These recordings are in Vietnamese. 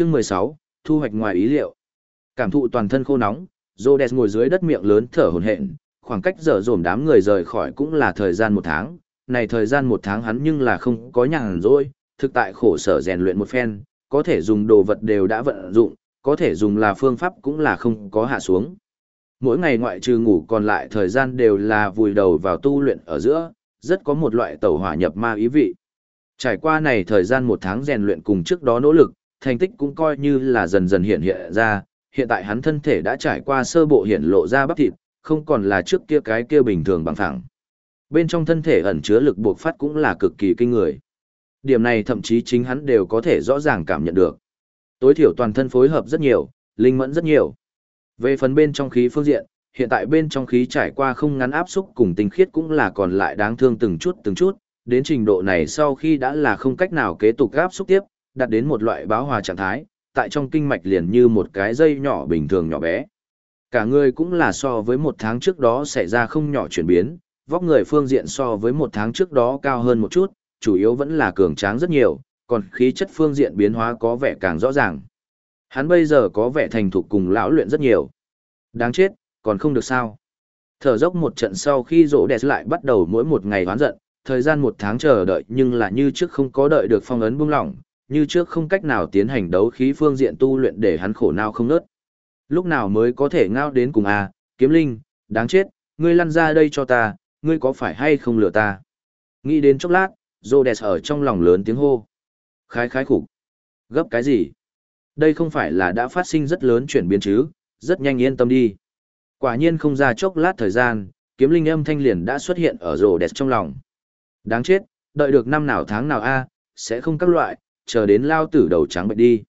Chương 16, thu hoạch ngoài ý liệu. Cảm thụ toàn thân khô nóng, Rhodes ngồi dưới đất miệng lớn thở hổn hển, khoảng cách giờ dồn đám người rời khỏi cũng là thời gian một tháng, này thời gian một tháng hắn nhưng là không có nhàn rỗi, thực tại khổ sở rèn luyện một phen, có thể dùng đồ vật đều đã vận dụng, có thể dùng là phương pháp cũng là không có hạ xuống. Mỗi ngày ngoại trừ ngủ còn lại thời gian đều là vùi đầu vào tu luyện ở giữa, rất có một loại tẩu hỏa nhập ma ý vị. Trải qua này thời gian một tháng rèn luyện cùng trước đó nỗ lực, thành tích cũng coi như là dần dần hiện hiện ra, hiện tại hắn thân thể đã trải qua sơ bộ hiện lộ ra bắp thịt, không còn là trước kia cái kia bình thường bằng phẳng. Bên trong thân thể ẩn chứa lực buộc phát cũng là cực kỳ kinh người. Điểm này thậm chí chính hắn đều có thể rõ ràng cảm nhận được. Tối thiểu toàn thân phối hợp rất nhiều, linh mẫn rất nhiều. Về phần bên trong khí phương diện, hiện tại bên trong khí trải qua không ngắn áp xúc cùng tinh khiết cũng là còn lại đáng thương từng chút từng chút, đến trình độ này sau khi đã là không cách nào kế tục áp xúc tiếp, đạt đến một loại báo hòa trạng thái, tại trong kinh mạch liền như một cái dây nhỏ bình thường nhỏ bé. Cả người cũng là so với một tháng trước đó xảy ra không nhỏ chuyển biến, vóc người phương diện so với một tháng trước đó cao hơn một chút, chủ yếu vẫn là cường tráng rất nhiều, còn khí chất phương diện biến hóa có vẻ càng rõ ràng. Hắn bây giờ có vẻ thành thục cùng lão luyện rất nhiều. Đáng chết, còn không được sao. Thở dốc một trận sau khi rỗ đẹp lại bắt đầu mỗi một ngày hoán giận, thời gian một tháng chờ đợi nhưng là như trước không có đợi được phong ấn buông lỏng, như trước không cách nào tiến hành đấu khí phương diện tu luyện để hắn khổ nào không nớt. Lúc nào mới có thể ngao đến cùng a, kiếm linh, đáng chết, ngươi lăn ra đây cho ta, ngươi có phải hay không lừa ta? Nghĩ đến chốc lát, Rhodes ở trong lòng lớn tiếng hô. Khái khái khủng. Gấp cái gì? Đây không phải là đã phát sinh rất lớn chuyển biến chứ, rất nhanh yên tâm đi. Quả nhiên không ra chốc lát thời gian, kiếm linh âm thanh liền đã xuất hiện ở Rhodes trong lòng. Đáng chết, đợi được năm nào tháng nào a, sẽ không các loại, chờ đến lao tử đầu trắng bệnh đi.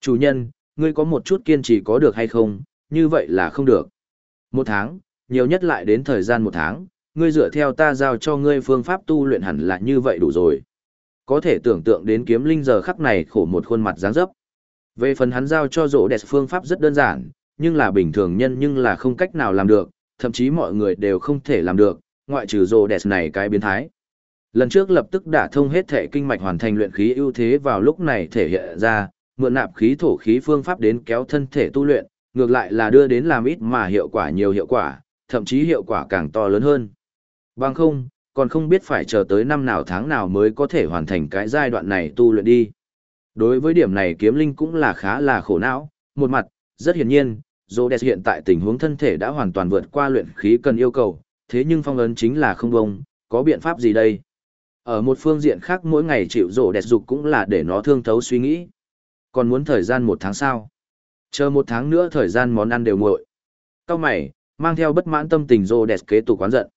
Chủ nhân, ngươi có một chút kiên trì có được hay không, như vậy là không được. Một tháng, nhiều nhất lại đến thời gian một tháng, ngươi dựa theo ta giao cho ngươi phương pháp tu luyện hẳn là như vậy đủ rồi. Có thể tưởng tượng đến kiếm linh giờ khắc này khổ một khuôn mặt dáng dấp. Về phần hắn giao cho rỗ đẹp phương pháp rất đơn giản, nhưng là bình thường nhân nhưng là không cách nào làm được, thậm chí mọi người đều không thể làm được, ngoại trừ rỗ đẹp này cái biến thái. Lần trước lập tức đả thông hết thể kinh mạch hoàn thành luyện khí ưu thế vào lúc này thể hiện ra, mượn nạp khí thổ khí phương pháp đến kéo thân thể tu luyện, ngược lại là đưa đến làm ít mà hiệu quả nhiều hiệu quả, thậm chí hiệu quả càng to lớn hơn. Bằng không, còn không biết phải chờ tới năm nào tháng nào mới có thể hoàn thành cái giai đoạn này tu luyện đi. Đối với điểm này kiếm linh cũng là khá là khổ não, một mặt, rất hiển nhiên, Zodes hiện tại tình huống thân thể đã hoàn toàn vượt qua luyện khí cần yêu cầu, thế nhưng phong ấn chính là không bông, có biện pháp gì đây? Ở một phương diện khác mỗi ngày chịu rổ đẹp dục cũng là để nó thương thấu suy nghĩ. Còn muốn thời gian một tháng sau. Chờ một tháng nữa thời gian món ăn đều nguội. Cao mày, mang theo bất mãn tâm tình rổ đẹp kế tục quán giận.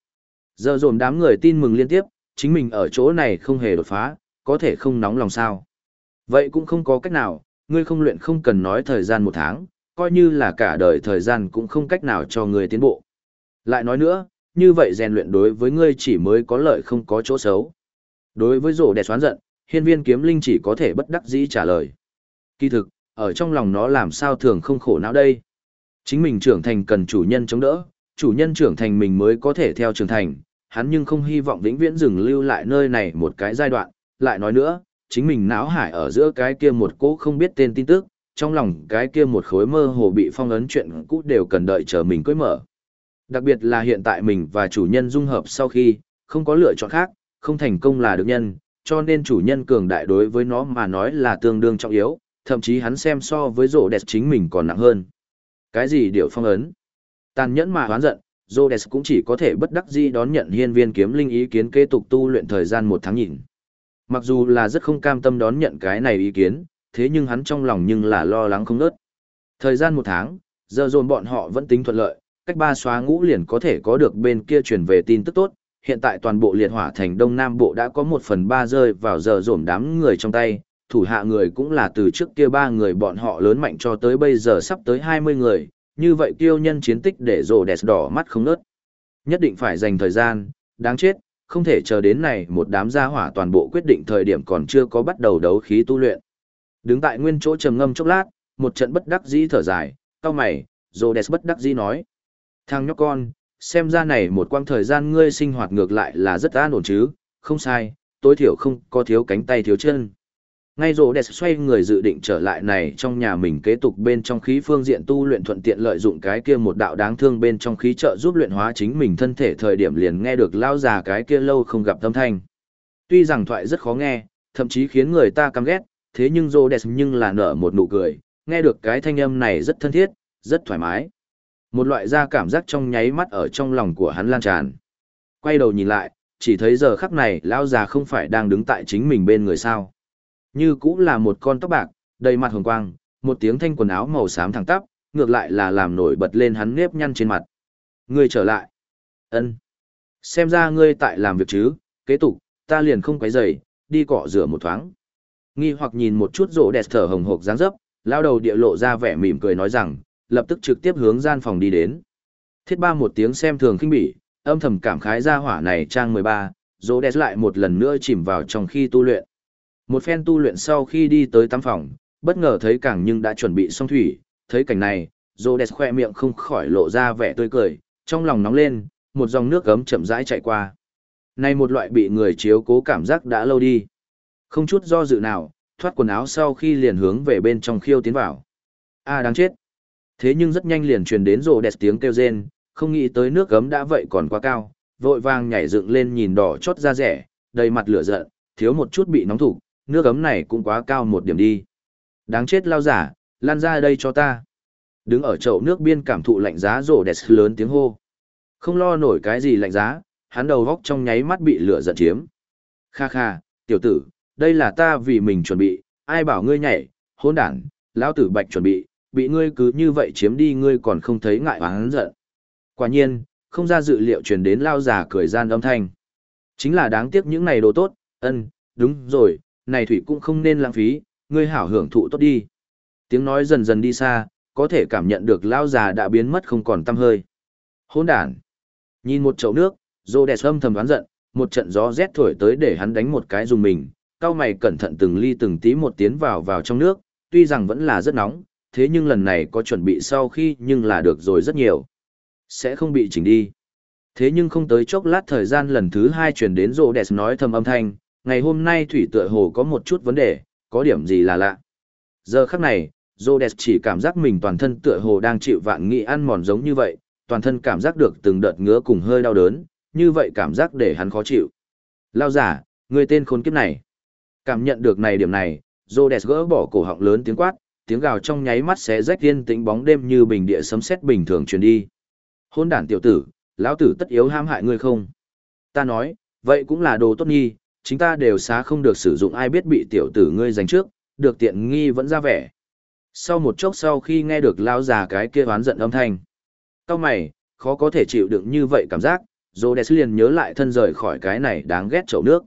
Giờ dồn đám người tin mừng liên tiếp, chính mình ở chỗ này không hề đột phá, có thể không nóng lòng sao. Vậy cũng không có cách nào, ngươi không luyện không cần nói thời gian một tháng, coi như là cả đời thời gian cũng không cách nào cho ngươi tiến bộ. Lại nói nữa, như vậy rèn luyện đối với ngươi chỉ mới có lợi không có chỗ xấu. Đối với rổ đẹp xoán giận, hiên viên kiếm linh chỉ có thể bất đắc dĩ trả lời. Kỳ thực, ở trong lòng nó làm sao thường không khổ não đây. Chính mình trưởng thành cần chủ nhân chống đỡ, chủ nhân trưởng thành mình mới có thể theo trưởng thành, hắn nhưng không hy vọng vĩnh viễn dừng lưu lại nơi này một cái giai đoạn, lại nói nữa, chính mình não hải ở giữa cái kia một cỗ không biết tên tin tức, trong lòng cái kia một khối mơ hồ bị phong ấn chuyện cũ đều cần đợi chờ mình cưới mở. Đặc biệt là hiện tại mình và chủ nhân dung hợp sau khi, không có lựa chọn khác, không thành công là được nhân, cho nên chủ nhân cường đại đối với nó mà nói là tương đương trọng yếu, thậm chí hắn xem so với rổ đẹp chính mình còn nặng hơn. Cái gì điều phong ấn? Tàn nhẫn mà hoán giận, Rhodes cũng chỉ có thể bất đắc dĩ đón nhận hiên viên kiếm linh ý kiến kế tục tu luyện thời gian một tháng nhìn. Mặc dù là rất không cam tâm đón nhận cái này ý kiến, thế nhưng hắn trong lòng nhưng là lo lắng không nớt. Thời gian một tháng, giờ dồn bọn họ vẫn tính thuận lợi, cách ba xóa ngũ liền có thể có được bên kia truyền về tin tức tốt, hiện tại toàn bộ liệt hỏa thành đông nam bộ đã có một phần ba rơi vào giờ dồn đám người trong tay, thủ hạ người cũng là từ trước kia ba người bọn họ lớn mạnh cho tới bây giờ sắp tới 20 người, như vậy kiêu nhân chiến tích để rồ đẹp đỏ mắt không nớt. Nhất định phải dành thời gian, đáng chết, không thể chờ đến này một đám gia hỏa toàn bộ quyết định thời điểm còn chưa có bắt đầu đấu khí tu luyện. Đứng tại nguyên chỗ trầm ngâm chốc lát, một trận bất đắc dĩ thở dài, cao mày, rồ đẹp bất đắc dĩ nói. Thằng nhóc con, xem ra này một quãng thời gian ngươi sinh hoạt ngược lại là rất an ổn chứ, không sai, tối thiểu không có thiếu cánh tay thiếu chân. Ngay rồ đẹp xoay người dự định trở lại này trong nhà mình kế tục bên trong khí phương diện tu luyện thuận tiện lợi dụng cái kia một đạo đáng thương bên trong khí trợ giúp luyện hóa chính mình thân thể thời điểm liền nghe được lao già cái kia lâu không gặp tâm thanh. Tuy rằng thoại rất khó nghe, thậm chí khiến người ta căm ghét, thế nhưng rồ đẹp nhưng là nở một nụ cười, nghe được cái thanh âm này rất thân thiết, rất thoải mái. Một loại da cảm giác trong nháy mắt ở trong lòng của hắn lan tràn. Quay đầu nhìn lại, chỉ thấy giờ khắc này lão già không phải đang đứng tại chính mình bên người sao như cũng là một con tóc bạc, đầy mặt hồng quang, một tiếng thanh quần áo màu xám thẳng tắp, ngược lại là làm nổi bật lên hắn nếp nhăn trên mặt. Ngươi trở lại. ân Xem ra ngươi tại làm việc chứ, kế tục, ta liền không quấy rầy, đi cọ rửa một thoáng. Nghi hoặc nhìn một chút rộ đẹp thở hồng hộc dáng dấp, lao đầu địa lộ ra vẻ mỉm cười nói rằng, lập tức trực tiếp hướng gian phòng đi đến. Thiết ba một tiếng xem thường kinh bỉ, âm thầm cảm khái ra hỏa này trang 13, dỗ đẹp lại một lần nữa chìm vào trong khi tu luyện. Một phen tu luyện sau khi đi tới tắm phòng, bất ngờ thấy càng nhưng đã chuẩn bị xong thủy, thấy cảnh này, Rhodes khoe miệng không khỏi lộ ra vẻ tươi cười, trong lòng nóng lên, một dòng nước gấm chậm rãi chạy qua. Này một loại bị người chiếu cố cảm giác đã lâu đi. Không chút do dự nào, thoát quần áo sau khi liền hướng về bên trong khiêu tiến vào. A à, đáng chết. Thế nhưng rất nhanh liền truyền đến rồ đẹp tiếng kêu rên, không nghĩ tới nước gấm đã vậy còn quá cao, vội vàng nhảy dựng lên nhìn đỏ chót ra rẻ, đầy mặt lửa giận, thiếu một chút bị nóng thủ, nước gấm này cũng quá cao một điểm đi. Đáng chết lao giả, lan ra đây cho ta. Đứng ở chậu nước biên cảm thụ lạnh giá rồ đẹp lớn tiếng hô. Không lo nổi cái gì lạnh giá, hắn đầu góc trong nháy mắt bị lửa giận chiếm. Kha kha, tiểu tử, đây là ta vì mình chuẩn bị, ai bảo ngươi nhảy, hỗn đản, lão tử bạch chuẩn bị, bị ngươi cứ như vậy chiếm đi ngươi còn không thấy ngại hắn giận. Quả nhiên, không ra dự liệu truyền đến lao giả cười gian âm thanh. Chính là đáng tiếc những này đồ tốt, ân, đúng rồi, này thủy cũng không nên lãng phí, ngươi hảo hưởng thụ tốt đi. Tiếng nói dần dần đi xa, có thể cảm nhận được lao già đã biến mất không còn tăm hơi. Hỗn đản. Nhìn một chậu nước, Rô Đẹp âm thầm đoán giận, một trận gió rét thổi tới để hắn đánh một cái dùng mình, cao mày cẩn thận từng ly từng tí một tiến vào vào trong nước, tuy rằng vẫn là rất nóng, thế nhưng lần này có chuẩn bị sau khi nhưng là được rồi rất nhiều. Sẽ không bị chỉnh đi. Thế nhưng không tới chốc lát thời gian lần thứ hai chuyển đến rộ Đẹp nói thầm âm thanh, ngày hôm nay thủy tựa hồ có một chút vấn đề, có điểm gì là lạ. Giờ khắc này, Rhodes chỉ cảm giác mình toàn thân tựa hồ đang chịu vạn nghị ăn mòn giống như vậy, toàn thân cảm giác được từng đợt ngứa cùng hơi đau đớn, như vậy cảm giác để hắn khó chịu. Lao giả, người tên khốn kiếp này. Cảm nhận được này điểm này, Rhodes gỡ bỏ cổ họng lớn tiếng quát, tiếng gào trong nháy mắt xé rách thiên tĩnh bóng đêm như bình địa sấm sét bình thường truyền đi. Hôn đản tiểu tử, lão tử tất yếu ham hại ngươi không? Ta nói, vậy cũng là đồ tốt nghi, chính ta đều xá không được sử dụng ai biết bị tiểu tử ngươi giành trước, được tiện nghi vẫn ra vẻ. Sau một chốc sau khi nghe được lão già cái kia oán giận âm thanh. Cao mày, khó có thể chịu đựng như vậy cảm giác, Rhodes liền nhớ lại thân rời khỏi cái này đáng ghét chậu nước.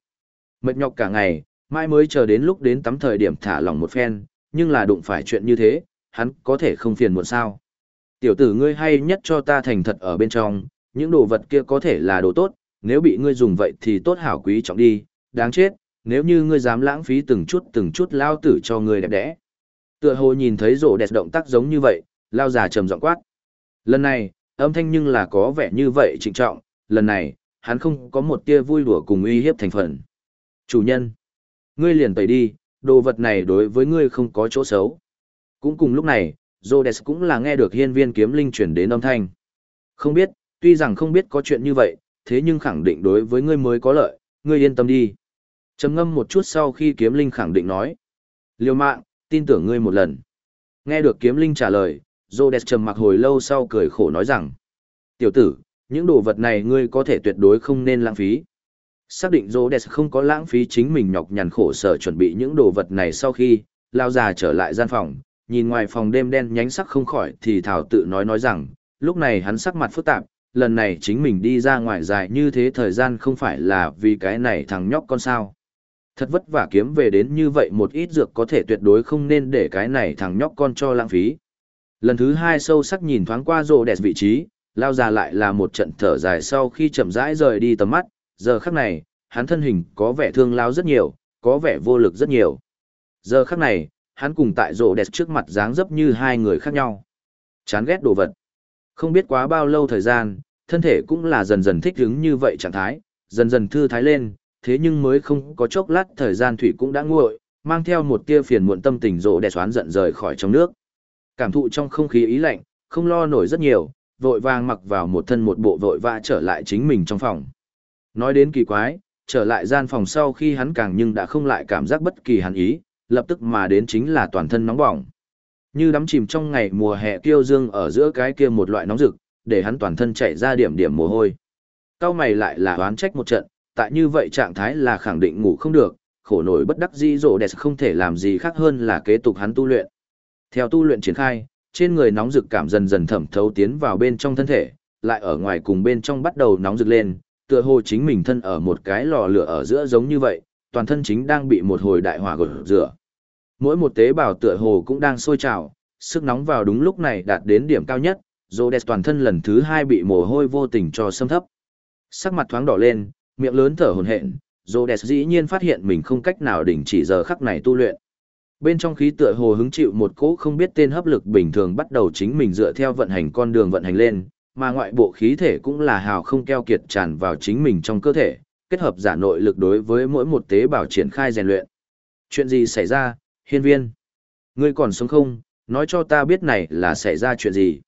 Mệt nhọc cả ngày, mai mới chờ đến lúc đến tắm thời điểm thả lỏng một phen, nhưng là đụng phải chuyện như thế, hắn có thể không phiền muộn sao. Tiểu tử ngươi hay nhất cho ta thành thật ở bên trong, những đồ vật kia có thể là đồ tốt, nếu bị ngươi dùng vậy thì tốt hảo quý trọng đi, đáng chết, nếu như ngươi dám lãng phí từng chút từng chút lao tử cho ngươi đẹp đẽ. Tựa hồ nhìn thấy rổ đẹp động tác giống như vậy, lao già trầm giọng quát. Lần này, âm thanh nhưng là có vẻ như vậy trịnh trọng, lần này, hắn không có một tia vui đùa cùng uy hiếp thành phần. Chủ nhân, ngươi liền tẩy đi, đồ vật này đối với ngươi không có chỗ xấu. Cũng cùng lúc này, Rhodes cũng là nghe được hiên viên kiếm linh chuyển đến âm thanh. Không biết, tuy rằng không biết có chuyện như vậy, thế nhưng khẳng định đối với ngươi mới có lợi, ngươi yên tâm đi. Trầm ngâm một chút sau khi kiếm linh khẳng định nói. Liều mạng tin tưởng ngươi một lần. Nghe được kiếm linh trả lời j trầm mặc hồi lâu sau cười khổ nói rằng. Tiểu tử những đồ vật này ngươi có thể tuyệt đối không nên lãng phí xác định rô đès không có lãng phí chính mình nhọc nhằn khổ sở chuẩn bị những đồ vật này sau khi lao già trở lại gian phòng nhìn ngoài phòng đêm đen nhánh sắc không khỏi thì thảo tự nói nói rằng lúc này hắn sắc mặt phức tạp lần này chính mình đi ra ngoài dài như thế thời gian không phải là vì cái này thằng nhóc con sao Thật vất vả kiếm về đến như vậy một ít dược có thể tuyệt đối không nên để cái này thằng nhóc con cho lãng phí. Lần thứ hai sâu sắc nhìn thoáng qua rô đẹp vị trí, lao già lại là một trận thở dài sau khi chậm rãi rời đi tầm mắt, giờ khắc này, hắn thân hình có vẻ thương lao rất nhiều, có vẻ vô lực rất nhiều. Giờ khắc này, hắn cùng tại rộ đẹp trước mặt dáng dấp như hai người khác nhau. Chán ghét đồ vật. Không biết quá bao lâu thời gian, thân thể cũng là dần dần thích ứng như vậy trạng thái, dần dần thư thái lên, thế nhưng mới không có chốc lát thời gian thủy cũng đã nguội, mang theo một tia phiền muộn tâm tình rộ đẹp xoán giận rời khỏi trong nước. Cảm thụ trong không khí ý lạnh, không lo nổi rất nhiều, vội vàng mặc vào một thân một bộ vội vã trở lại chính mình trong phòng. Nói đến kỳ quái, trở lại gian phòng sau khi hắn càng nhưng đã không lại cảm giác bất kỳ hắn ý, lập tức mà đến chính là toàn thân nóng bỏng. Như đắm chìm trong ngày mùa hè kiêu dương ở giữa cái kia một loại nóng rực, để hắn toàn thân chạy ra điểm điểm mồ hôi. Cao mày lại là oán trách một trận, tại như vậy trạng thái là khẳng định ngủ không được, khổ nổi bất đắc dĩ rộ đẹp không thể làm gì khác hơn là kế tục hắn tu luyện. Theo tu luyện triển khai, trên người nóng rực cảm dần dần thẩm thấu tiến vào bên trong thân thể, lại ở ngoài cùng bên trong bắt đầu nóng rực lên, tựa hồ chính mình thân ở một cái lò lửa ở giữa giống như vậy, toàn thân chính đang bị một hồi đại hỏa gột rửa. Mỗi một tế bào tựa hồ cũng đang sôi trào, sức nóng vào đúng lúc này đạt đến điểm cao nhất, Rhodes toàn thân lần thứ hai bị mồ hôi vô tình cho xâm thấp. Sắc mặt thoáng đỏ lên, miệng lớn thở hổn hển, Rhodes dĩ nhiên phát hiện mình không cách nào đình chỉ giờ khắc này tu luyện. Bên trong khí tựa hồ hứng chịu một cỗ không biết tên hấp lực bình thường bắt đầu chính mình dựa theo vận hành con đường vận hành lên, mà ngoại bộ khí thể cũng là hào không keo kiệt tràn vào chính mình trong cơ thể, kết hợp giả nội lực đối với mỗi một tế bào triển khai rèn luyện. Chuyện gì xảy ra, hiên viên? Ngươi còn sống không? Nói cho ta biết này là xảy ra chuyện gì?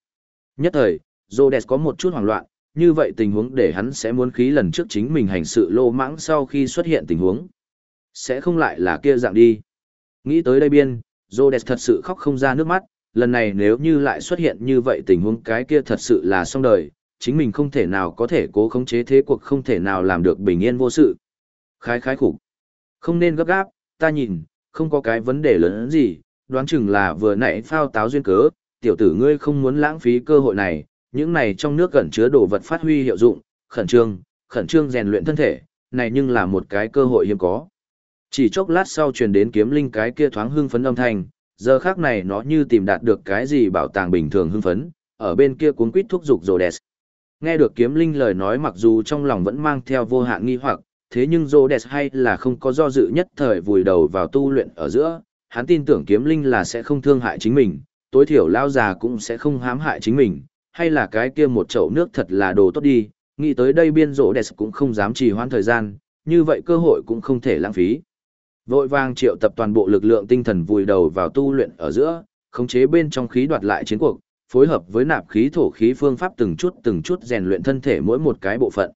Nhất thời, Rhodes có một chút hoảng loạn, như vậy tình huống để hắn sẽ muốn khí lần trước chính mình hành sự lô mãng sau khi xuất hiện tình huống. Sẽ không lại là kia dạng đi. Nghĩ tới đây biên, Rhodes thật sự khóc không ra nước mắt, lần này nếu như lại xuất hiện như vậy tình huống cái kia thật sự là xong đời, chính mình không thể nào có thể cố khống chế thế cuộc không thể nào làm được bình yên vô sự. Khái khái khủng. Không nên gấp gáp, ta nhìn, không có cái vấn đề lớn gì, đoán chừng là vừa nãy phao táo duyên cớ, tiểu tử ngươi không muốn lãng phí cơ hội này, những này trong nước gần chứa đồ vật phát huy hiệu dụng, khẩn trương, khẩn trương rèn luyện thân thể, này nhưng là một cái cơ hội hiếm có. Chỉ chốc lát sau truyền đến kiếm linh cái kia thoáng hưng phấn âm thanh, giờ khác này nó như tìm đạt được cái gì bảo tàng bình thường hưng phấn, ở bên kia cuốn quýt thúc giục rồ đẹp. Nghe được kiếm linh lời nói mặc dù trong lòng vẫn mang theo vô hạn nghi hoặc, thế nhưng rồ đẹp hay là không có do dự nhất thời vùi đầu vào tu luyện ở giữa, hắn tin tưởng kiếm linh là sẽ không thương hại chính mình, tối thiểu lao già cũng sẽ không hãm hại chính mình, hay là cái kia một chậu nước thật là đồ tốt đi, nghĩ tới đây biên rỗ đẹp cũng không dám trì hoãn thời gian, như vậy cơ hội cũng không thể lãng phí. Vội vàng triệu tập toàn bộ lực lượng tinh thần vùi đầu vào tu luyện ở giữa, khống chế bên trong khí đoạt lại chiến cuộc, phối hợp với nạp khí thổ khí phương pháp từng chút từng chút rèn luyện thân thể mỗi một cái bộ phận.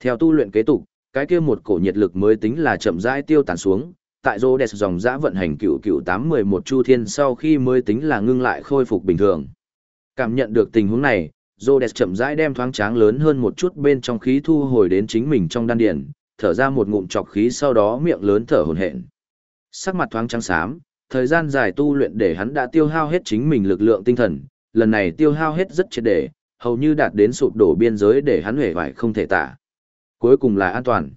Theo tu luyện kế tục, cái kia một cổ nhiệt lực mới tính là chậm rãi tiêu tán xuống, tại Rhodes dòng dã vận hành cựu cựu 811 chu thiên sau khi mới tính là ngưng lại khôi phục bình thường. Cảm nhận được tình huống này, Rhodes chậm rãi đem thoáng tráng lớn hơn một chút bên trong khí thu hồi đến chính mình trong đan điền, thở ra một ngụm trọc khí sau đó miệng lớn thở hổn hển. Sắc mặt thoáng trắng xám, thời gian dài tu luyện để hắn đã tiêu hao hết chính mình lực lượng tinh thần, lần này tiêu hao hết rất triệt để, hầu như đạt đến sụp đổ biên giới để hắn hề vải không thể tả. Cuối cùng là an toàn.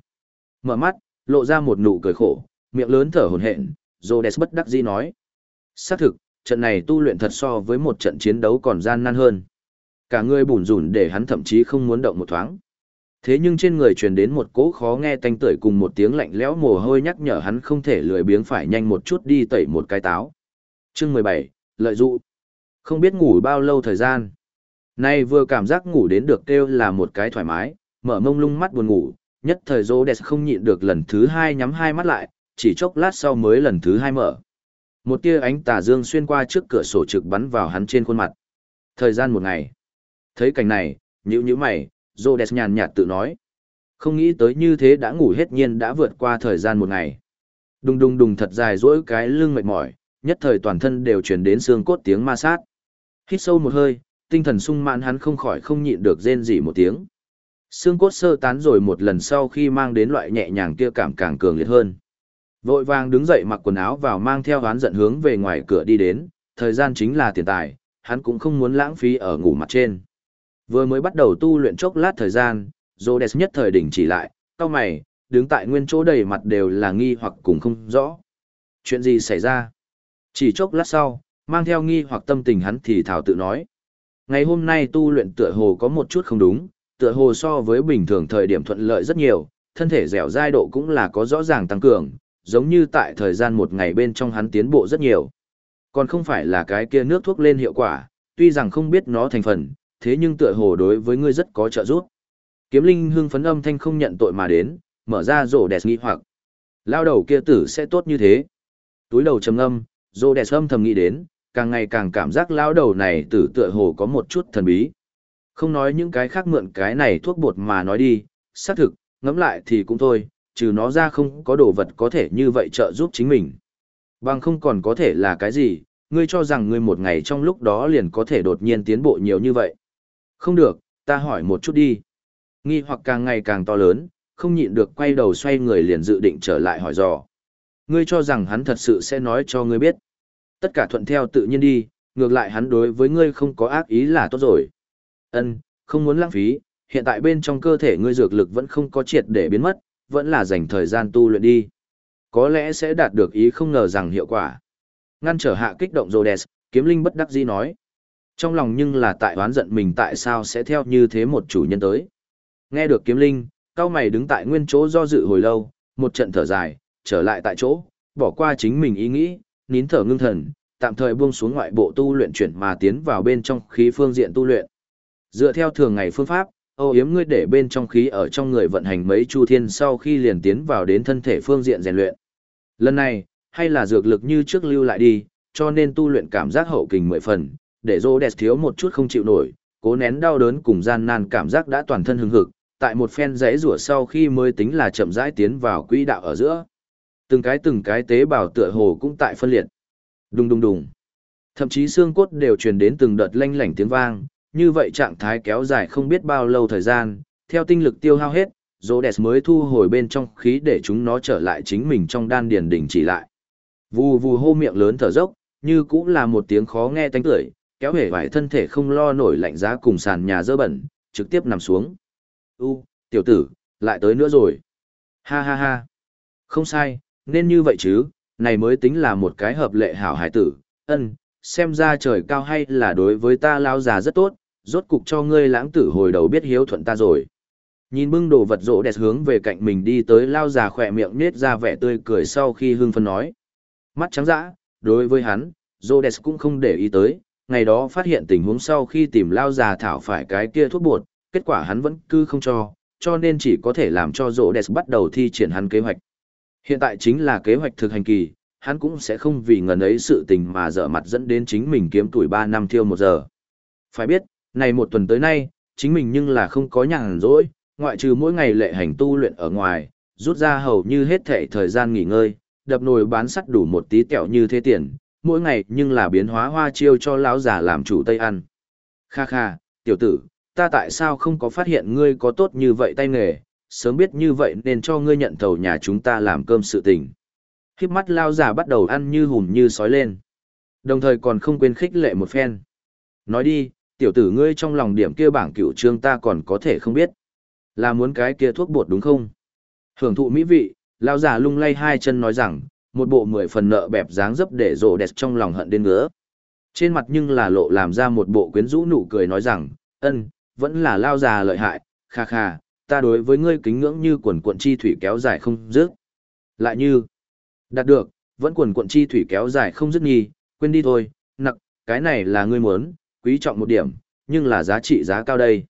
Mở mắt, lộ ra một nụ cười khổ, miệng lớn thở hổn hển, Rhodes bất đắc dĩ nói: "Xác thực, trận này tu luyện thật so với một trận chiến đấu còn gian nan hơn. Cả người bủn rủn để hắn thậm chí không muốn động một thoáng. Thế nhưng trên người truyền đến một cỗ khó nghe tanh tưởi cùng một tiếng lạnh lẽo mồ hôi nhắc nhở hắn không thể lười biếng phải nhanh một chút đi tẩy một cái táo. Chương mười bảy lợi dụ. Không biết ngủ bao lâu thời gian. Nay vừa cảm giác ngủ đến được kêu là một cái thoải mái, mở mông lung mắt buồn ngủ, nhất thời rô đẹp không nhịn được lần thứ hai nhắm hai mắt lại, chỉ chốc lát sau mới lần thứ hai mở. Một tia ánh tà dương xuyên qua trước cửa sổ trực bắn vào hắn trên khuôn mặt. Thời gian một ngày. Thấy cảnh này, nhữ nhữ mày, Rhodes nhàn nhạt tự nói. Không nghĩ tới như thế đã ngủ hết nhiên đã vượt qua thời gian một ngày. Đùng đùng đùng thật dài dỗi cái lưng mệt mỏi, nhất thời toàn thân đều truyền đến xương cốt tiếng ma sát. Hít sâu một hơi, tinh thần sung mãn hắn không khỏi không nhịn được rên rỉ một tiếng. Xương cốt sơ tán rồi một lần sau khi mang đến loại nhẹ nhàng kia cảm càng cường liệt hơn. Vội vàng đứng dậy mặc quần áo vào mang theo hắn giận hướng về ngoài cửa đi đến, thời gian chính là tiền tài, hắn cũng không muốn lãng phí ở ngủ mặt trên. Vừa mới bắt đầu tu luyện chốc lát thời gian, Rhodes nhất thời đỉnh chỉ lại, cao mày, đứng tại nguyên chỗ đầy mặt đều là nghi hoặc cùng không rõ. Chuyện gì xảy ra? Chỉ chốc lát sau, mang theo nghi hoặc tâm tình hắn thì thảo tự nói. Ngày hôm nay tu luyện tựa hồ có một chút không đúng, tựa hồ so với bình thường thời điểm thuận lợi rất nhiều, thân thể dẻo dai độ cũng là có rõ ràng tăng cường, giống như tại thời gian một ngày bên trong hắn tiến bộ rất nhiều. Còn không phải là cái kia nước thuốc lên hiệu quả, tuy rằng không biết nó thành phần, thế nhưng tựa hồ đối với ngươi rất có trợ giúp. Kiếm linh hưng phấn âm thanh không nhận tội mà đến, mở ra rổ đẹp nghi hoặc. Lao đầu kia tử sẽ tốt như thế. Túi đầu trầm âm, rổ Đẹp âm thầm nghĩ đến, càng ngày càng cảm giác lão đầu này tử tựa hồ có một chút thần bí. Không nói những cái khác mượn cái này thuốc bột mà nói đi, xác thực, ngẫm lại thì cũng thôi, trừ nó ra không có đồ vật có thể như vậy trợ giúp chính mình. Bằng không còn có thể là cái gì, ngươi cho rằng ngươi một ngày trong lúc đó liền có thể đột nhiên tiến bộ nhiều như vậy. Không được, ta hỏi một chút đi. Nghi hoặc càng ngày càng to lớn, không nhịn được quay đầu xoay người liền dự định trở lại hỏi dò. Ngươi cho rằng hắn thật sự sẽ nói cho ngươi biết. Tất cả thuận theo tự nhiên đi, ngược lại hắn đối với ngươi không có ác ý là tốt rồi. Ân, không muốn lãng phí, hiện tại bên trong cơ thể ngươi dược lực vẫn không có triệt để biến mất, vẫn là dành thời gian tu luyện đi. Có lẽ sẽ đạt được ý không ngờ rằng hiệu quả. Ngăn trở hạ kích động Rhodes, kiếm linh bất đắc dĩ nói. Trong lòng nhưng là tại oán giận mình tại sao sẽ theo như thế một chủ nhân tới. Nghe được kiếm linh, cao mày đứng tại nguyên chỗ do dự hồi lâu, một trận thở dài, trở lại tại chỗ, bỏ qua chính mình ý nghĩ, nín thở ngưng thần, tạm thời buông xuống ngoại bộ tu luyện chuyển mà tiến vào bên trong khí phương diện tu luyện. Dựa theo thường ngày phương pháp, Âu yếm ngươi để bên trong khí ở trong người vận hành mấy chu thiên sau khi liền tiến vào đến thân thể phương diện rèn luyện. Lần này, hay là dược lực như trước lưu lại đi, cho nên tu luyện cảm giác hậu kình mười phần, để rô đẹp thiếu một chút không chịu nổi, cố nén đau đớn cùng gian nan cảm giác đã toàn thân hứng hực, tại một phen rẽ rủa sau khi mới tính là chậm rãi tiến vào quỹ đạo ở giữa. Từng cái từng cái tế bào tựa hồ cũng tại phân liệt. Đùng đùng đùng. Thậm chí xương cốt đều truyền đến từng đợt lanh lảnh tiếng vang, như vậy trạng thái kéo dài không biết bao lâu thời gian, theo tinh lực tiêu hao hết, Rhodes mới thu hồi bên trong khí để chúng nó trở lại chính mình trong đan điền đỉnh chỉ lại. Vù vù hô miệng lớn thở dốc, như cũng là một tiếng khó nghe tánh tưởi, kéo hể vải thân thể không lo nổi lạnh giá cùng sàn nhà dơ bẩn, trực tiếp nằm xuống. U, tiểu tử, lại tới nữa rồi. Ha ha ha. Không sai, nên như vậy chứ, này mới tính là một cái hợp lệ hảo hải tử, ân, xem ra trời cao hay là đối với ta lao già rất tốt, rốt cục cho ngươi lãng tử hồi đầu biết hiếu thuận ta rồi. Nhìn bưng đồ vật rỗ đẹp hướng về cạnh mình đi tới lao già khỏe miệng nết ra vẻ tươi cười sau khi hưng phân nói. Mắt trắng dã, đối với hắn, rỗ đẹp cũng không để ý tới, ngày đó phát hiện tình huống sau khi tìm lao già thảo phải cái kia thuốc bột, kết quả hắn vẫn cứ không cho, cho nên chỉ có thể làm cho rỗ đẹp bắt đầu thi triển hắn kế hoạch. Hiện tại chính là kế hoạch thực hành kỳ, hắn cũng sẽ không vì ngần ấy sự tình mà dở mặt dẫn đến chính mình kiếm tuổi 3 năm thiêu một giờ. Phải biết, này một tuần tới nay, chính mình nhưng là không có nhàn rỗi, ngoại trừ mỗi ngày lệ hành tu luyện ở ngoài, rút ra hầu như hết thể thời gian nghỉ ngơi, đập nồi bán sắt đủ một tí kẹo như thế tiền, mỗi ngày nhưng là biến hóa hoa chiêu cho lão già làm chủ tây ăn. Kha kha, tiểu tử, ta tại sao không có phát hiện ngươi có tốt như vậy tay nghề, sớm biết như vậy nên cho ngươi nhận thầu nhà chúng ta làm cơm sự tình. Khiếp mắt lao già bắt đầu ăn như hùm như sói lên. Đồng thời còn không quên khích lệ một phen. Nói đi, tiểu tử ngươi trong lòng điểm kia bảng cửu trương ta còn có thể không biết. Là muốn cái kia thuốc bột đúng không? Hưởng thụ mỹ vị, lao già lung lay hai chân nói rằng, một bộ mười phần nợ bẹp dáng dấp để rộ đẹp trong lòng hận đến ngứa. Trên mặt nhưng là lộ làm ra một bộ quyến rũ nụ cười nói rằng, ân, vẫn là lao già lợi hại, kha kha, ta đối với ngươi kính ngưỡng như quần cuộn chi thủy kéo dài không dứt. Lại như, đạt được, vẫn quần cuộn chi thủy kéo dài không dứt nhì, quên đi thôi, nặng, cái này là ngươi muốn, quý trọng một điểm, nhưng là giá trị giá cao đây.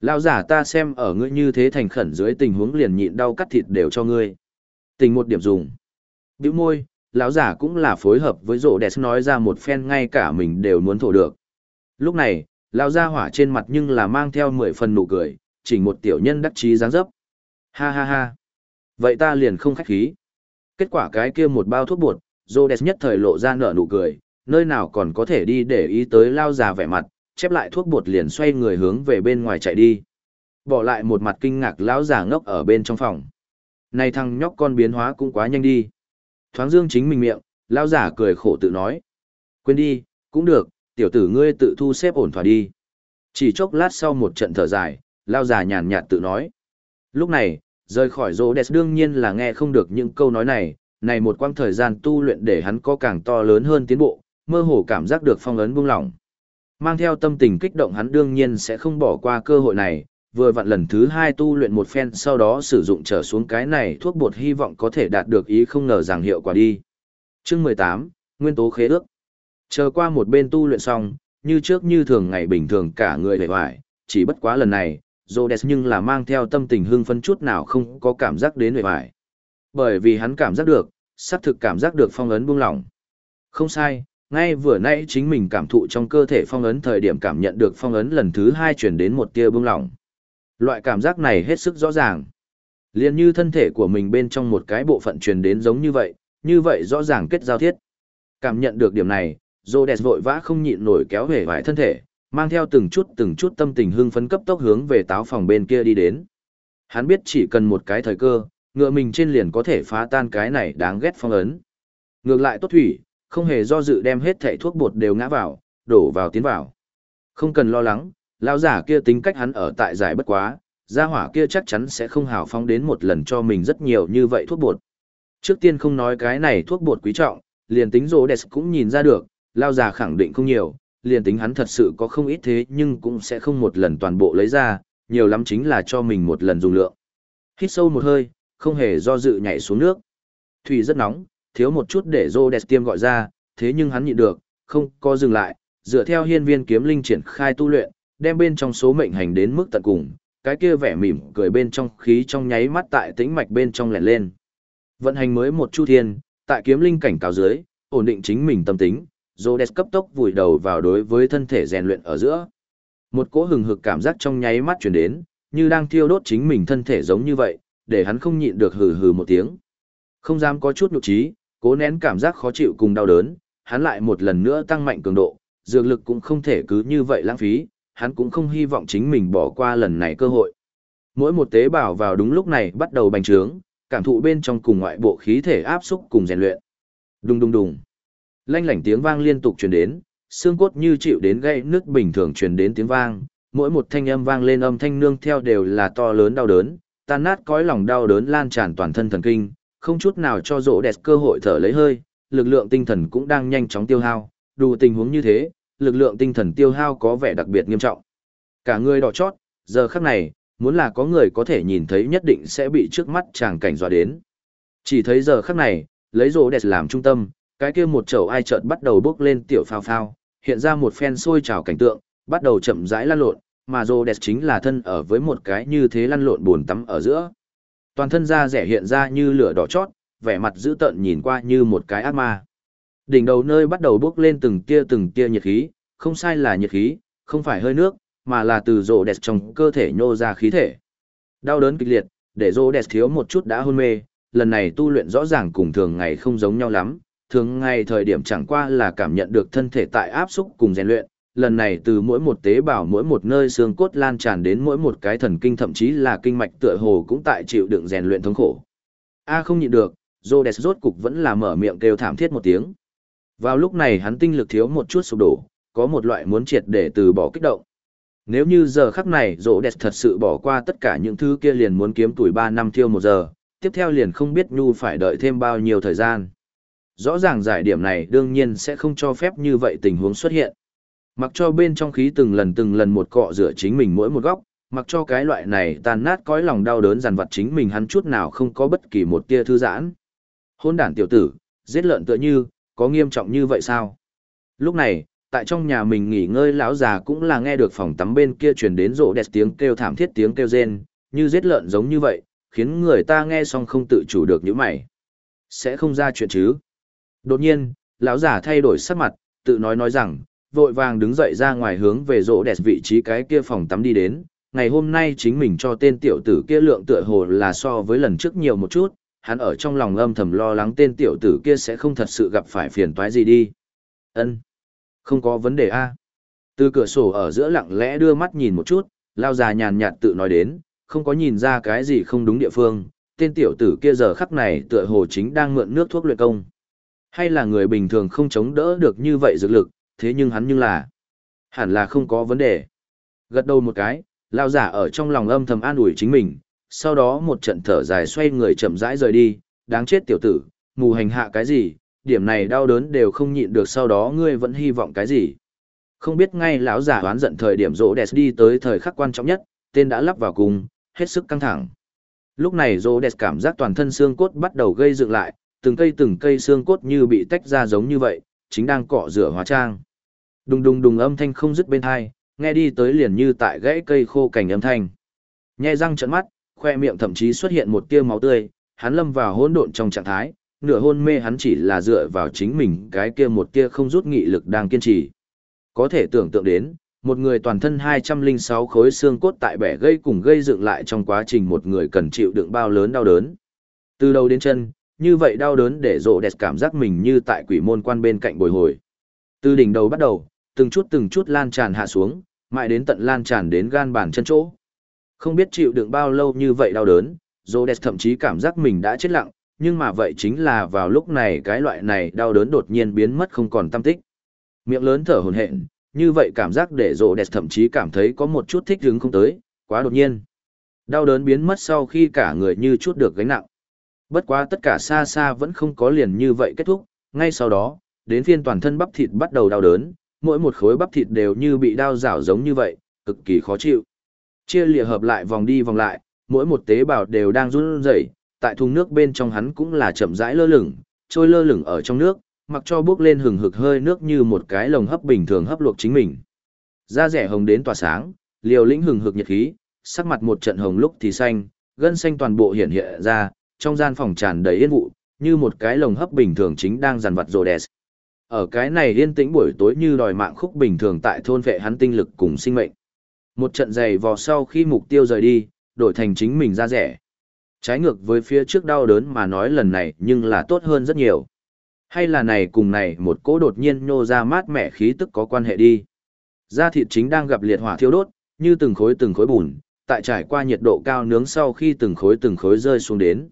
Lao giả ta xem ở ngươi như thế thành khẩn dưới tình huống liền nhịn đau cắt thịt đều cho ngươi. Tình một điểm dùng bĩu môi, lão giả cũng là phối hợp với rộ đẹp nói ra một phen ngay cả mình đều muốn thổ được. Lúc này, lão gia hỏa trên mặt nhưng là mang theo mười phần nụ cười, chỉnh một tiểu nhân đắc chí dáng dấp. Ha ha ha. Vậy ta liền không khách khí. Kết quả cái kia một bao thuốc bột, rộ đẹp nhất thời lộ ra nở nụ cười, nơi nào còn có thể đi để ý tới lao già vẻ mặt, chép lại thuốc bột liền xoay người hướng về bên ngoài chạy đi. Bỏ lại một mặt kinh ngạc lão già ngốc ở bên trong phòng. Này thằng nhóc con biến hóa cũng quá nhanh đi. Thoáng dương chính mình miệng, lão giả cười khổ tự nói. Quên đi, cũng được, tiểu tử ngươi tự thu xếp ổn thỏa đi. Chỉ chốc lát sau một trận thở dài, lao giả nhàn nhạt tự nói. Lúc này, rời khỏi rô đẹp đương nhiên là nghe không được những câu nói này, này một quãng thời gian tu luyện để hắn có càng to lớn hơn tiến bộ, mơ hồ cảm giác được phong ấn buông lỏng. Mang theo tâm tình kích động hắn đương nhiên sẽ không bỏ qua cơ hội này, vừa vặn lần thứ hai tu luyện một phen sau đó sử dụng trở xuống cái này thuốc bột hy vọng có thể đạt được ý không ngờ rằng hiệu quả đi. Chương mười tám Nguyên tố khế ước. Chờ qua một bên tu luyện xong, như trước như thường ngày bình thường cả người vẻ hoài, chỉ bất quá lần này, Rhodes nhưng là mang theo tâm tình hưng phấn chút nào không có cảm giác đến vẻ vải. Bởi vì hắn cảm giác được, xác thực cảm giác được phong ấn buông lỏng. Không sai, ngay vừa nãy chính mình cảm thụ trong cơ thể phong ấn thời điểm cảm nhận được phong ấn lần thứ hai chuyển đến một tia buông lỏng. Loại cảm giác này hết sức rõ ràng. Liên như thân thể của mình bên trong một cái bộ phận truyền đến giống như vậy, như vậy rõ ràng kết giao thiết. Cảm nhận được điểm này, Rhodes vội vã không nhịn nổi kéo về vài thân thể, mang theo từng chút từng chút tâm tình hưng phấn cấp tốc hướng về táo phòng bên kia đi đến. Hắn biết chỉ cần một cái thời cơ, ngựa mình trên liền có thể phá tan cái này đáng ghét phong ấn. Ngược lại tốt thủy, không hề do dự đem hết thảy thuốc bột đều ngã vào, đổ vào tiến vào. Không cần lo lắng, lão giả kia tính cách hắn ở tại giải bất quá, gia hỏa kia chắc chắn sẽ không hào phóng đến một lần cho mình rất nhiều như vậy thuốc bột. Trước tiên không nói cái này thuốc bột quý trọng, liền tính rô đẹp cũng nhìn ra được, lao già khẳng định không nhiều, liền tính hắn thật sự có không ít thế nhưng cũng sẽ không một lần toàn bộ lấy ra, nhiều lắm chính là cho mình một lần dùng lượng. Hít sâu một hơi, không hề do dự nhảy xuống nước. Thủy rất nóng, thiếu một chút để rô đẹp tiêm gọi ra, thế nhưng hắn nhịn được, không có dừng lại, dựa theo hiên viên kiếm linh triển khai tu luyện, đem bên trong số mệnh hành đến mức tận cùng, cái kia vẻ mỉm cười bên trong khí trong nháy mắt tại tĩnh mạch bên trong lẻn lên. Vận hành mới một chu thiên, tại kiếm linh cảnh cáo dưới, ổn định chính mình tâm tính, Rhodes cấp tốc vùi đầu vào đối với thân thể rèn luyện ở giữa. Một cỗ hừng hực cảm giác trong nháy mắt truyền đến, như đang thiêu đốt chính mình thân thể giống như vậy, để hắn không nhịn được hừ hừ một tiếng. Không dám có chút nhục trí, cố nén cảm giác khó chịu cùng đau đớn, hắn lại một lần nữa tăng mạnh cường độ, dược lực cũng không thể cứ như vậy lãng phí, hắn cũng không hy vọng chính mình bỏ qua lần này cơ hội. Mỗi một tế bào vào đúng lúc này bắt đầu bành trướng, cảm thụ bên trong cùng ngoại bộ khí thể áp xúc cùng rèn luyện. Đùng đùng đùng. Lanh lảnh tiếng vang liên tục truyền đến, xương cốt như chịu đến gây nước bình thường truyền đến tiếng vang, mỗi một thanh âm vang lên âm thanh nương theo đều là to lớn đau đớn, tan nát cõi lòng đau đớn lan tràn toàn thân thần kinh, không chút nào cho rỗ đẹp cơ hội thở lấy hơi, lực lượng tinh thần cũng đang nhanh chóng tiêu hao, đủ tình huống như thế, lực lượng tinh thần tiêu hao có vẻ đặc biệt nghiêm trọng. Cả người đỏ chót, giờ khắc này, muốn là có người có thể nhìn thấy nhất định sẽ bị trước mắt chàng cảnh dọa đến. Chỉ thấy giờ khắc này, lấy rổ đẹp làm trung tâm, cái kia một chậu ai chợt bắt đầu bước lên tiểu phao phao, hiện ra một phen sôi trào cảnh tượng, bắt đầu chậm rãi lăn lộn, mà rổ đẹp chính là thân ở với một cái như thế lăn lộn buồn tắm ở giữa. Toàn thân da rẻ hiện ra như lửa đỏ chót, vẻ mặt dữ tợn nhìn qua như một cái ác ma. Đỉnh đầu nơi bắt đầu bước lên từng tia từng tia nhiệt khí, không sai là nhiệt khí, không phải hơi nước, mà là từ rỗ đẹp trong cơ thể nhô ra khí thể. Đau đớn kịch liệt, để rỗ đẹp thiếu một chút đã hôn mê, lần này tu luyện rõ ràng cùng thường ngày không giống nhau lắm, thường ngày thời điểm chẳng qua là cảm nhận được thân thể tại áp xúc cùng rèn luyện, lần này từ mỗi một tế bào mỗi một nơi xương cốt lan tràn đến mỗi một cái thần kinh thậm chí là kinh mạch tựa hồ cũng tại chịu đựng rèn luyện thống khổ. A không nhịn được, Rhodes rốt cục vẫn là mở miệng kêu thảm thiết một tiếng. Vào lúc này hắn tinh lực thiếu một chút sụp đổ, có một loại muốn triệt để từ bỏ kích động. Nếu như giờ khắc này rỗ đẹp thật sự bỏ qua tất cả những thứ kia liền muốn kiếm tuổi 3 năm thiêu một giờ, tiếp theo liền không biết Nhu phải đợi thêm bao nhiêu thời gian. Rõ ràng giải điểm này đương nhiên sẽ không cho phép như vậy tình huống xuất hiện. Mặc cho bên trong khí từng lần từng lần một cọ rửa chính mình mỗi một góc, mặc cho cái loại này tàn nát cõi lòng đau đớn dằn vặt chính mình hắn chút nào không có bất kỳ một tia thư giãn. Hôn đản tiểu tử, giết lợn tựa như, có nghiêm trọng như vậy sao? Lúc này, tại trong nhà mình nghỉ ngơi lão già cũng là nghe được phòng tắm bên kia truyền đến rộ đẹp tiếng kêu thảm thiết tiếng kêu rên, như giết lợn giống như vậy, khiến người ta nghe xong không tự chủ được những mày. Sẽ không ra chuyện chứ? Đột nhiên, lão già thay đổi sắc mặt, tự nói nói rằng, vội vàng đứng dậy ra ngoài hướng về rộ đẹp vị trí cái kia phòng tắm đi đến. Ngày hôm nay chính mình cho tên tiểu tử kia lượng tựa hồ là so với lần trước nhiều một chút, hắn ở trong lòng âm thầm lo lắng tên tiểu tử kia sẽ không thật sự gặp phải phiền toái gì đi. Ân, Không có vấn đề a. Từ cửa sổ ở giữa lặng lẽ đưa mắt nhìn một chút, lao già nhàn nhạt tự nói đến, không có nhìn ra cái gì không đúng địa phương, tên tiểu tử kia giờ khắc này tựa hồ chính đang mượn nước thuốc luyện công. Hay là người bình thường không chống đỡ được như vậy dược lực, thế nhưng hắn nhưng là, hẳn là không có vấn đề. Gật đầu một cái, lao giả ở trong lòng âm thầm an ủi chính mình, sau đó một trận thở dài xoay người chậm rãi rời đi, đáng chết tiểu tử, mù hành hạ cái gì, điểm này đau đớn đều không nhịn được sau đó ngươi vẫn hy vọng cái gì. Không biết ngay lão giả oán giận thời điểm rỗ đẹp đi tới thời khắc quan trọng nhất, tên đã lắp vào cùng, hết sức căng thẳng. Lúc này rỗ đẹp cảm giác toàn thân xương cốt bắt đầu gây dựng lại, từng cây từng cây xương cốt như bị tách ra giống như vậy, chính đang cọ rửa hóa trang. Đùng đùng đùng âm thanh không dứt bên tai nghe đi tới liền như tại gãy cây khô cảnh âm thanh. Nhẹ răng trợn mắt, khoe miệng thậm chí xuất hiện một tia máu tươi, hắn lâm vào hỗn độn trong trạng thái, nửa hôn mê hắn chỉ là dựa vào chính mình cái kia một tia không rút nghị lực đang kiên trì. Có thể tưởng tượng đến, một người toàn thân 206 khối xương cốt tại bẻ gây cùng gây dựng lại trong quá trình một người cần chịu đựng bao lớn đau đớn. Từ đầu đến chân, như vậy đau đớn để rộ đẹp cảm giác mình như tại quỷ môn quan bên cạnh bồi hồi. Từ đỉnh đầu bắt đầu, từng chút từng chút lan tràn hạ xuống, mãi đến tận lan tràn đến gan bàn chân chỗ. Không biết chịu đựng bao lâu như vậy đau đớn, Rhodes thậm chí cảm giác mình đã chết lặng, nhưng mà vậy chính là vào lúc này cái loại này đau đớn đột nhiên biến mất không còn tâm tích. Miệng lớn thở hổn hển, như vậy cảm giác để Rhodes thậm chí cảm thấy có một chút thích hứng không tới, quá đột nhiên. Đau đớn biến mất sau khi cả người như chút được gánh nặng. Bất quá tất cả xa xa vẫn không có liền như vậy kết thúc, ngay sau đó, đến phiên toàn thân bắp thịt bắt đầu đau đớn, mỗi một khối bắp thịt đều như bị đau rảo giống như vậy, cực kỳ khó chịu. Chia lìa hợp lại vòng đi vòng lại, mỗi một tế bào đều đang run rẩy, tại thùng nước bên trong hắn cũng là chậm rãi lơ lửng, trôi lơ lửng ở trong nước, mặc cho bước lên hừng hực hơi nước như một cái lồng hấp bình thường hấp luộc chính mình. Da rẻ hồng đến tỏa sáng, liều lĩnh hừng hực nhiệt khí, sắc mặt một trận hồng lúc thì xanh, gân xanh toàn bộ hiện hiện ra, trong gian phòng tràn đầy yên vụ, như một cái lồng hấp bình thường chính đang dằn vặt rồ đẹp. Ở cái này yên tĩnh buổi tối như đòi mạng khúc bình thường tại thôn vệ hắn tinh lực cùng sinh mệnh. Một trận giày vò sau khi mục tiêu rời đi, đổi thành chính mình ra rẻ. Trái ngược với phía trước đau đớn mà nói lần này nhưng là tốt hơn rất nhiều. Hay là này cùng này một cỗ đột nhiên nhô ra mát mẻ khí tức có quan hệ đi. Da thịt chính đang gặp liệt hỏa thiêu đốt, như từng khối từng khối bùn, tại trải qua nhiệt độ cao nướng sau khi từng khối từng khối rơi xuống đến.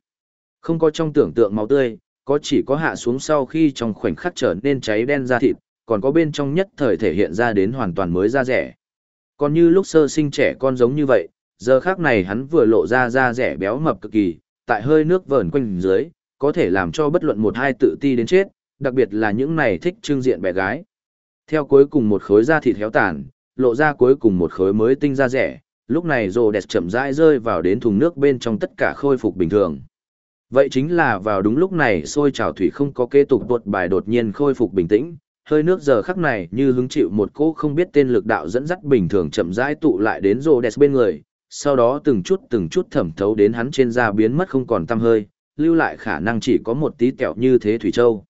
Không có trong tưởng tượng máu tươi, có chỉ có hạ xuống sau khi trong khoảnh khắc trở nên cháy đen da thịt, còn có bên trong nhất thời thể hiện ra đến hoàn toàn mới da rẻ. Còn như lúc sơ sinh trẻ con giống như vậy, giờ khác này hắn vừa lộ ra da rẻ béo mập cực kỳ, tại hơi nước vờn quanh dưới, có thể làm cho bất luận một hai tự ti đến chết, đặc biệt là những này thích trưng diện bé gái. Theo cuối cùng một khối da thịt héo tàn, lộ ra cuối cùng một khối mới tinh da rẻ, lúc này rồ đẹp chậm rãi rơi vào đến thùng nước bên trong tất cả khôi phục bình thường. Vậy chính là vào đúng lúc này sôi trào thủy không có kế tục tuột bài đột nhiên khôi phục bình tĩnh, hơi nước giờ khắc này như hứng chịu một cỗ không biết tên lực đạo dẫn dắt bình thường chậm rãi tụ lại đến rô đẹp bên người, sau đó từng chút từng chút thẩm thấu đến hắn trên da biến mất không còn tăm hơi, lưu lại khả năng chỉ có một tí kẹo như thế thủy châu.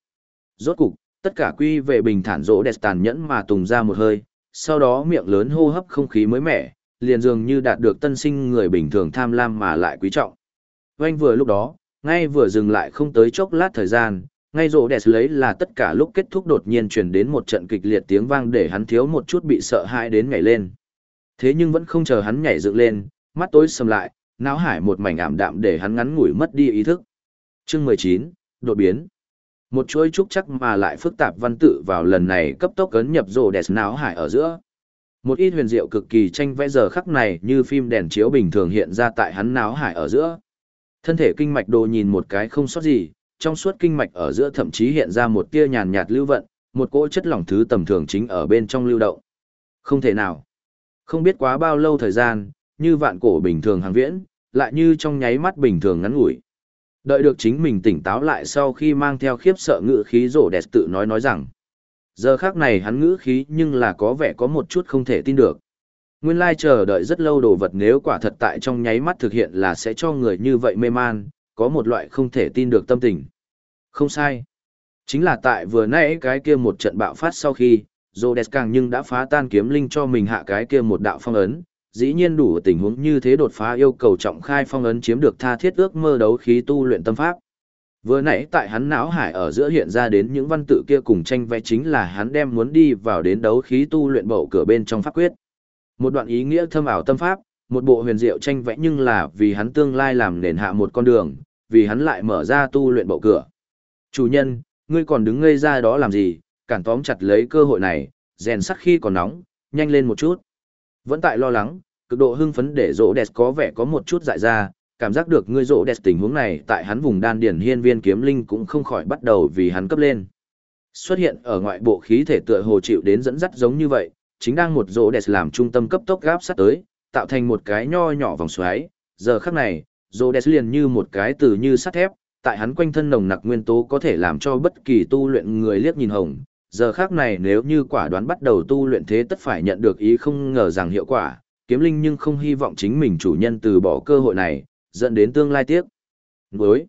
Rốt cục, tất cả quy về bình thản rỗ đẹp tàn nhẫn mà tùng ra một hơi, sau đó miệng lớn hô hấp không khí mới mẻ, liền dường như đạt được tân sinh người bình thường tham lam mà lại quý trọng. Oanh vừa lúc đó, ngay vừa dừng lại không tới chốc lát thời gian, ngay rộ đẹp lấy là tất cả lúc kết thúc đột nhiên truyền đến một trận kịch liệt tiếng vang để hắn thiếu một chút bị sợ hãi đến nhảy lên. Thế nhưng vẫn không chờ hắn nhảy dựng lên, mắt tối sầm lại, não hải một mảnh ảm đạm để hắn ngắn ngủi mất đi ý thức. Chương 19, đột biến. Một chuỗi trúc chắc mà lại phức tạp văn tự vào lần này cấp tốc cấn nhập rộ đẹp não hải ở giữa. Một ít huyền diệu cực kỳ tranh vẽ giờ khắc này như phim đèn chiếu bình thường hiện ra tại hắn não hải ở giữa. Thân thể kinh mạch đồ nhìn một cái không sót gì, trong suốt kinh mạch ở giữa thậm chí hiện ra một tia nhàn nhạt lưu vận, một cỗ chất lỏng thứ tầm thường chính ở bên trong lưu động. Không thể nào. Không biết quá bao lâu thời gian, như vạn cổ bình thường hàng viễn, lại như trong nháy mắt bình thường ngắn ngủi. Đợi được chính mình tỉnh táo lại sau khi mang theo khiếp sợ ngữ khí rổ đẹp tự nói nói rằng. Giờ khác này hắn ngữ khí nhưng là có vẻ có một chút không thể tin được. Nguyên lai chờ đợi rất lâu đồ vật nếu quả thật tại trong nháy mắt thực hiện là sẽ cho người như vậy mê man, có một loại không thể tin được tâm tình. Không sai. Chính là tại vừa nãy cái kia một trận bạo phát sau khi, Rhodes càng nhưng đã phá tan kiếm linh cho mình hạ cái kia một đạo phong ấn, dĩ nhiên đủ tình huống như thế đột phá yêu cầu trọng khai phong ấn chiếm được tha thiết ước mơ đấu khí tu luyện tâm pháp. Vừa nãy tại hắn não hải ở giữa hiện ra đến những văn tự kia cùng tranh vẽ chính là hắn đem muốn đi vào đến đấu khí tu luyện bậu cửa bên trong pháp quyết. Một đoạn ý nghĩa thâm ảo tâm pháp, một bộ huyền diệu tranh vẽ nhưng là vì hắn tương lai làm nền hạ một con đường, vì hắn lại mở ra tu luyện bậu cửa. Chủ nhân, ngươi còn đứng ngây ra đó làm gì, cản tóm chặt lấy cơ hội này, rèn sắt khi còn nóng, nhanh lên một chút. Vẫn tại lo lắng, cực độ hưng phấn để rỗ đẹp có vẻ có một chút dại ra, cảm giác được ngươi rỗ đẹp tình huống này tại hắn vùng đan điển hiên viên kiếm linh cũng không khỏi bắt đầu vì hắn cấp lên. Xuất hiện ở ngoại bộ khí thể tựa hồ chịu đến dẫn dắt giống như vậy, chính đang một rỗ đẹp làm trung tâm cấp tốc gáp sát tới, tạo thành một cái nho nhỏ vòng xoáy, giờ khắc này, rỗ đẹp liền như một cái từ như sắt thép, tại hắn quanh thân nồng nặc nguyên tố có thể làm cho bất kỳ tu luyện người liếc nhìn hồng, giờ khác này nếu như quả đoán bắt đầu tu luyện thế tất phải nhận được ý không ngờ rằng hiệu quả, kiếm linh nhưng không hy vọng chính mình chủ nhân từ bỏ cơ hội này, dẫn đến tương lai tiếc. Đối.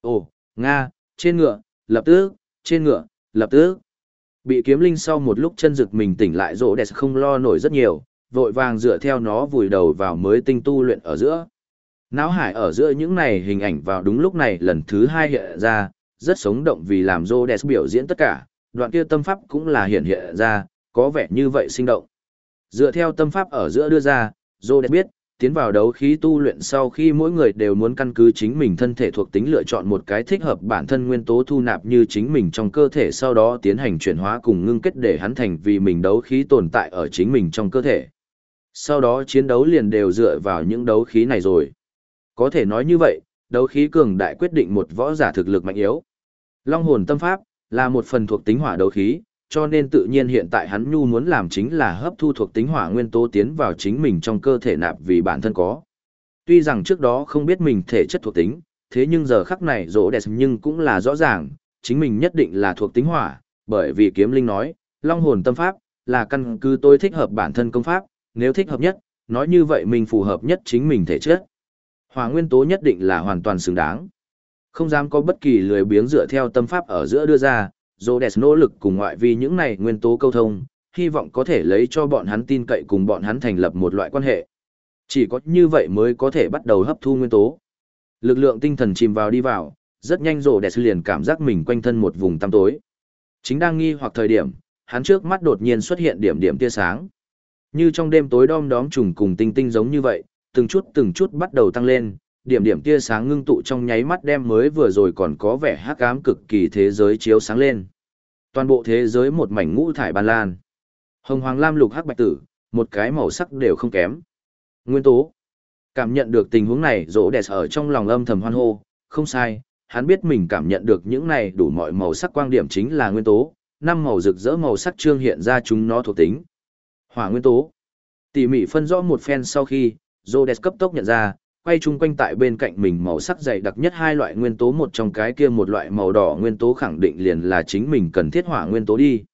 Ồ, Nga, Trên ngựa, lập tức, trên ngựa, lập tức. Bị kiếm linh sau một lúc chân rực mình tỉnh lại rỗ đẹp không lo nổi rất nhiều, vội vàng dựa theo nó vùi đầu vào mới tinh tu luyện ở giữa. Náo hải ở giữa những này hình ảnh vào đúng lúc này lần thứ hai hiện ra, rất sống động vì làm rỗ biểu diễn tất cả, đoạn kia tâm pháp cũng là hiện hiện ra, có vẻ như vậy sinh động. Dựa theo tâm pháp ở giữa đưa ra, rỗ biết, tiến vào đấu khí tu luyện sau khi mỗi người đều muốn căn cứ chính mình thân thể thuộc tính lựa chọn một cái thích hợp bản thân nguyên tố thu nạp như chính mình trong cơ thể sau đó tiến hành chuyển hóa cùng ngưng kết để hắn thành vì mình đấu khí tồn tại ở chính mình trong cơ thể. Sau đó chiến đấu liền đều dựa vào những đấu khí này rồi. Có thể nói như vậy, đấu khí cường đại quyết định một võ giả thực lực mạnh yếu. Long hồn tâm pháp là một phần thuộc tính hỏa đấu khí, cho nên tự nhiên hiện tại hắn nhu muốn làm chính là hấp thu thuộc tính hỏa nguyên tố tiến vào chính mình trong cơ thể nạp vì bản thân có. Tuy rằng trước đó không biết mình thể chất thuộc tính, thế nhưng giờ khắc này rỗ đẹp nhưng cũng là rõ ràng, chính mình nhất định là thuộc tính hỏa, bởi vì kiếm linh nói, long hồn tâm pháp, là căn cứ tôi thích hợp bản thân công pháp, nếu thích hợp nhất, nói như vậy mình phù hợp nhất chính mình thể chất. Hỏa nguyên tố nhất định là hoàn toàn xứng đáng. Không dám có bất kỳ lười biếng dựa theo tâm pháp ở giữa đưa ra, Rhodes nỗ lực cùng ngoại vi những này nguyên tố câu thông, hy vọng có thể lấy cho bọn hắn tin cậy cùng bọn hắn thành lập một loại quan hệ. Chỉ có như vậy mới có thể bắt đầu hấp thu nguyên tố. Lực lượng tinh thần chìm vào đi vào, rất nhanh Rhodes liền cảm giác mình quanh thân một vùng tăm tối. Chính đang nghi hoặc thời điểm, hắn trước mắt đột nhiên xuất hiện điểm điểm tia sáng. Như trong đêm tối đom đóm trùng cùng tinh tinh giống như vậy, từng chút từng chút bắt đầu tăng lên, điểm điểm tia sáng ngưng tụ trong nháy mắt đem mới vừa rồi còn có vẻ hắc ám cực kỳ thế giới chiếu sáng lên. Toàn bộ thế giới một mảnh ngũ thải ban lan. Hồng hoàng lam lục hắc bạch tử, một cái màu sắc đều không kém. Nguyên tố. Cảm nhận được tình huống này, rỗ đẹp ở trong lòng âm thầm hoan hô, không sai, hắn biết mình cảm nhận được những này đủ mọi màu sắc quang điểm chính là nguyên tố, năm màu rực rỡ màu sắc trương hiện ra chúng nó thuộc tính. Hỏa nguyên tố. Tỉ mỉ phân rõ một phen sau khi, Rhodes cấp tốc nhận ra, quay chung quanh tại bên cạnh mình màu sắc dày đặc nhất hai loại nguyên tố một trong cái kia một loại màu đỏ nguyên tố khẳng định liền là chính mình cần thiết hỏa nguyên tố đi.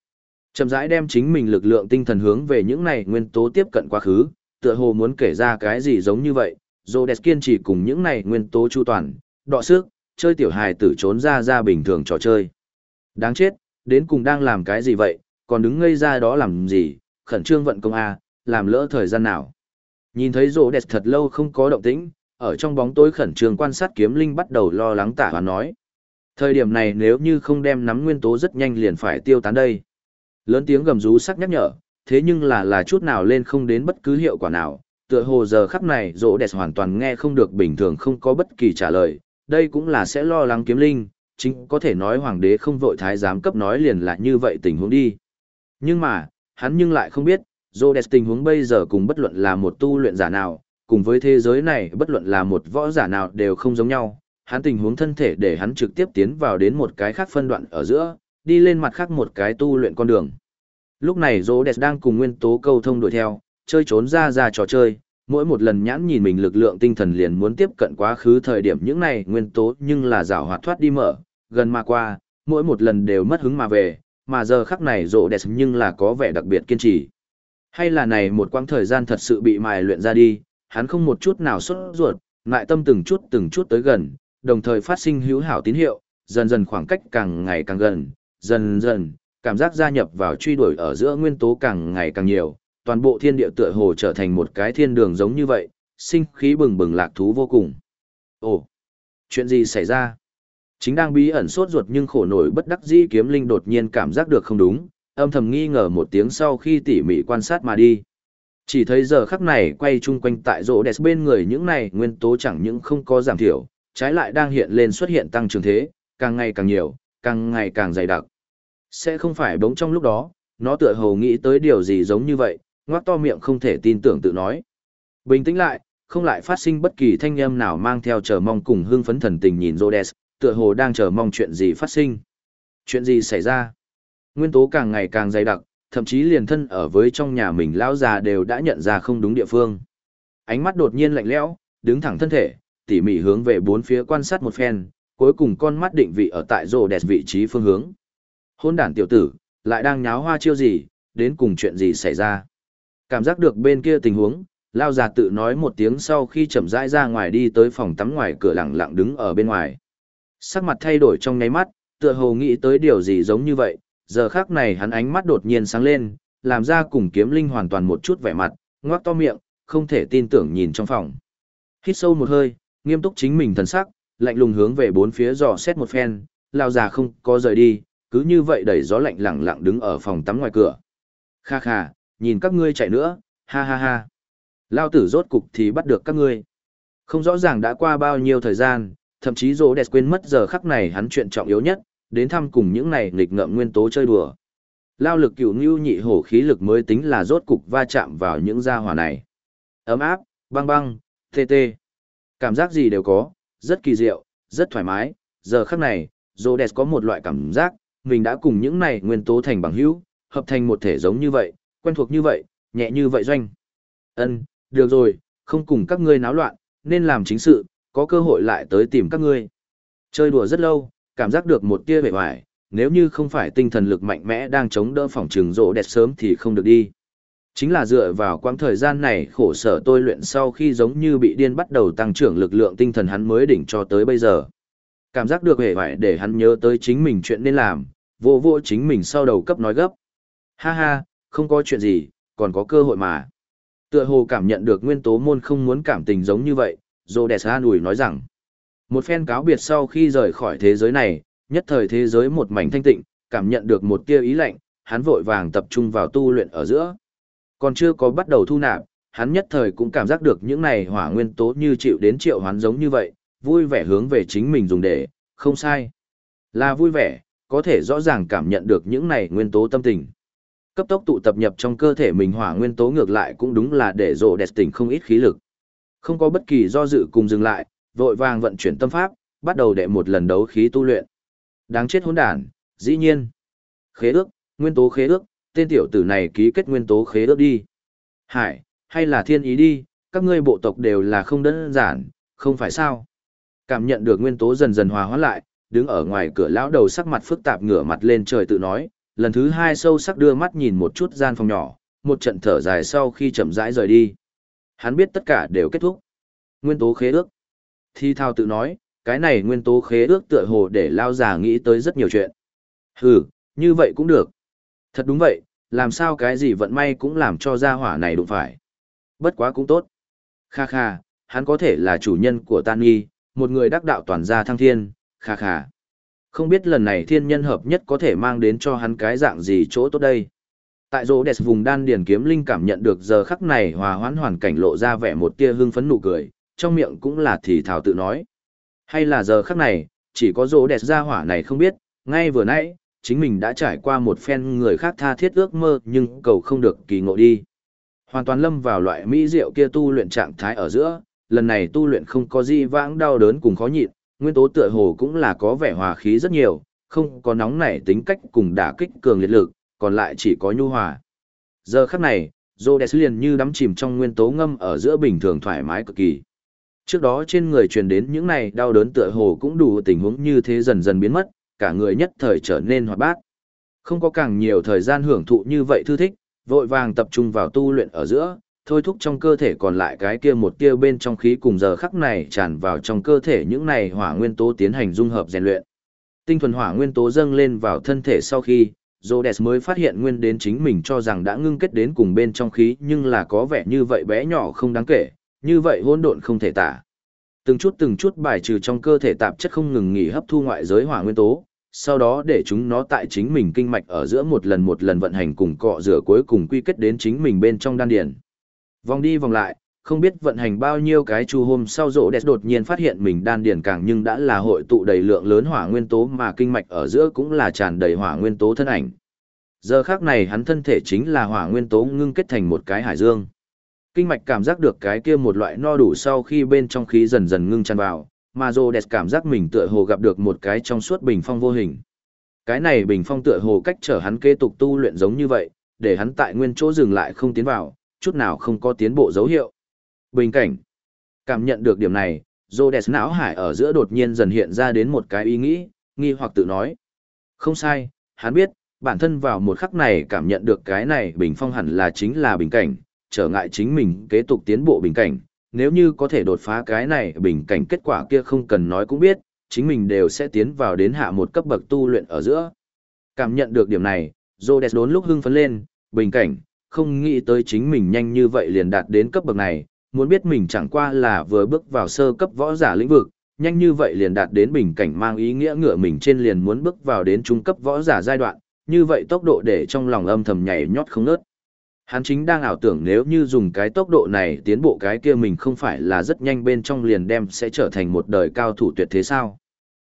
Chậm rãi đem chính mình lực lượng tinh thần hướng về những này nguyên tố tiếp cận quá khứ, tựa hồ muốn kể ra cái gì giống như vậy, Rhodes kiên trì cùng những này nguyên tố chu toàn, đọ sức, chơi tiểu hài tử trốn ra ra bình thường trò chơi. Đáng chết, đến cùng đang làm cái gì vậy, còn đứng ngây ra đó làm gì, khẩn trương vận công A, làm lỡ thời gian nào. Nhìn thấy rô đẹp thật lâu không có động tĩnh, ở trong bóng tối khẩn trương quan sát kiếm linh bắt đầu lo lắng tả và nói. Thời điểm này nếu như không đem nắm nguyên tố rất nhanh liền phải tiêu tán đây. Lớn tiếng gầm rú sắc nhắc nhở, thế nhưng là là chút nào lên không đến bất cứ hiệu quả nào. Tựa hồ giờ khắc này rỗ đẹp hoàn toàn nghe không được bình thường không có bất kỳ trả lời. Đây cũng là sẽ lo lắng kiếm linh, chính có thể nói hoàng đế không vội thái giám cấp nói liền là như vậy tình huống đi. Nhưng mà, hắn nhưng lại không biết, Rhodes tình huống bây giờ cùng bất luận là một tu luyện giả nào, cùng với thế giới này bất luận là một võ giả nào đều không giống nhau, hắn tình huống thân thể để hắn trực tiếp tiến vào đến một cái khác phân đoạn ở giữa, đi lên mặt khác một cái tu luyện con đường. Lúc này Rhodes đang cùng nguyên tố câu thông đuổi theo, chơi trốn ra ra trò chơi, mỗi một lần nhãn nhìn mình lực lượng tinh thần liền muốn tiếp cận quá khứ thời điểm những này nguyên tố nhưng là rào hoạt thoát đi mở, gần mà qua, mỗi một lần đều mất hứng mà về, mà giờ khắc này Rhodes nhưng là có vẻ đặc biệt kiên trì. Hay là này một quãng thời gian thật sự bị mài luyện ra đi, hắn không một chút nào xuất ruột, ngại tâm từng chút từng chút tới gần, đồng thời phát sinh hữu hảo tín hiệu, dần dần khoảng cách càng ngày càng gần, dần dần, cảm giác gia nhập vào truy đuổi ở giữa nguyên tố càng ngày càng nhiều, toàn bộ thiên địa tựa hồ trở thành một cái thiên đường giống như vậy, sinh khí bừng bừng lạc thú vô cùng. Ồ, chuyện gì xảy ra? Chính đang bí ẩn sốt ruột nhưng khổ nổi bất đắc dĩ kiếm linh đột nhiên cảm giác được không đúng, âm thầm nghi ngờ một tiếng sau khi tỉ mỉ quan sát mà đi. Chỉ thấy giờ khắc này quay chung quanh tại rỗ đẹp bên người những này nguyên tố chẳng những không có giảm thiểu, trái lại đang hiện lên xuất hiện tăng trưởng thế, càng ngày càng nhiều, càng ngày càng dày đặc. Sẽ không phải bỗng trong lúc đó, nó tựa hồ nghĩ tới điều gì giống như vậy, ngoác to miệng không thể tin tưởng tự nói. Bình tĩnh lại, không lại phát sinh bất kỳ thanh âm nào mang theo chờ mong cùng hương phấn thần tình nhìn Rhodes, tựa hồ đang chờ mong chuyện gì phát sinh. Chuyện gì xảy ra? Nguyên tố càng ngày càng dày đặc, thậm chí liền thân ở với trong nhà mình lão già đều đã nhận ra không đúng địa phương. Ánh mắt đột nhiên lạnh lẽo, đứng thẳng thân thể, tỉ mỉ hướng về bốn phía quan sát một phen, cuối cùng con mắt định vị ở tại rồ đẹp vị trí phương hướng. Hôn đản tiểu tử, lại đang nháo hoa chiêu gì, đến cùng chuyện gì xảy ra. Cảm giác được bên kia tình huống, lao già tự nói một tiếng sau khi chậm rãi ra ngoài đi tới phòng tắm ngoài cửa lặng lặng đứng ở bên ngoài. Sắc mặt thay đổi trong nháy mắt, tựa hồ nghĩ tới điều gì giống như vậy, giờ khác này hắn ánh mắt đột nhiên sáng lên, làm ra cùng kiếm linh hoàn toàn một chút vẻ mặt, ngoác to miệng, không thể tin tưởng nhìn trong phòng. Hít sâu một hơi, nghiêm túc chính mình thần sắc, lạnh lùng hướng về bốn phía dò xét một phen, lao già không có rời đi, cứ như vậy đẩy gió lạnh lặng lặng đứng ở phòng tắm ngoài cửa. Kha kha, nhìn các ngươi chạy nữa, ha ha ha. Lao tử rốt cục thì bắt được các ngươi. Không rõ ràng đã qua bao nhiêu thời gian, thậm chí rô đẹp quên mất giờ khắc này hắn chuyện trọng yếu nhất, đến thăm cùng những này nghịch ngợm nguyên tố chơi đùa. Lao lực cửu ngưu nhị hổ khí lực mới tính là rốt cục va chạm vào những gia hỏa này. Ấm áp, băng băng, tê tê. Cảm giác gì đều có, rất kỳ diệu, rất thoải mái. Giờ khắc này, Rhodes có một loại cảm giác, mình đã cùng những này nguyên tố thành bằng hữu, hợp thành một thể giống như vậy, quen thuộc như vậy, nhẹ như vậy doanh. Ân, được rồi, không cùng các ngươi náo loạn, nên làm chính sự, có cơ hội lại tới tìm các ngươi. Chơi đùa rất lâu, cảm giác được một tia vẻ vải, nếu như không phải tinh thần lực mạnh mẽ đang chống đỡ phòng trường rộ đẹp sớm thì không được đi. Chính là dựa vào quãng thời gian này khổ sở tôi luyện sau khi giống như bị điên bắt đầu tăng trưởng lực lượng tinh thần hắn mới đỉnh cho tới bây giờ. Cảm giác được hề vải để hắn nhớ tới chính mình chuyện nên làm, vô vô chính mình sau đầu cấp nói gấp. Ha ha, không có chuyện gì, còn có cơ hội mà. Tựa hồ cảm nhận được nguyên tố môn không muốn cảm tình giống như vậy, Dô Đẹp Sa Nùi nói rằng, một phen cáo biệt sau khi rời khỏi thế giới này, nhất thời thế giới một mảnh thanh tịnh, cảm nhận được một tia ý lạnh, hắn vội vàng tập trung vào tu luyện ở giữa. Còn chưa có bắt đầu thu nạp, hắn nhất thời cũng cảm giác được những này hỏa nguyên tố như chịu đến triệu hắn giống như vậy, vui vẻ hướng về chính mình dùng để, không sai. Là vui vẻ, có thể rõ ràng cảm nhận được những này nguyên tố tâm tình. Cấp tốc tụ tập nhập trong cơ thể mình hỏa nguyên tố ngược lại cũng đúng là để rộ đẹp tỉnh không ít khí lực. Không có bất kỳ do dự cùng dừng lại, vội vàng vận chuyển tâm pháp, bắt đầu đệ một lần đấu khí tu luyện. Đáng chết hỗn đản, dĩ nhiên. Khế ước, nguyên tố khế ước, tên tiểu tử này ký kết nguyên tố khế ước đi. Hải, hay là thiên ý đi, các ngươi bộ tộc đều là không đơn giản, không phải sao. Cảm nhận được nguyên tố dần dần hòa hóa lại, đứng ở ngoài cửa lão đầu sắc mặt phức tạp ngửa mặt lên trời tự nói, lần thứ hai sâu sắc đưa mắt nhìn một chút gian phòng nhỏ, một trận thở dài sau khi chậm rãi rời đi. Hắn biết tất cả đều kết thúc. Nguyên tố khế ước. Thi thao tự nói, cái này nguyên tố khế ước tựa hồ để lao già nghĩ tới rất nhiều chuyện. Hừ, như vậy cũng được. Thật đúng vậy, làm sao cái gì vận may cũng làm cho gia hỏa này đụng phải. Bất quá cũng tốt. Kha kha, hắn có thể là chủ nhân của Tan Nghi, một người đắc đạo toàn gia thăng thiên, kha kha. Không biết lần này thiên nhân hợp nhất có thể mang đến cho hắn cái dạng gì chỗ tốt đây. Tại rỗ đẹp vùng đan điền kiếm linh cảm nhận được giờ khắc này hòa hoãn hoàn cảnh lộ ra vẻ một tia hưng phấn nụ cười, trong miệng cũng là thì thảo tự nói. Hay là giờ khắc này, chỉ có rỗ đẹp ra hỏa này không biết, ngay vừa nãy, chính mình đã trải qua một phen người khác tha thiết ước mơ nhưng cầu không được kỳ ngộ đi. Hoàn toàn lâm vào loại mỹ diệu kia tu luyện trạng thái ở giữa, lần này tu luyện không có gì vãng đau đớn cùng khó nhịn, nguyên tố tựa hồ cũng là có vẻ hòa khí rất nhiều, không có nóng nảy tính cách cùng đả kích cường liệt lực, còn lại chỉ có nhu hòa. Giờ khắc này, Rhodes liền như đắm chìm trong nguyên tố ngâm ở giữa bình thường thoải mái cực kỳ. Trước đó trên người truyền đến những này đau đớn tựa hồ cũng đủ tình huống như thế dần dần biến mất, cả người nhất thời trở nên hoạt bát. Không có càng nhiều thời gian hưởng thụ như vậy thư thích, vội vàng tập trung vào tu luyện ở giữa, thôi thúc trong cơ thể còn lại cái kia một kia bên trong khí cùng giờ khắc này tràn vào trong cơ thể những này hỏa nguyên tố tiến hành dung hợp rèn luyện. Tinh thuần hỏa nguyên tố dâng lên vào thân thể sau khi, Rhodes mới phát hiện nguyên đến chính mình cho rằng đã ngưng kết đến cùng bên trong khí nhưng là có vẻ như vậy bé nhỏ không đáng kể, như vậy hỗn độn không thể tả. Từng chút từng chút bài trừ trong cơ thể tạp chất không ngừng nghỉ hấp thu ngoại giới hỏa nguyên tố, sau đó để chúng nó tại chính mình kinh mạch ở giữa một lần một lần vận hành cùng cọ rửa cuối cùng quy kết đến chính mình bên trong đan điền. Vòng đi vòng lại, không biết vận hành bao nhiêu cái chu hôm sau rỗ đẹp đột nhiên phát hiện mình đan điền càng nhưng đã là hội tụ đầy lượng lớn hỏa nguyên tố mà kinh mạch ở giữa cũng là tràn đầy hỏa nguyên tố thân ảnh. Giờ khác này hắn thân thể chính là hỏa nguyên tố ngưng kết thành một cái hải dương. Kinh mạch cảm giác được cái kia một loại no đủ sau khi bên trong khí dần dần ngưng tràn vào, mà rỗ đẹp cảm giác mình tựa hồ gặp được một cái trong suốt bình phong vô hình. Cái này bình phong tựa hồ cách trở hắn kế tục tu luyện giống như vậy, để hắn tại nguyên chỗ dừng lại không tiến vào, chút nào không có tiến bộ dấu hiệu. Bình cảnh. Cảm nhận được điểm này, Rhodes não hải ở giữa đột nhiên dần hiện ra đến một cái ý nghĩ, nghi hoặc tự nói. Không sai, hắn biết, bản thân vào một khắc này cảm nhận được cái này bình phong hẳn là chính là bình cảnh, trở ngại chính mình kế tục tiến bộ bình cảnh. Nếu như có thể đột phá cái này bình cảnh kết quả kia không cần nói cũng biết, chính mình đều sẽ tiến vào đến hạ một cấp bậc tu luyện ở giữa. Cảm nhận được điểm này, Rhodes đốn lúc hưng phấn lên, bình cảnh, không nghĩ tới chính mình nhanh như vậy liền đạt đến cấp bậc này, muốn biết mình chẳng qua là vừa bước vào sơ cấp võ giả lĩnh vực, nhanh như vậy liền đạt đến bình cảnh mang ý nghĩa ngựa mình trên liền muốn bước vào đến trung cấp võ giả giai đoạn, như vậy tốc độ để trong lòng âm thầm nhảy nhót không ngớt. Hắn chính đang ảo tưởng nếu như dùng cái tốc độ này tiến bộ cái kia mình không phải là rất nhanh bên trong liền đem sẽ trở thành một đời cao thủ tuyệt thế sao.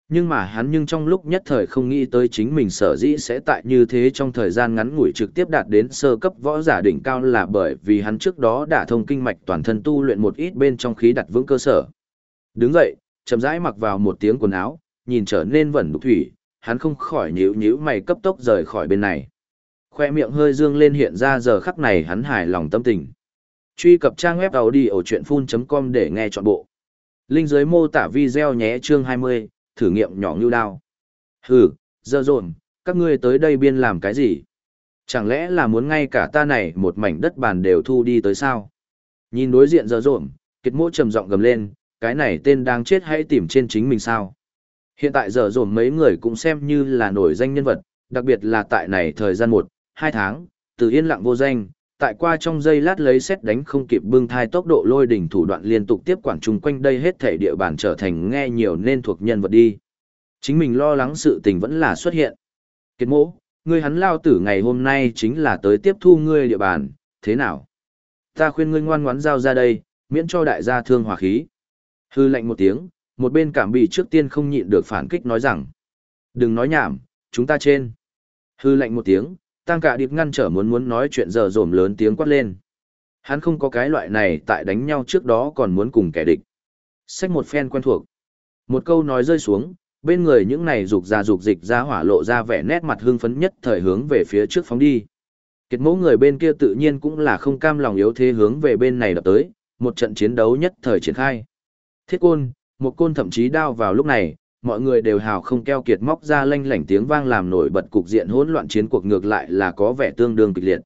Nhưng mà hắn nhưng trong lúc nhất thời không nghĩ tới chính mình sở dĩ sẽ tại như thế trong thời gian ngắn ngủi trực tiếp đạt đến sơ cấp võ giả đỉnh cao là bởi vì hắn trước đó đã thông kinh mạch toàn thân tu luyện một ít bên trong khí đặt vững cơ sở. Đứng dậy, chậm rãi mặc vào một tiếng quần áo, nhìn trở nên vẩn đục thủy, hắn không khỏi nhíu nhíu mày cấp tốc rời khỏi bên này. Khoe miệng hơi dương lên hiện ra giờ khắc này hắn hài lòng tâm tình. Truy cập trang web đầu đi ở chuyện full.com để nghe trọn bộ. Linh dưới mô tả video nhé chương 20, thử nghiệm nhỏ như đao. Hừ, dơ dồn, các ngươi tới đây biên làm cái gì? Chẳng lẽ là muốn ngay cả ta này một mảnh đất bàn đều thu đi tới sao? Nhìn đối diện dơ dồn, kiệt mỗ trầm giọng gầm lên, cái này tên đang chết hãy tìm trên chính mình sao? Hiện tại giờ dồn mấy người cũng xem như là nổi danh nhân vật, đặc biệt là tại này thời gian một, hai tháng, từ yên lặng vô danh, tại qua trong giây lát lấy xét đánh không kịp bưng thai tốc độ lôi đỉnh thủ đoạn liên tục tiếp quản chung quanh đây hết thể địa bàn trở thành nghe nhiều nên thuộc nhân vật đi. Chính mình lo lắng sự tình vẫn là xuất hiện. Kiệt mỗ, ngươi hắn lao tử ngày hôm nay chính là tới tiếp thu ngươi địa bàn, thế nào? Ta khuyên ngươi ngoan ngoãn giao ra đây, miễn cho đại gia thương hòa khí. Hư lệnh một tiếng, một bên cảm bị trước tiên không nhịn được phản kích nói rằng. Đừng nói nhảm, chúng ta trên. Hư lệnh một tiếng, tăng cả điệp ngăn trở muốn muốn nói chuyện giờ dồm lớn tiếng quát lên. Hắn không có cái loại này tại đánh nhau trước đó còn muốn cùng kẻ địch. Xách một phen quen thuộc. Một câu nói rơi xuống, bên người những này rục ra rục dịch ra hỏa lộ ra vẻ nét mặt hưng phấn nhất thời hướng về phía trước phóng đi. Kiệt mẫu người bên kia tự nhiên cũng là không cam lòng yếu thế hướng về bên này đập tới, một trận chiến đấu nhất thời triển khai. Thiết côn, một côn thậm chí đao vào lúc này, mọi người đều hào không keo kiệt móc ra lanh lảnh tiếng vang làm nổi bật cục diện hỗn loạn chiến cuộc ngược lại là có vẻ tương đương kịch liệt.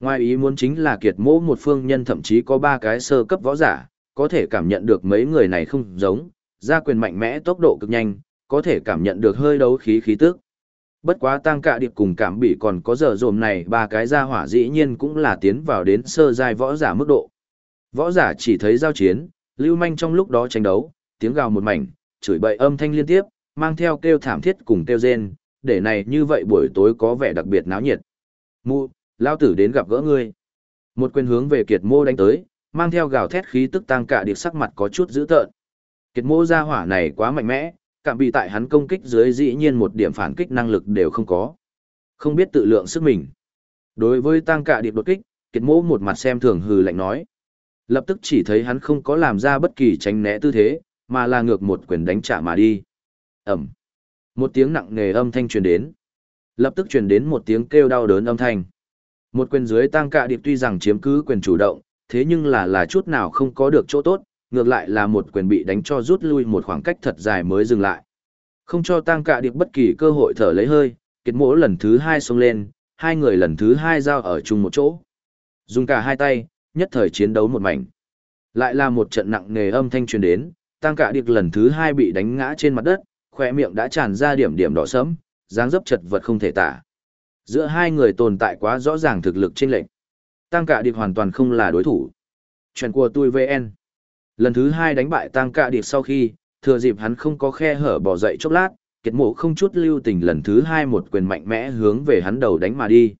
Ngoài ý muốn chính là kiệt mỗ một phương nhân thậm chí có ba cái sơ cấp võ giả, có thể cảm nhận được mấy người này không giống, ra quyền mạnh mẽ tốc độ cực nhanh, có thể cảm nhận được hơi đấu khí khí tức. Bất quá tăng cạ điệp cùng cảm bị còn có giờ dồm này ba cái gia hỏa dĩ nhiên cũng là tiến vào đến sơ giai võ giả mức độ. Võ giả chỉ thấy giao chiến, lưu manh trong lúc đó tranh đấu, tiếng gào một mảnh, chửi bậy âm thanh liên tiếp, mang theo kêu thảm thiết cùng kêu rên, để này như vậy buổi tối có vẻ đặc biệt náo nhiệt. Mụ, lao tử đến gặp gỡ ngươi. Một quyền hướng về kiệt mô đánh tới, mang theo gào thét khí tức tăng cả điệp sắc mặt có chút dữ tợn. Kiệt mô ra hỏa này quá mạnh mẽ, cảm bị tại hắn công kích dưới dĩ nhiên một điểm phản kích năng lực đều không có. Không biết tự lượng sức mình. Đối với tăng cả điệp đột kích, kiệt mô một mặt xem thường hừ lạnh nói. Lập tức chỉ thấy hắn không có làm ra bất kỳ tránh né tư thế, mà là ngược một quyền đánh trả mà đi. Ẩm. Một tiếng nặng nề âm thanh truyền đến. Lập tức truyền đến một tiếng kêu đau đớn âm thanh. Một quyền dưới tăng cạ điệp tuy rằng chiếm cứ quyền chủ động, thế nhưng là là chút nào không có được chỗ tốt, ngược lại là một quyền bị đánh cho rút lui một khoảng cách thật dài mới dừng lại. Không cho tăng cạ điệp bất kỳ cơ hội thở lấy hơi, kết mỗ lần thứ hai xông lên, hai người lần thứ hai giao ở chung một chỗ. Dùng cả hai tay, nhất thời chiến đấu một mảnh. Lại là một trận nặng nề âm thanh truyền đến, tăng cả điệp lần thứ hai bị đánh ngã trên mặt đất, khỏe miệng đã tràn ra điểm điểm đỏ sẫm, dáng dấp chật vật không thể tả. Giữa hai người tồn tại quá rõ ràng thực lực trên lệnh. Tăng cả điệp hoàn toàn không là đối thủ. Chuyện của tôi VN. Lần thứ hai đánh bại tăng cả điệp sau khi, thừa dịp hắn không có khe hở bỏ dậy chốc lát, kiệt mộ không chút lưu tình lần thứ hai một quyền mạnh mẽ hướng về hắn đầu đánh mà đi.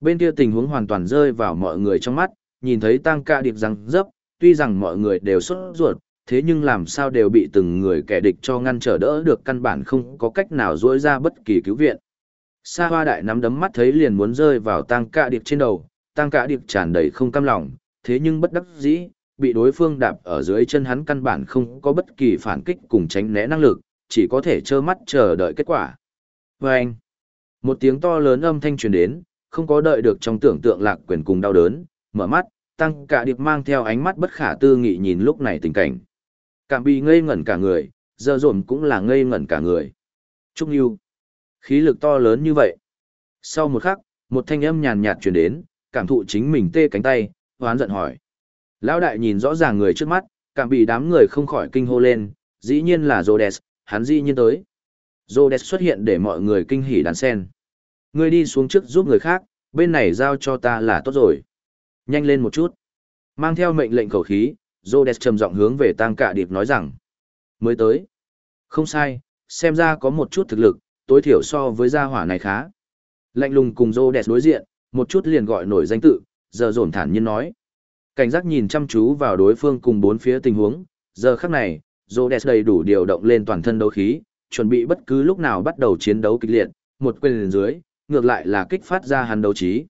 Bên kia tình huống hoàn toàn rơi vào mọi người trong mắt, nhìn thấy tăng cả điệp răng dấp, tuy rằng mọi người đều sốt ruột, thế nhưng làm sao đều bị từng người kẻ địch cho ngăn trở đỡ được căn bản không có cách nào dỗi ra bất kỳ cứu viện. Sa hoa đại nắm đấm mắt thấy liền muốn rơi vào tăng cạ điệp trên đầu, tăng cạ điệp tràn đầy không cam lòng, thế nhưng bất đắc dĩ, bị đối phương đạp ở dưới chân hắn căn bản không có bất kỳ phản kích cùng tránh né năng lực, chỉ có thể trơ mắt chờ đợi kết quả. Và anh, một tiếng to lớn âm thanh truyền đến, không có đợi được trong tưởng tượng lạc quyền cùng đau đớn, mở mắt, tăng cả điệp mang theo ánh mắt bất khả tư nghị nhìn lúc này tình cảnh. Cảm bị ngây ngẩn cả người, giờ dồn cũng là ngây ngẩn cả người. Trúc Nhu. Khí lực to lớn như vậy. Sau một khắc, một thanh âm nhàn nhạt truyền đến, cảm thụ chính mình tê cánh tay, hoán giận hỏi. Lão đại nhìn rõ ràng người trước mắt, cảm bị đám người không khỏi kinh hô lên, dĩ nhiên là Rhodes, hắn dĩ nhiên tới. Rhodes xuất hiện để mọi người kinh hỉ đàn sen. Ngươi đi xuống trước giúp người khác, bên này giao cho ta là tốt rồi. Nhanh lên một chút. Mang theo mệnh lệnh khẩu khí, Rhodes trầm giọng hướng về Tăng Cạ Điệp nói rằng. Mới tới. Không sai, xem ra có một chút thực lực, tối thiểu so với gia hỏa này khá. Lạnh lùng cùng Rhodes đối diện, một chút liền gọi nổi danh tự, giờ dồn thản nhiên nói. Cảnh giác nhìn chăm chú vào đối phương cùng bốn phía tình huống, giờ khắc này, Rhodes đầy đủ điều động lên toàn thân đấu khí, chuẩn bị bất cứ lúc nào bắt đầu chiến đấu kịch liệt, một quyền dưới, ngược lại là kích phát ra hắn đấu trí.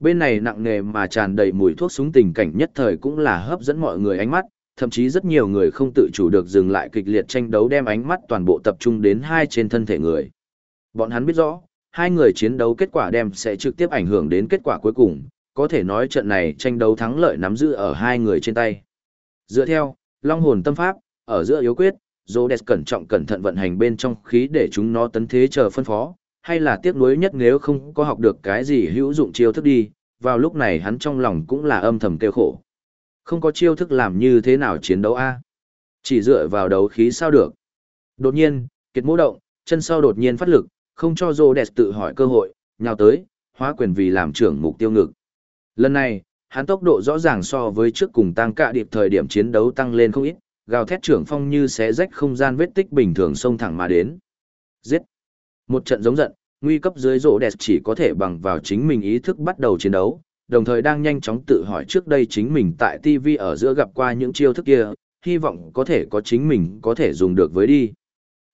Bên này nặng nề mà tràn đầy mùi thuốc súng tình cảnh nhất thời cũng là hấp dẫn mọi người ánh mắt, thậm chí rất nhiều người không tự chủ được dừng lại kịch liệt tranh đấu đem ánh mắt toàn bộ tập trung đến hai trên thân thể người. Bọn hắn biết rõ, hai người chiến đấu kết quả đem sẽ trực tiếp ảnh hưởng đến kết quả cuối cùng, có thể nói trận này tranh đấu thắng lợi nắm giữ ở hai người trên tay. Dựa theo, Long hồn tâm pháp, ở giữa yếu quyết, Rhodes cẩn trọng cẩn thận vận hành bên trong khí để chúng nó tấn thế chờ phân phó, hay là tiếc nuối nhất nếu không có học được cái gì hữu dụng chiêu thức đi, vào lúc này hắn trong lòng cũng là âm thầm kêu khổ. Không có chiêu thức làm như thế nào chiến đấu a? Chỉ dựa vào đấu khí sao được? Đột nhiên, kiệt mô động, chân sau đột nhiên phát lực, không cho Rhodes tự hỏi cơ hội, nhào tới, hóa quyền vì làm trưởng mục tiêu ngực. Lần này, hắn tốc độ rõ ràng so với trước cùng tăng cạ điệp thời điểm chiến đấu tăng lên không ít, gào thét trưởng phong như xé rách không gian vết tích bình thường xông thẳng mà đến. Giết! Một trận giống giận, nguy cấp dưới rổ đẹp chỉ có thể bằng vào chính mình ý thức bắt đầu chiến đấu, đồng thời đang nhanh chóng tự hỏi trước đây chính mình tại TV ở giữa gặp qua những chiêu thức kia, hy vọng có thể có chính mình có thể dùng được với đi.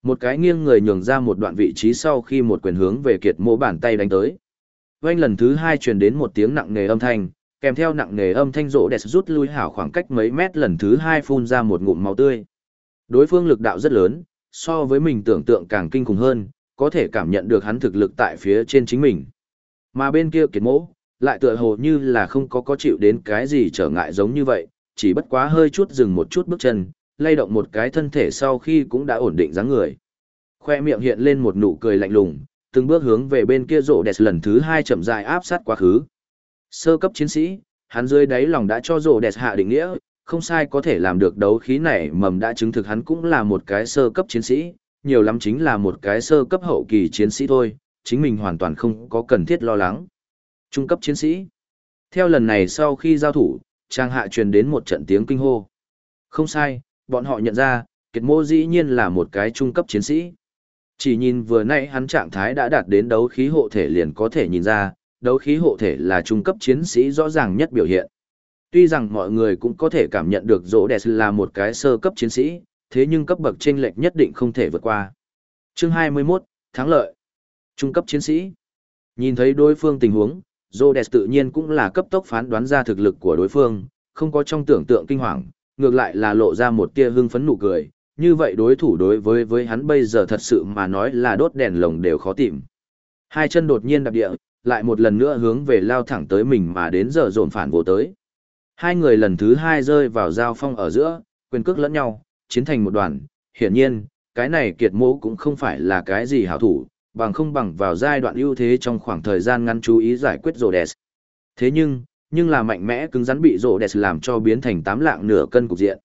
Một cái nghiêng người nhường ra một đoạn vị trí sau khi một quyền hướng về kiệt mỗ bàn tay đánh tới. Vanh lần thứ hai truyền đến một tiếng nặng nề âm thanh, kèm theo nặng nề âm thanh rỗ đẹp rút lui hảo khoảng cách mấy mét lần thứ hai phun ra một ngụm máu tươi. Đối phương lực đạo rất lớn, so với mình tưởng tượng càng kinh khủng hơn, có thể cảm nhận được hắn thực lực tại phía trên chính mình. Mà bên kia kiệt mỗ, lại tựa hồ như là không có có chịu đến cái gì trở ngại giống như vậy, chỉ bất quá hơi chút dừng một chút bước chân, lay động một cái thân thể sau khi cũng đã ổn định dáng người. Khoe miệng hiện lên một nụ cười lạnh lùng, từng bước hướng về bên kia rộ đẹp lần thứ hai chậm dài áp sát quá khứ. Sơ cấp chiến sĩ, hắn dưới đáy lòng đã cho rộ đẹp hạ định nghĩa, không sai có thể làm được đấu khí này mầm đã chứng thực hắn cũng là một cái sơ cấp chiến sĩ, nhiều lắm chính là một cái sơ cấp hậu kỳ chiến sĩ thôi, chính mình hoàn toàn không có cần thiết lo lắng. Trung cấp chiến sĩ. Theo lần này sau khi giao thủ, trang hạ truyền đến một trận tiếng kinh hô. Không sai, bọn họ nhận ra, kiệt mô dĩ nhiên là một cái trung cấp chiến sĩ. Chỉ nhìn vừa nãy hắn trạng thái đã đạt đến đấu khí hộ thể liền có thể nhìn ra, đấu khí hộ thể là trung cấp chiến sĩ rõ ràng nhất biểu hiện. Tuy rằng mọi người cũng có thể cảm nhận được Dỗ Đẹp là một cái sơ cấp chiến sĩ, thế nhưng cấp bậc chênh lệch nhất định không thể vượt qua. Chương 21, thắng lợi. Trung cấp chiến sĩ. Nhìn thấy đối phương tình huống, Rhodes tự nhiên cũng là cấp tốc phán đoán ra thực lực của đối phương, không có trong tưởng tượng kinh hoàng, ngược lại là lộ ra một tia hưng phấn nụ cười, như vậy đối thủ đối với với hắn bây giờ thật sự mà nói là đốt đèn lồng đều khó tìm. Hai chân đột nhiên đạp địa, lại một lần nữa hướng về lao thẳng tới mình mà đến giờ dồn phản vô tới. Hai người lần thứ hai rơi vào giao phong ở giữa, quyền cước lẫn nhau, chiến thành một đoàn. Hiển nhiên, cái này kiệt mỗ cũng không phải là cái gì hảo thủ, bằng không bằng vào giai đoạn ưu thế trong khoảng thời gian ngắn chú ý giải quyết rồ đẹp. Thế nhưng, nhưng là mạnh mẽ cứng rắn bị rồ đẹp làm cho biến thành tám lạng nửa cân cục diện.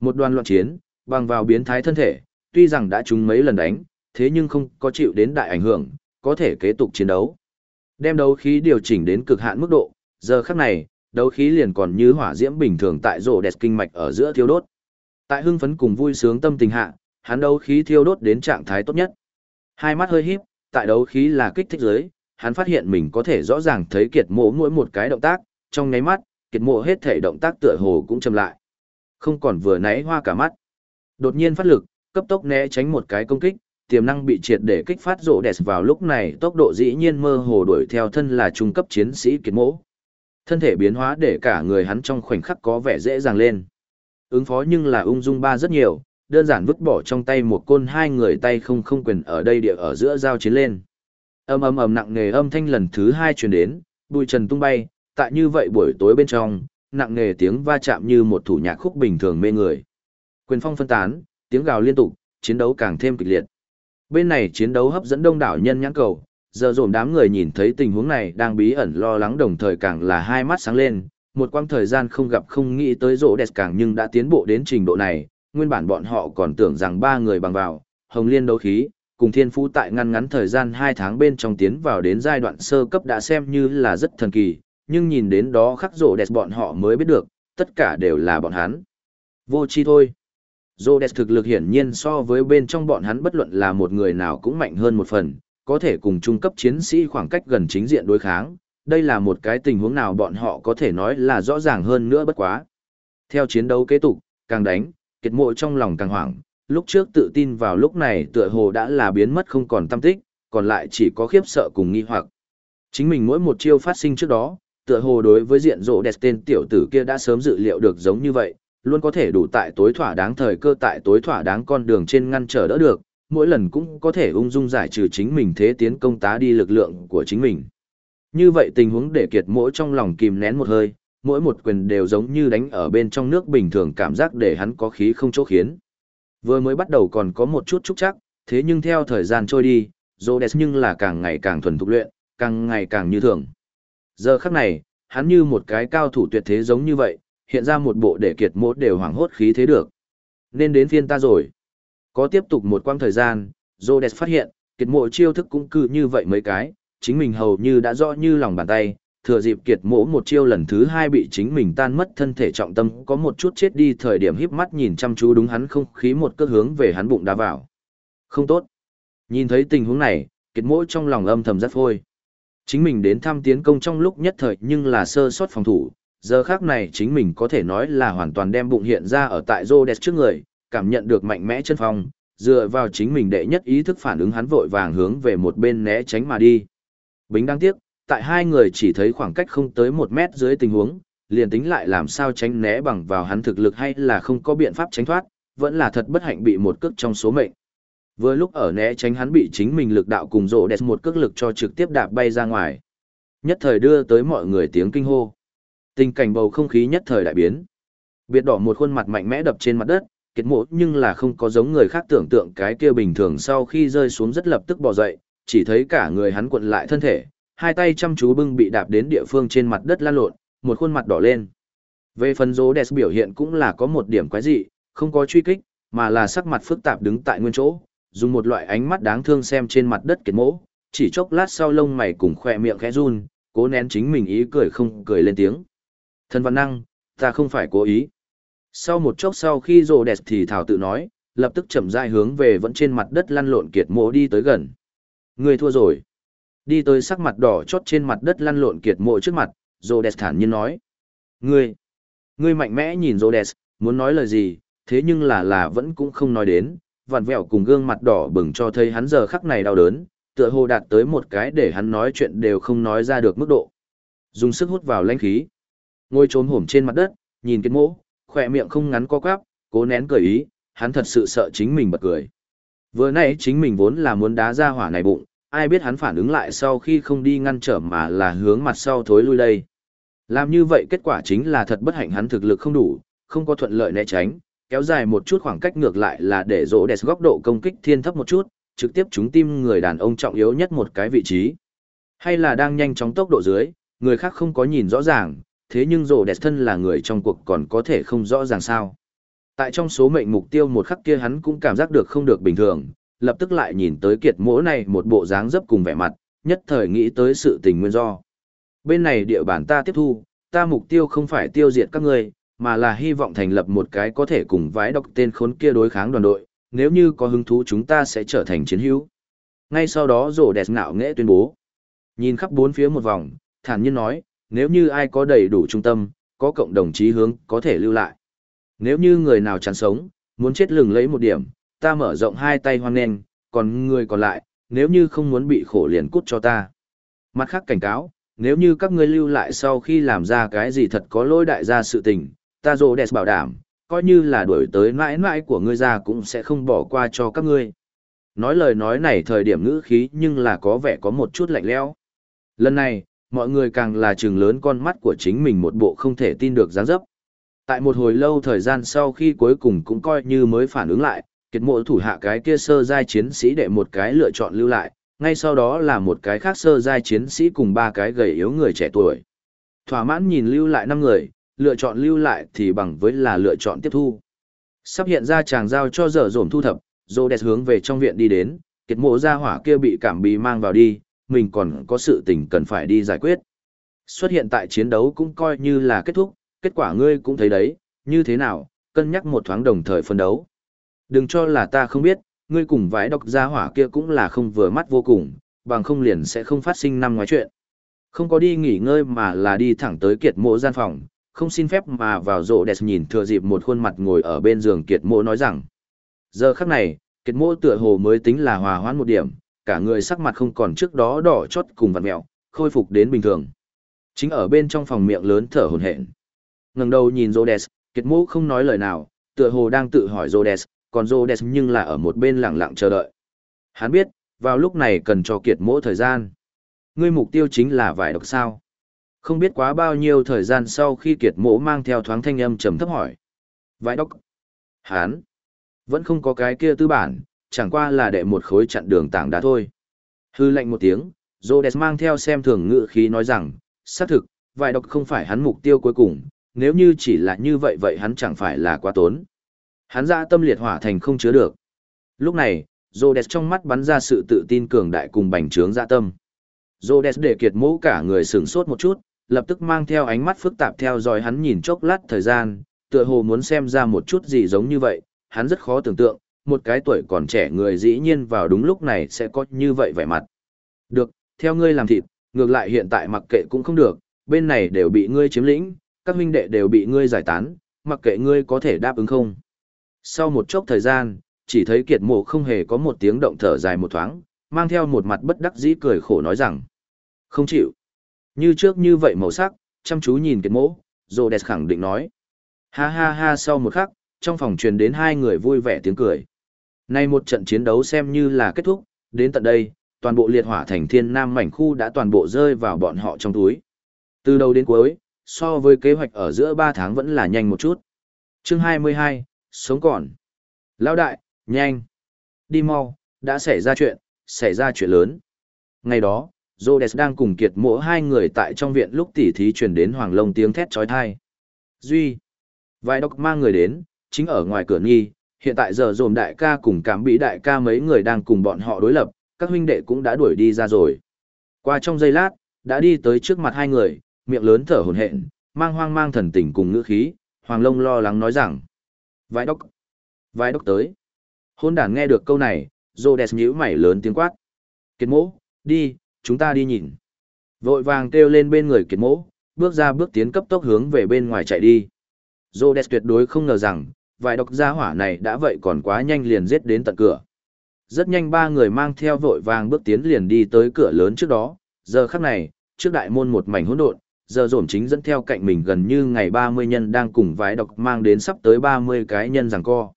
Một đoàn loạn chiến, bằng vào biến thái thân thể, tuy rằng đã trúng mấy lần đánh, thế nhưng không có chịu đến đại ảnh hưởng, có thể kế tục chiến đấu. Đem đấu khí điều chỉnh đến cực hạn mức độ, giờ khắc này, đấu khí liền còn như hỏa diễm bình thường tại rồ đẹp kinh mạch ở giữa thiêu đốt. Tại hưng phấn cùng vui sướng tâm tình hạ, hắn đấu khí thiêu đốt đến trạng thái tốt nhất. Hai mắt hơi híp, tại đấu khí là kích thích giới, hắn phát hiện mình có thể rõ ràng thấy kiệt mộ mỗi một cái động tác, trong nháy mắt, kiệt mộ hết thể động tác tựa hồ cũng chậm lại. Không còn vừa nãy hoa cả mắt. Đột nhiên phát lực, cấp tốc né tránh một cái công kích, tiềm năng bị triệt để kích phát rộ đẹp vào lúc này tốc độ dĩ nhiên mơ hồ đuổi theo thân là trung cấp chiến sĩ kiệt mỗ. Thân thể biến hóa để cả người hắn trong khoảnh khắc có vẻ dễ dàng lên. Ứng phó nhưng là ung dung ba rất nhiều, đơn giản vứt bỏ trong tay một côn hai người tay không không quyền ở đây địa ở giữa giao chiến lên. Âm ầm ầm nặng nề âm thanh lần thứ hai truyền đến, bụi trần tung bay, tại như vậy buổi tối bên trong, nặng nề tiếng va chạm như một thủ nhạc khúc bình thường mê người. Quyền phong phân tán, tiếng gào liên tục, chiến đấu càng thêm kịch liệt. Bên này chiến đấu hấp dẫn đông đảo nhân nhãn cầu, giờ dồn đám người nhìn thấy tình huống này đang bí ẩn lo lắng đồng thời càng là hai mắt sáng lên, một quãng thời gian không gặp không nghĩ tới rỗ đẹp càng nhưng đã tiến bộ đến trình độ này, nguyên bản bọn họ còn tưởng rằng ba người bằng vào, hồng liên đấu khí, cùng thiên phú tại ngăn ngắn thời gian 2 tháng bên trong tiến vào đến giai đoạn sơ cấp đã xem như là rất thần kỳ, nhưng nhìn đến đó khắc rỗ đẹp bọn họ mới biết được, tất cả đều là bọn hắn. Vô chi thôi. Rô đẹp thực lực hiển nhiên so với bên trong bọn hắn bất luận là một người nào cũng mạnh hơn một phần, có thể cùng trung cấp chiến sĩ khoảng cách gần chính diện đối kháng, đây là một cái tình huống nào bọn họ có thể nói là rõ ràng hơn nữa bất quá. Theo chiến đấu kế tục, càng đánh, kiệt mộ trong lòng càng hoảng, lúc trước tự tin vào lúc này tựa hồ đã là biến mất không còn tâm tích, còn lại chỉ có khiếp sợ cùng nghi hoặc. Chính mình mỗi một chiêu phát sinh trước đó, tựa hồ đối với diện rộ đẹp tên tiểu tử kia đã sớm dự liệu được giống như vậy, luôn có thể đủ tại tối thỏa đáng thời cơ tại tối thỏa đáng con đường trên ngăn trở đỡ được, mỗi lần cũng có thể ung dung giải trừ chính mình thế tiến công tá đi lực lượng của chính mình. Như vậy tình huống để kiệt mỗi trong lòng kìm nén một hơi, mỗi một quyền đều giống như đánh ở bên trong nước bình thường cảm giác để hắn có khí không chỗ khiến. Vừa mới bắt đầu còn có một chút trúc chắc, thế nhưng theo thời gian trôi đi, Rhodes nhưng là càng ngày càng thuần thục luyện, càng ngày càng như thường. Giờ khắc này, hắn như một cái cao thủ tuyệt thế giống như vậy, hiện ra một bộ để kiệt mốt đều hoảng hốt khí thế được. Nên đến phiên ta rồi. Có tiếp tục một quãng thời gian, Rhodes phát hiện, kiệt mộ chiêu thức cũng cứ như vậy mấy cái, chính mình hầu như đã rõ như lòng bàn tay, thừa dịp kiệt mỗ một chiêu lần thứ hai bị chính mình tan mất thân thể trọng tâm có một chút chết đi thời điểm híp mắt nhìn chăm chú đúng hắn không khí một cước hướng về hắn bụng đá vào. Không tốt. Nhìn thấy tình huống này, kiệt mỗ trong lòng âm thầm rất phôi. Chính mình đến thăm tiến công trong lúc nhất thời nhưng là sơ sót phòng thủ, giờ khác này chính mình có thể nói là hoàn toàn đem bụng hiện ra ở tại Rhodes trước người, cảm nhận được mạnh mẽ chân phong, dựa vào chính mình đệ nhất ý thức phản ứng hắn vội vàng hướng về một bên né tránh mà đi. Bính đáng tiếc, tại hai người chỉ thấy khoảng cách không tới một mét dưới tình huống, liền tính lại làm sao tránh né bằng vào hắn thực lực hay là không có biện pháp tránh thoát, vẫn là thật bất hạnh bị một cước trong số mệnh. Vừa lúc ở né tránh hắn bị chính mình lực đạo cùng rộ đẹp một cước lực cho trực tiếp đạp bay ra ngoài. Nhất thời đưa tới mọi người tiếng kinh hô. Tình cảnh bầu không khí nhất thời đại biến. Biệt đỏ một khuôn mặt mạnh mẽ đập trên mặt đất, kiệt mộ nhưng là không có giống người khác tưởng tượng cái kia bình thường sau khi rơi xuống rất lập tức bò dậy, chỉ thấy cả người hắn cuộn lại thân thể, hai tay chăm chú bưng bị đạp đến địa phương trên mặt đất lan lộn, một khuôn mặt đỏ lên. Về phần rô đẹp biểu hiện cũng là có một điểm quái dị, không có truy kích, mà là sắc mặt phức tạp đứng tại nguyên chỗ, dùng một loại ánh mắt đáng thương xem trên mặt đất kiệt mỗ, chỉ chốc lát sau lông mày cùng khỏe miệng khẽ run, cố nén chính mình ý cười không cười lên tiếng. Thân văn năng, ta không phải cố ý. Sau một chốc sau khi rồ đẹp thì thảo tự nói, lập tức chậm rãi hướng về vẫn trên mặt đất lăn lộn kiệt mỗ đi tới gần. Người thua rồi. Đi tới sắc mặt đỏ chót trên mặt đất lăn lộn kiệt mộ trước mặt, Rhodes thản nhiên nói. Ngươi, ngươi mạnh mẽ nhìn Rhodes, muốn nói lời gì, thế nhưng là là vẫn cũng không nói đến, vặn vẹo cùng gương mặt đỏ bừng cho thấy hắn giờ khắc này đau đớn, tựa hồ đạt tới một cái để hắn nói chuyện đều không nói ra được mức độ. Dùng sức hút vào lãnh khí. Ngồi trốn hổm trên mặt đất, nhìn kiệt mộ, khỏe miệng không ngắn co quắp, cố nén cười ý, hắn thật sự sợ chính mình bật cười. Vừa nãy chính mình vốn là muốn đá ra hỏa này bụng, ai biết hắn phản ứng lại sau khi không đi ngăn trở mà là hướng mặt sau thối lui đây. Làm như vậy kết quả chính là thật bất hạnh hắn thực lực không đủ, không có thuận lợi né tránh, kéo dài một chút khoảng cách ngược lại là để rỗ đẹp góc độ công kích thiên thấp một chút, trực tiếp trúng tim người đàn ông trọng yếu nhất một cái vị trí. Hay là đang nhanh chóng tốc độ dưới, người khác không có nhìn rõ ràng, thế nhưng rỗ đẹp thân là người trong cuộc còn có thể không rõ ràng sao. Tại trong số mệnh mục tiêu một khắc kia hắn cũng cảm giác được không được bình thường, lập tức lại nhìn tới kiệt mỗ này một bộ dáng dấp cùng vẻ mặt, nhất thời nghĩ tới sự tình nguyên do. Bên này địa bàn ta tiếp thu, ta mục tiêu không phải tiêu diệt các ngươi, mà là hy vọng thành lập một cái có thể cùng vái độc tên khốn kia đối kháng đoàn đội, nếu như có hứng thú chúng ta sẽ trở thành chiến hữu. Ngay sau đó rổ đẹp ngạo nghễ tuyên bố. Nhìn khắp bốn phía một vòng, thản nhiên nói, nếu như ai có đầy đủ trung tâm, có cộng đồng chí hướng, có thể lưu lại. Nếu như người nào chán sống, muốn chết lừng lấy một điểm, ta mở rộng hai tay hoan nghênh, còn người còn lại, nếu như không muốn bị khổ liền cút cho ta. Mặt khác cảnh cáo, nếu như các ngươi lưu lại sau khi làm ra cái gì thật có lỗi đại gia sự tình, ta rồ đẹp bảo đảm, coi như là đuổi tới mãi mãi của ngươi ra cũng sẽ không bỏ qua cho các ngươi. Nói lời nói này thời điểm ngữ khí nhưng là có vẻ có một chút lạnh lẽo. Lần này, mọi người càng là trừng lớn con mắt của chính mình một bộ không thể tin được dáng dấp. Tại một hồi lâu thời gian sau khi cuối cùng cũng coi như mới phản ứng lại, kiệt mộ thủ hạ cái kia sơ giai chiến sĩ để một cái lựa chọn lưu lại, ngay sau đó là một cái khác sơ giai chiến sĩ cùng ba cái gầy yếu người trẻ tuổi. Thỏa mãn nhìn lưu lại năm người, lựa chọn lưu lại thì bằng với là lựa chọn tiếp thu. Sắp hiện ra chàng giao cho dở dồn thu thập, Rhodes hướng về trong viện đi đến, kiệt mộ ra hỏa kia bị cảm bị mang vào đi, mình còn có sự tình cần phải đi giải quyết. Xuất hiện tại chiến đấu cũng coi như là kết thúc, kết quả ngươi cũng thấy đấy, như thế nào, cân nhắc một thoáng đồng thời phân đấu. Đừng cho là ta không biết, ngươi cùng vãi độc gia hỏa kia cũng là không vừa mắt vô cùng, bằng không liền sẽ không phát sinh năm ngoái chuyện. Không có đi nghỉ ngơi mà là đi thẳng tới kiệt mộ gian phòng, không xin phép mà vào rộ đẹp nhìn thừa dịp một khuôn mặt ngồi ở bên giường kiệt mộ nói rằng. Giờ khắc này, kiệt mộ tựa hồ mới tính là hòa hoãn một điểm, cả người sắc mặt không còn trước đó đỏ chót cùng vặt mẹo, khôi phục đến bình thường. Chính ở bên trong phòng miệng lớn thở hổn hển. Ngẩng đầu nhìn Rhodes, Kiệt Mộ không nói lời nào, tựa hồ đang tự hỏi Rhodes, còn Rhodes nhưng là ở một bên lặng lặng chờ đợi. Hắn biết, vào lúc này cần cho Kiệt Mộ thời gian. Ngươi mục tiêu chính là vải độc sao? Không biết quá bao nhiêu thời gian sau khi Kiệt Mộ mang theo thoáng thanh âm trầm thấp hỏi. Vải độc? Hắn vẫn không có cái kia tư bản, chẳng qua là đệ một khối chặn đường tảng đá thôi. Hư lệnh một tiếng, Rhodes mang theo xem thường ngự khí nói rằng, xác thực, vải độc không phải hắn mục tiêu cuối cùng, nếu như chỉ là như vậy vậy hắn chẳng phải là quá tốn. Hắn ra tâm liệt hỏa thành không chứa được. Lúc này, Rhodes trong mắt bắn ra sự tự tin cường đại cùng bành trướng dạ tâm. Rhodes để kiệt mũ cả người sửng sốt một chút, lập tức mang theo ánh mắt phức tạp theo dõi hắn nhìn chốc lát thời gian, tựa hồ muốn xem ra một chút gì giống như vậy, hắn rất khó tưởng tượng, một cái tuổi còn trẻ người dĩ nhiên vào đúng lúc này sẽ có như vậy vẻ mặt. Được, theo ngươi làm thịt, ngược lại hiện tại mặc kệ cũng không được, bên này đều bị ngươi chiếm lĩnh, các huynh đệ đều bị ngươi giải tán, mặc kệ ngươi có thể đáp ứng không. Sau một chốc thời gian, chỉ thấy kiệt mộ không hề có một tiếng động thở dài một thoáng, mang theo một mặt bất đắc dĩ cười khổ nói rằng, không chịu. Như trước như vậy màu sắc, chăm chú nhìn kiệt mộ, rồ đẹp khẳng định nói. Ha ha ha sau một khắc, trong phòng truyền đến hai người vui vẻ tiếng cười. Nay một trận chiến đấu xem như là kết thúc, đến tận đây, toàn bộ liệt hỏa thành thiên nam mảnh khu đã toàn bộ rơi vào bọn họ trong túi. Từ đầu đến cuối, so với kế hoạch ở giữa 3 tháng vẫn là nhanh một chút. Chương 22, sống còn. Lão đại, nhanh. Đi mau, đã xảy ra chuyện, xảy ra chuyện lớn. Ngày đó, Rhodes đang cùng kiệt mộ hai người tại trong viện lúc tỉ thí truyền đến hoàng lông tiếng thét trói thai. Duy. Vài đốc mang người đến, chính ở ngoài cửa nghi, hiện tại giờ dồn đại ca cùng cảm bị đại ca mấy người đang cùng bọn họ đối lập, các huynh đệ cũng đã đuổi đi ra rồi. Qua trong giây lát, đã đi tới trước mặt hai người, miệng lớn thở hổn hển, mang hoang mang thần tình cùng ngữ khí, Hoàng Long lo lắng nói rằng: "Vãi đốc, vãi đốc tới." Hôn đản nghe được câu này, Rhodes nhíu mày lớn tiếng quát: "Kiệt Mỗ, đi, chúng ta đi nhìn." Vội vàng kêu lên bên người Kiệt Mỗ, bước ra bước tiến cấp tốc hướng về bên ngoài chạy đi. Rhodes tuyệt đối không ngờ rằng, vài độc gia hỏa này đã vậy còn quá nhanh liền giết đến tận cửa. Rất nhanh ba người mang theo vội vàng bước tiến liền đi tới cửa lớn trước đó, giờ khắc này, trước đại môn một mảnh hỗn độn, giờ dồn chính dẫn theo cạnh mình gần như ngày 30 nhân đang cùng vái độc mang đến sắp tới 30 cái nhân rằng co.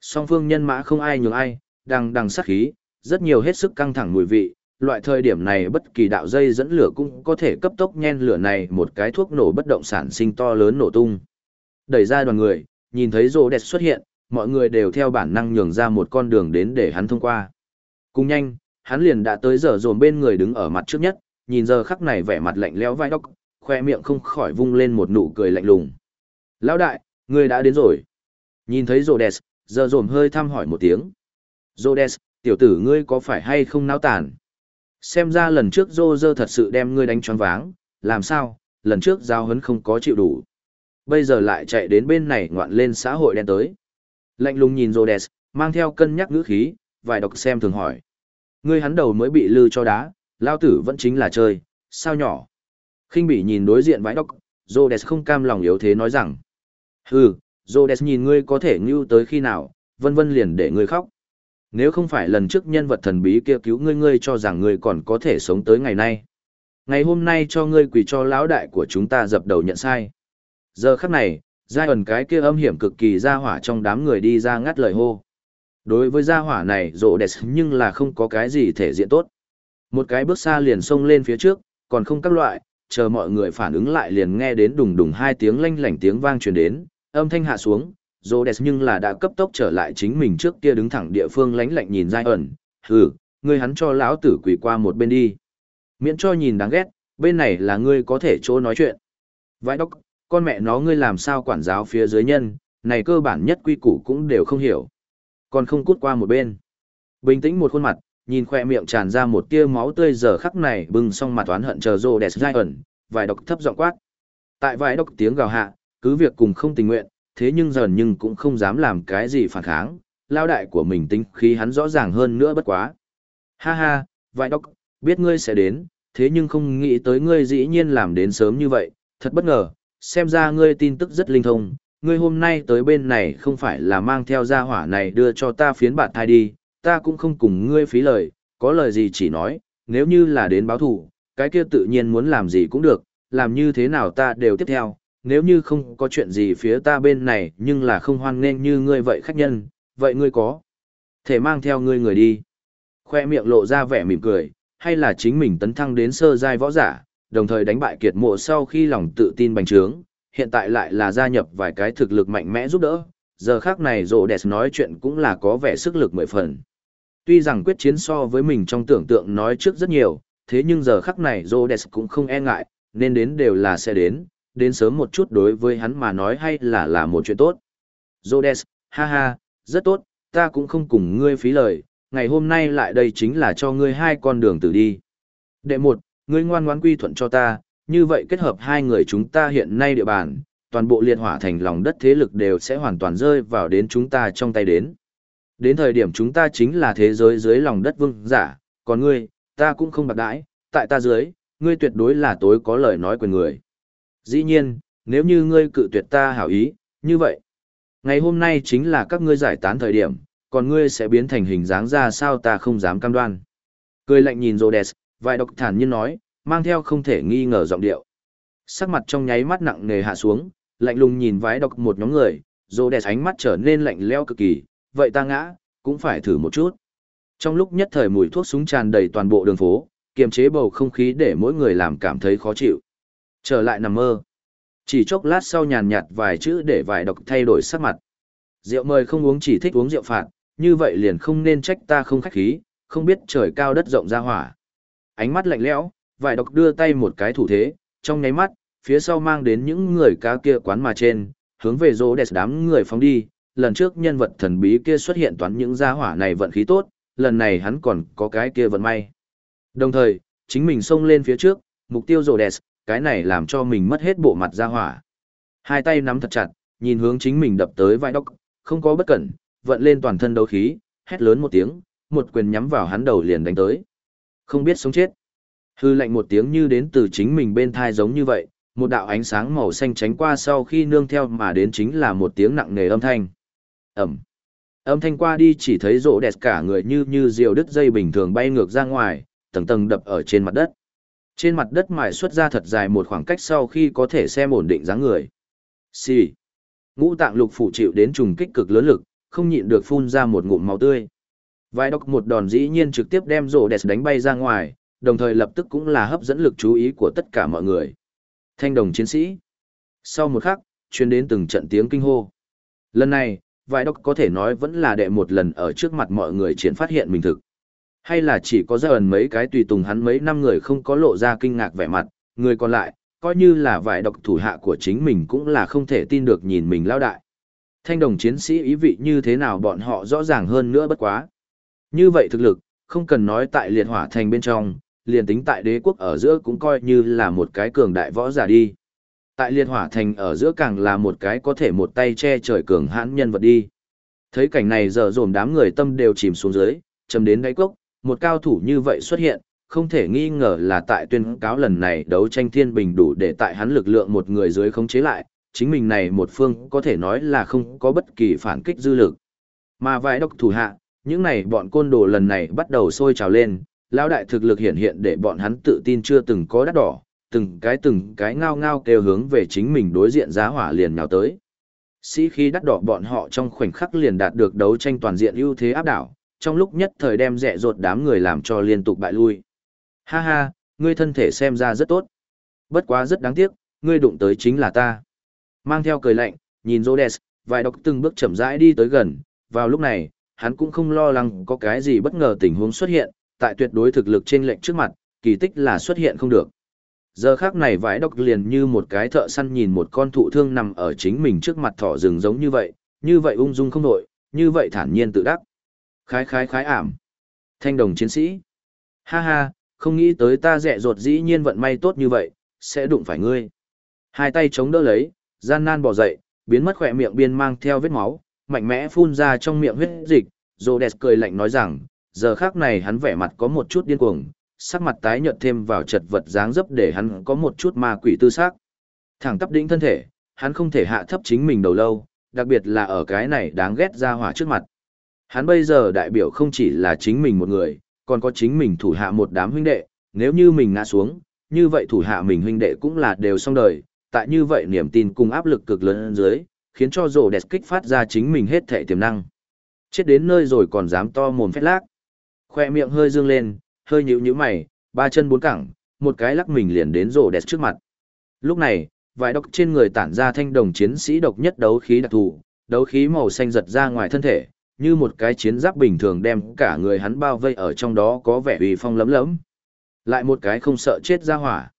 Song phương nhân mã không ai nhường ai, đang đằng sát khí, rất nhiều hết sức căng thẳng mùi vị, loại thời điểm này bất kỳ đạo dây dẫn lửa cũng có thể cấp tốc nhen lửa này một cái thuốc nổ bất động sản sinh to lớn nổ tung. Đẩy ra đoàn người, nhìn thấy rô đẹp xuất hiện, mọi người đều theo bản năng nhường ra một con đường đến để hắn thông qua. Cùng nhanh, hắn liền đã tới giờ dồn bên người đứng ở mặt trước nhất, nhìn giờ khắc này vẻ mặt lạnh lẽo vai đốc, khoe miệng không khỏi vung lên một nụ cười lạnh lùng. Lão đại, người đã đến rồi. Nhìn thấy Rhodes, giờ dồn hơi thăm hỏi một tiếng. Rhodes, tiểu tử ngươi có phải hay không náo tàn? Xem ra lần trước Roger thật sự đem ngươi đánh choáng váng, làm sao, lần trước giao hấn không có chịu đủ. Bây giờ lại chạy đến bên này ngoạn lên xã hội đen tới. Lạnh lùng nhìn Rhodes, mang theo cân nhắc ngữ khí, vài đọc xem thường hỏi. Ngươi hắn đầu mới bị lư cho đá, lao tử vẫn chính là chơi, sao nhỏ khinh bị nhìn đối diện vãi đốc, Rhodes không cam lòng yếu thế nói rằng. Hừ, Rhodes nhìn ngươi có thể ngưu tới khi nào, vân vân liền để ngươi khóc. Nếu không phải lần trước nhân vật thần bí kia cứu ngươi ngươi cho rằng ngươi còn có thể sống tới ngày nay. Ngày hôm nay cho ngươi quỳ cho lão đại của chúng ta dập đầu nhận sai. Giờ khắc này, giai ẩn cái kia âm hiểm cực kỳ ra hỏa trong đám người đi ra ngắt lời hô. Đối với gia hỏa này rộ đẹp nhưng là không có cái gì thể diện tốt. Một cái bước xa liền xông lên phía trước, còn không các loại, chờ mọi người phản ứng lại liền nghe đến đùng đùng hai tiếng lanh lảnh tiếng vang truyền đến, âm thanh hạ xuống, rộ đẹp nhưng là đã cấp tốc trở lại chính mình trước kia đứng thẳng địa phương lánh lạnh nhìn dai ẩn, hừ, ngươi hắn cho lão tử quỳ qua một bên đi. Miễn cho nhìn đáng ghét, bên này là ngươi có thể chỗ nói chuyện. Vãi đốc, con mẹ nó ngươi làm sao quản giáo phía dưới nhân, này cơ bản nhất quy củ cũng đều không hiểu. Còn không cút qua một bên. Bình tĩnh một khuôn mặt, nhìn khoe miệng tràn ra một tia máu tươi giờ khắc này bưng xong mặt oán hận chờ rô đẹp dai ẩn, vài độc thấp giọng quát. Tại vài độc tiếng gào hạ, cứ việc cùng không tình nguyện, thế nhưng dần nhưng cũng không dám làm cái gì phản kháng, lao đại của mình tính khí hắn rõ ràng hơn nữa bất quá. Ha ha, vài độc, biết ngươi sẽ đến, thế nhưng không nghĩ tới ngươi dĩ nhiên làm đến sớm như vậy, thật bất ngờ, xem ra ngươi tin tức rất linh thông, ngươi hôm nay tới bên này không phải là mang theo gia hỏa này đưa cho ta phiến bản thai đi, ta cũng không cùng ngươi phí lời, có lời gì chỉ nói, nếu như là đến báo thù, cái kia tự nhiên muốn làm gì cũng được, làm như thế nào ta đều tiếp theo, nếu như không có chuyện gì phía ta bên này nhưng là không hoan nghênh như ngươi vậy khách nhân, vậy ngươi có thể mang theo ngươi người đi. Khoe miệng lộ ra vẻ mỉm cười, hay là chính mình tấn thăng đến sơ giai võ giả, đồng thời đánh bại kiệt mộ sau khi lòng tự tin bành trướng, hiện tại lại là gia nhập vài cái thực lực mạnh mẽ giúp đỡ, giờ khác này rộ đẹp nói chuyện cũng là có vẻ sức lực mười phần. Tuy rằng quyết chiến so với mình trong tưởng tượng nói trước rất nhiều, thế nhưng giờ khắc này Rhodes cũng không e ngại, nên đến đều là sẽ đến, đến sớm một chút đối với hắn mà nói hay là là một chuyện tốt. Rhodes, ha ha, rất tốt, ta cũng không cùng ngươi phí lời, ngày hôm nay lại đây chính là cho ngươi hai con đường tử đi. Đệ một, ngươi ngoan ngoãn quy thuận cho ta, như vậy kết hợp hai người chúng ta hiện nay địa bàn, toàn bộ liệt hỏa thành lòng đất thế lực đều sẽ hoàn toàn rơi vào đến chúng ta trong tay đến. Đến thời điểm chúng ta chính là thế giới dưới lòng đất vương giả, còn ngươi, ta cũng không bạc đãi, tại ta dưới, ngươi tuyệt đối là tối có lời nói quyền người. Dĩ nhiên, nếu như ngươi cự tuyệt ta hảo ý, như vậy, ngày hôm nay chính là các ngươi giải tán thời điểm, còn ngươi sẽ biến thành hình dáng ra sao ta không dám cam đoan. Cười lạnh nhìn Rhodes, vài độc thản nhiên nói, mang theo không thể nghi ngờ giọng điệu. Sắc mặt trong nháy mắt nặng nề hạ xuống, lạnh lùng nhìn vái độc một nhóm người, Rhodes ánh mắt trở nên lạnh lẽo cực kỳ, vậy ta ngã, cũng phải thử một chút. Trong lúc nhất thời mùi thuốc súng tràn đầy toàn bộ đường phố, kiềm chế bầu không khí để mỗi người làm cảm thấy khó chịu. Trở lại nằm mơ. Chỉ chốc lát sau nhàn nhạt vài chữ để vài độc thay đổi sắc mặt. Rượu mời không uống chỉ thích uống rượu phạt, như vậy liền không nên trách ta không khách khí, không biết trời cao đất rộng ra hỏa. Ánh mắt lạnh lẽo, vài độc đưa tay một cái thủ thế, trong nháy mắt, phía sau mang đến những người cá kia quán mà trên, hướng về rô đẹp đám người phóng đi, lần trước nhân vật thần bí kia xuất hiện toán những gia hỏa này vận khí tốt, lần này hắn còn có cái kia vận may. Đồng thời, chính mình xông lên phía trước, mục tiêu rồ đẹp, cái này làm cho mình mất hết bộ mặt gia hỏa. Hai tay nắm thật chặt, nhìn hướng chính mình đập tới vai đốc, không có bất cẩn, vận lên toàn thân đấu khí, hét lớn một tiếng, một quyền nhắm vào hắn đầu liền đánh tới. Không biết sống chết. Hư lạnh một tiếng như đến từ chính mình bên thai giống như vậy, một đạo ánh sáng màu xanh tránh qua sau khi nương theo mà đến chính là một tiếng nặng nề âm thanh. Ẩm. Âm thanh qua đi chỉ thấy rỗ đẹp cả người như như diều đứt dây bình thường bay ngược ra ngoài, tầng tầng đập ở trên mặt đất. Trên mặt đất mài xuất ra thật dài một khoảng cách sau khi có thể xem ổn định dáng người. xì、sì. Ngũ tạng lục phủ chịu đến trùng kích cực lớn lực, không nhịn được phun ra một ngụm máu tươi. Vai đọc một đòn dĩ nhiên trực tiếp đem rỗ đẹp đánh bay ra ngoài, đồng thời lập tức cũng là hấp dẫn lực chú ý của tất cả mọi người. Thanh đồng chiến sĩ. Sau một khắc, chuyến đến từng trận tiếng kinh hô. Lần này, vài đốc có thể nói vẫn là đệ một lần ở trước mặt mọi người triển phát hiện mình thực. Hay là chỉ có ra ẩn mấy cái tùy tùng hắn mấy năm người không có lộ ra kinh ngạc vẻ mặt, người còn lại, coi như là vài độc thủ hạ của chính mình cũng là không thể tin được nhìn mình lao đại. Thanh đồng chiến sĩ ý vị như thế nào bọn họ rõ ràng hơn nữa bất quá. Như vậy thực lực, không cần nói tại liệt hỏa thành bên trong, liền tính tại đế quốc ở giữa cũng coi như là một cái cường đại võ giả đi. Tại liệt hỏa thành ở giữa càng là một cái có thể một tay che trời cường hãn nhân vật đi. Thấy cảnh này giờ dồn đám người tâm đều chìm xuống dưới, chầm đến đáy cốc, một cao thủ như vậy xuất hiện, không thể nghi ngờ là tại tuyên cáo lần này đấu tranh thiên bình đủ để tại hắn lực lượng một người dưới khống chế lại, chính mình này một phương có thể nói là không có bất kỳ phản kích dư lực. Mà vài độc thủ hạ, những này bọn côn đồ lần này bắt đầu sôi trào lên, lão đại thực lực hiện hiện để bọn hắn tự tin chưa từng có đắt đỏ, từng cái từng cái ngao ngao kêu hướng về chính mình đối diện giá hỏa liền nhào tới. Sĩ khí đắt đỏ bọn họ trong khoảnh khắc liền đạt được đấu tranh toàn diện ưu thế áp đảo, trong lúc nhất thời đem rẻ rột đám người làm cho liên tục bại lui. Ha ha, ngươi thân thể xem ra rất tốt. Bất quá rất đáng tiếc, ngươi đụng tới chính là ta. Mang theo cười lạnh, nhìn Rhodes, vài độc từng bước chậm rãi đi tới gần, vào lúc này, hắn cũng không lo lắng có cái gì bất ngờ tình huống xuất hiện, tại tuyệt đối thực lực trên lệnh trước mặt, kỳ tích là xuất hiện không được. Giờ khác này vãi độc liền như một cái thợ săn nhìn một con thụ thương nằm ở chính mình trước mặt thỏ rừng giống như vậy, như vậy ung dung không nổi, như vậy thản nhiên tự đắc. Khái khái khái ảm. Thanh đồng chiến sĩ. Ha ha, không nghĩ tới ta rẻ ruột dĩ nhiên vận may tốt như vậy, sẽ đụng phải ngươi. Hai tay chống đỡ lấy, gian nan bỏ dậy, biến mất khỏe miệng biên mang theo vết máu, mạnh mẽ phun ra trong miệng huyết dịch. Rhodes cười lạnh nói rằng, giờ khác này hắn vẻ mặt có một chút điên cuồng, sắc mặt tái nhợt thêm vào chật vật dáng dấp để hắn có một chút ma quỷ tư xác. Thẳng tắp đỉnh thân thể, hắn không thể hạ thấp chính mình đầu lâu, đặc biệt là ở cái này đáng ghét ra hỏa trước mặt. Hắn bây giờ đại biểu không chỉ là chính mình một người, còn có chính mình thủ hạ một đám huynh đệ, nếu như mình ngã xuống, như vậy thủ hạ mình huynh đệ cũng là đều xong đời, tại như vậy niềm tin cùng áp lực cực lớn dưới, khiến cho rổ đẹp kích phát ra chính mình hết thể tiềm năng. Chết đến nơi rồi còn dám to mồm phét lác. Khoe miệng hơi dương lên, hơi nhíu nhíu mày, ba chân bốn cẳng, một cái lắc mình liền đến rổ đẹp trước mặt. Lúc này, vài độc trên người tản ra thanh đồng chiến sĩ độc nhất đấu khí đặc thù, đấu khí màu xanh giật ra ngoài thân thể, như một cái chiến giáp bình thường đem cả người hắn bao vây ở trong đó có vẻ uy phong lấm lấm. Lại một cái không sợ chết ra hỏa.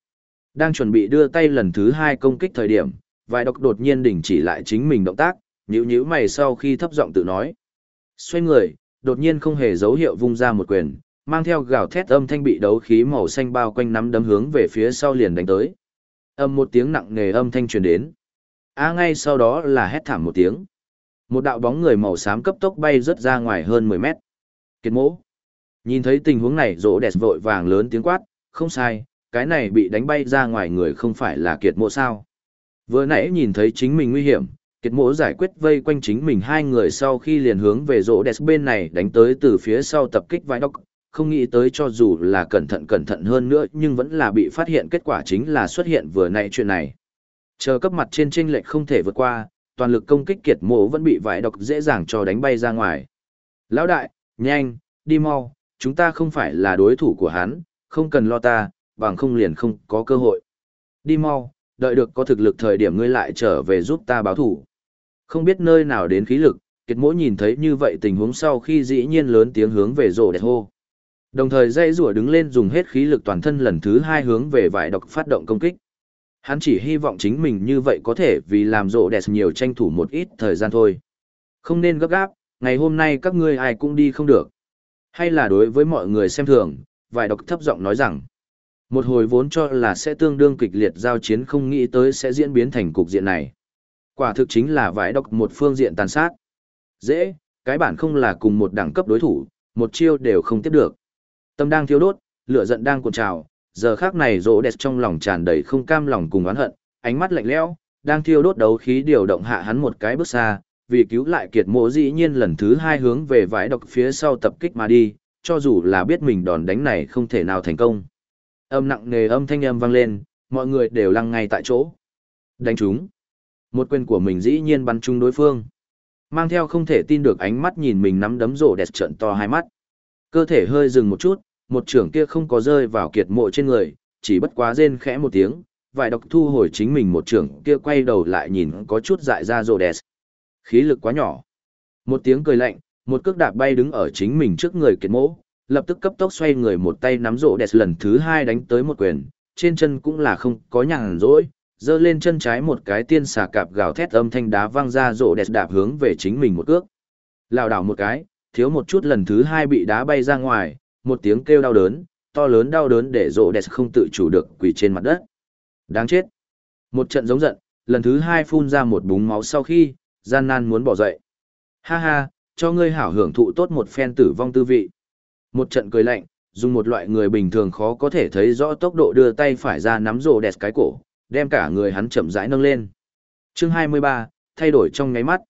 Đang chuẩn bị đưa tay lần thứ hai công kích thời điểm, vài độc đột nhiên đình chỉ lại chính mình động tác, nhíu nhíu mày sau khi thấp giọng tự nói. Xoay người, đột nhiên không hề dấu hiệu vung ra một quyền, mang theo gào thét âm thanh bị đấu khí màu xanh bao quanh nắm đấm hướng về phía sau liền đánh tới. Âm một tiếng nặng nề âm thanh truyền đến. A ngay sau đó là hét thảm một tiếng. Một đạo bóng người màu xám cấp tốc bay rất ra ngoài hơn 10 mét. Kiệt mỗ. Nhìn thấy tình huống này rỗ đẹp vội vàng lớn tiếng quát, không sai, cái này bị đánh bay ra ngoài người không phải là kiệt mỗ sao. Vừa nãy nhìn thấy chính mình nguy hiểm, kiệt mỗ giải quyết vây quanh chính mình hai người sau khi liền hướng về rỗ đẹp bên này đánh tới từ phía sau tập kích vai đốc, không nghĩ tới cho dù là cẩn thận cẩn thận hơn nữa nhưng vẫn là bị phát hiện kết quả chính là xuất hiện vừa nãy chuyện này. Chờ cấp mặt trên tranh lệch không thể vượt qua, toàn lực công kích kiệt mộ vẫn bị vải độc dễ dàng cho đánh bay ra ngoài. Lão đại, nhanh, đi mau, chúng ta không phải là đối thủ của hắn, không cần lo ta, bằng không liền không có cơ hội. Đi mau, đợi được có thực lực thời điểm ngươi lại trở về giúp ta báo thủ. Không biết nơi nào đến khí lực, kiệt mỗ nhìn thấy như vậy tình huống sau khi dĩ nhiên lớn tiếng hướng về rổ đẹp hô. Đồng thời dây rùa đứng lên dùng hết khí lực toàn thân lần thứ hai hướng về vải độc phát động công kích. Hắn chỉ hy vọng chính mình như vậy có thể vì làm rộ đẹp nhiều tranh thủ một ít thời gian thôi. Không nên gấp gáp, ngày hôm nay các ngươi ai cũng đi không được. Hay là đối với mọi người xem thường, vài độc thấp giọng nói rằng, một hồi vốn cho là sẽ tương đương kịch liệt giao chiến không nghĩ tới sẽ diễn biến thành cục diện này. Quả thực chính là vải độc một phương diện tàn sát. Dễ, cái bản không là cùng một đẳng cấp đối thủ, một chiêu đều không tiếp được. Tâm đang thiêu đốt, lửa giận đang cuộn trào, giờ khác này rỗ đẹp trong lòng tràn đầy không cam lòng cùng oán hận, ánh mắt lạnh lẽo, đang thiêu đốt đấu khí điều động hạ hắn một cái bước xa, vì cứu lại kiệt mộ dĩ nhiên lần thứ hai hướng về vải độc phía sau tập kích mà đi, cho dù là biết mình đòn đánh này không thể nào thành công. Âm nặng nề âm thanh âm vang lên, mọi người đều lăng ngay tại chỗ. Đánh chúng. Một quyền của mình dĩ nhiên bắn trúng đối phương. Mang theo không thể tin được ánh mắt nhìn mình nắm đấm rổ đẹp trận to hai mắt. Cơ thể hơi dừng một chút, một trưởng kia không có rơi vào kiệt mộ trên người, chỉ bất quá rên khẽ một tiếng, vài độc thu hồi chính mình một trưởng kia quay đầu lại nhìn có chút dại ra rồ đẹp. Khí lực quá nhỏ. Một tiếng cười lạnh, một cước đạp bay đứng ở chính mình trước người kiệt mộ, lập tức cấp tốc xoay người một tay nắm rộ đẹp lần thứ hai đánh tới một quyền, trên chân cũng là không có nhàn rỗi, giơ lên chân trái một cái tiên xà cạp gào thét âm thanh đá văng ra rộ đẹp đạp hướng về chính mình một cước. Lào đảo một cái, thiếu một chút lần thứ hai bị đá bay ra ngoài, một tiếng kêu đau đớn, to lớn đau đớn để rộ đẹp không tự chủ được quỳ trên mặt đất. Đáng chết. Một trận giống giận, lần thứ hai phun ra một búng máu sau khi, gian nan muốn bỏ dậy. Ha ha, cho ngươi hảo hưởng thụ tốt một phen tử vong tư vị. Một trận cười lạnh, dùng một loại người bình thường khó có thể thấy rõ tốc độ đưa tay phải ra nắm rộ đẹp cái cổ, đem cả người hắn chậm rãi nâng lên. Chương 23, thay đổi trong ngáy mắt.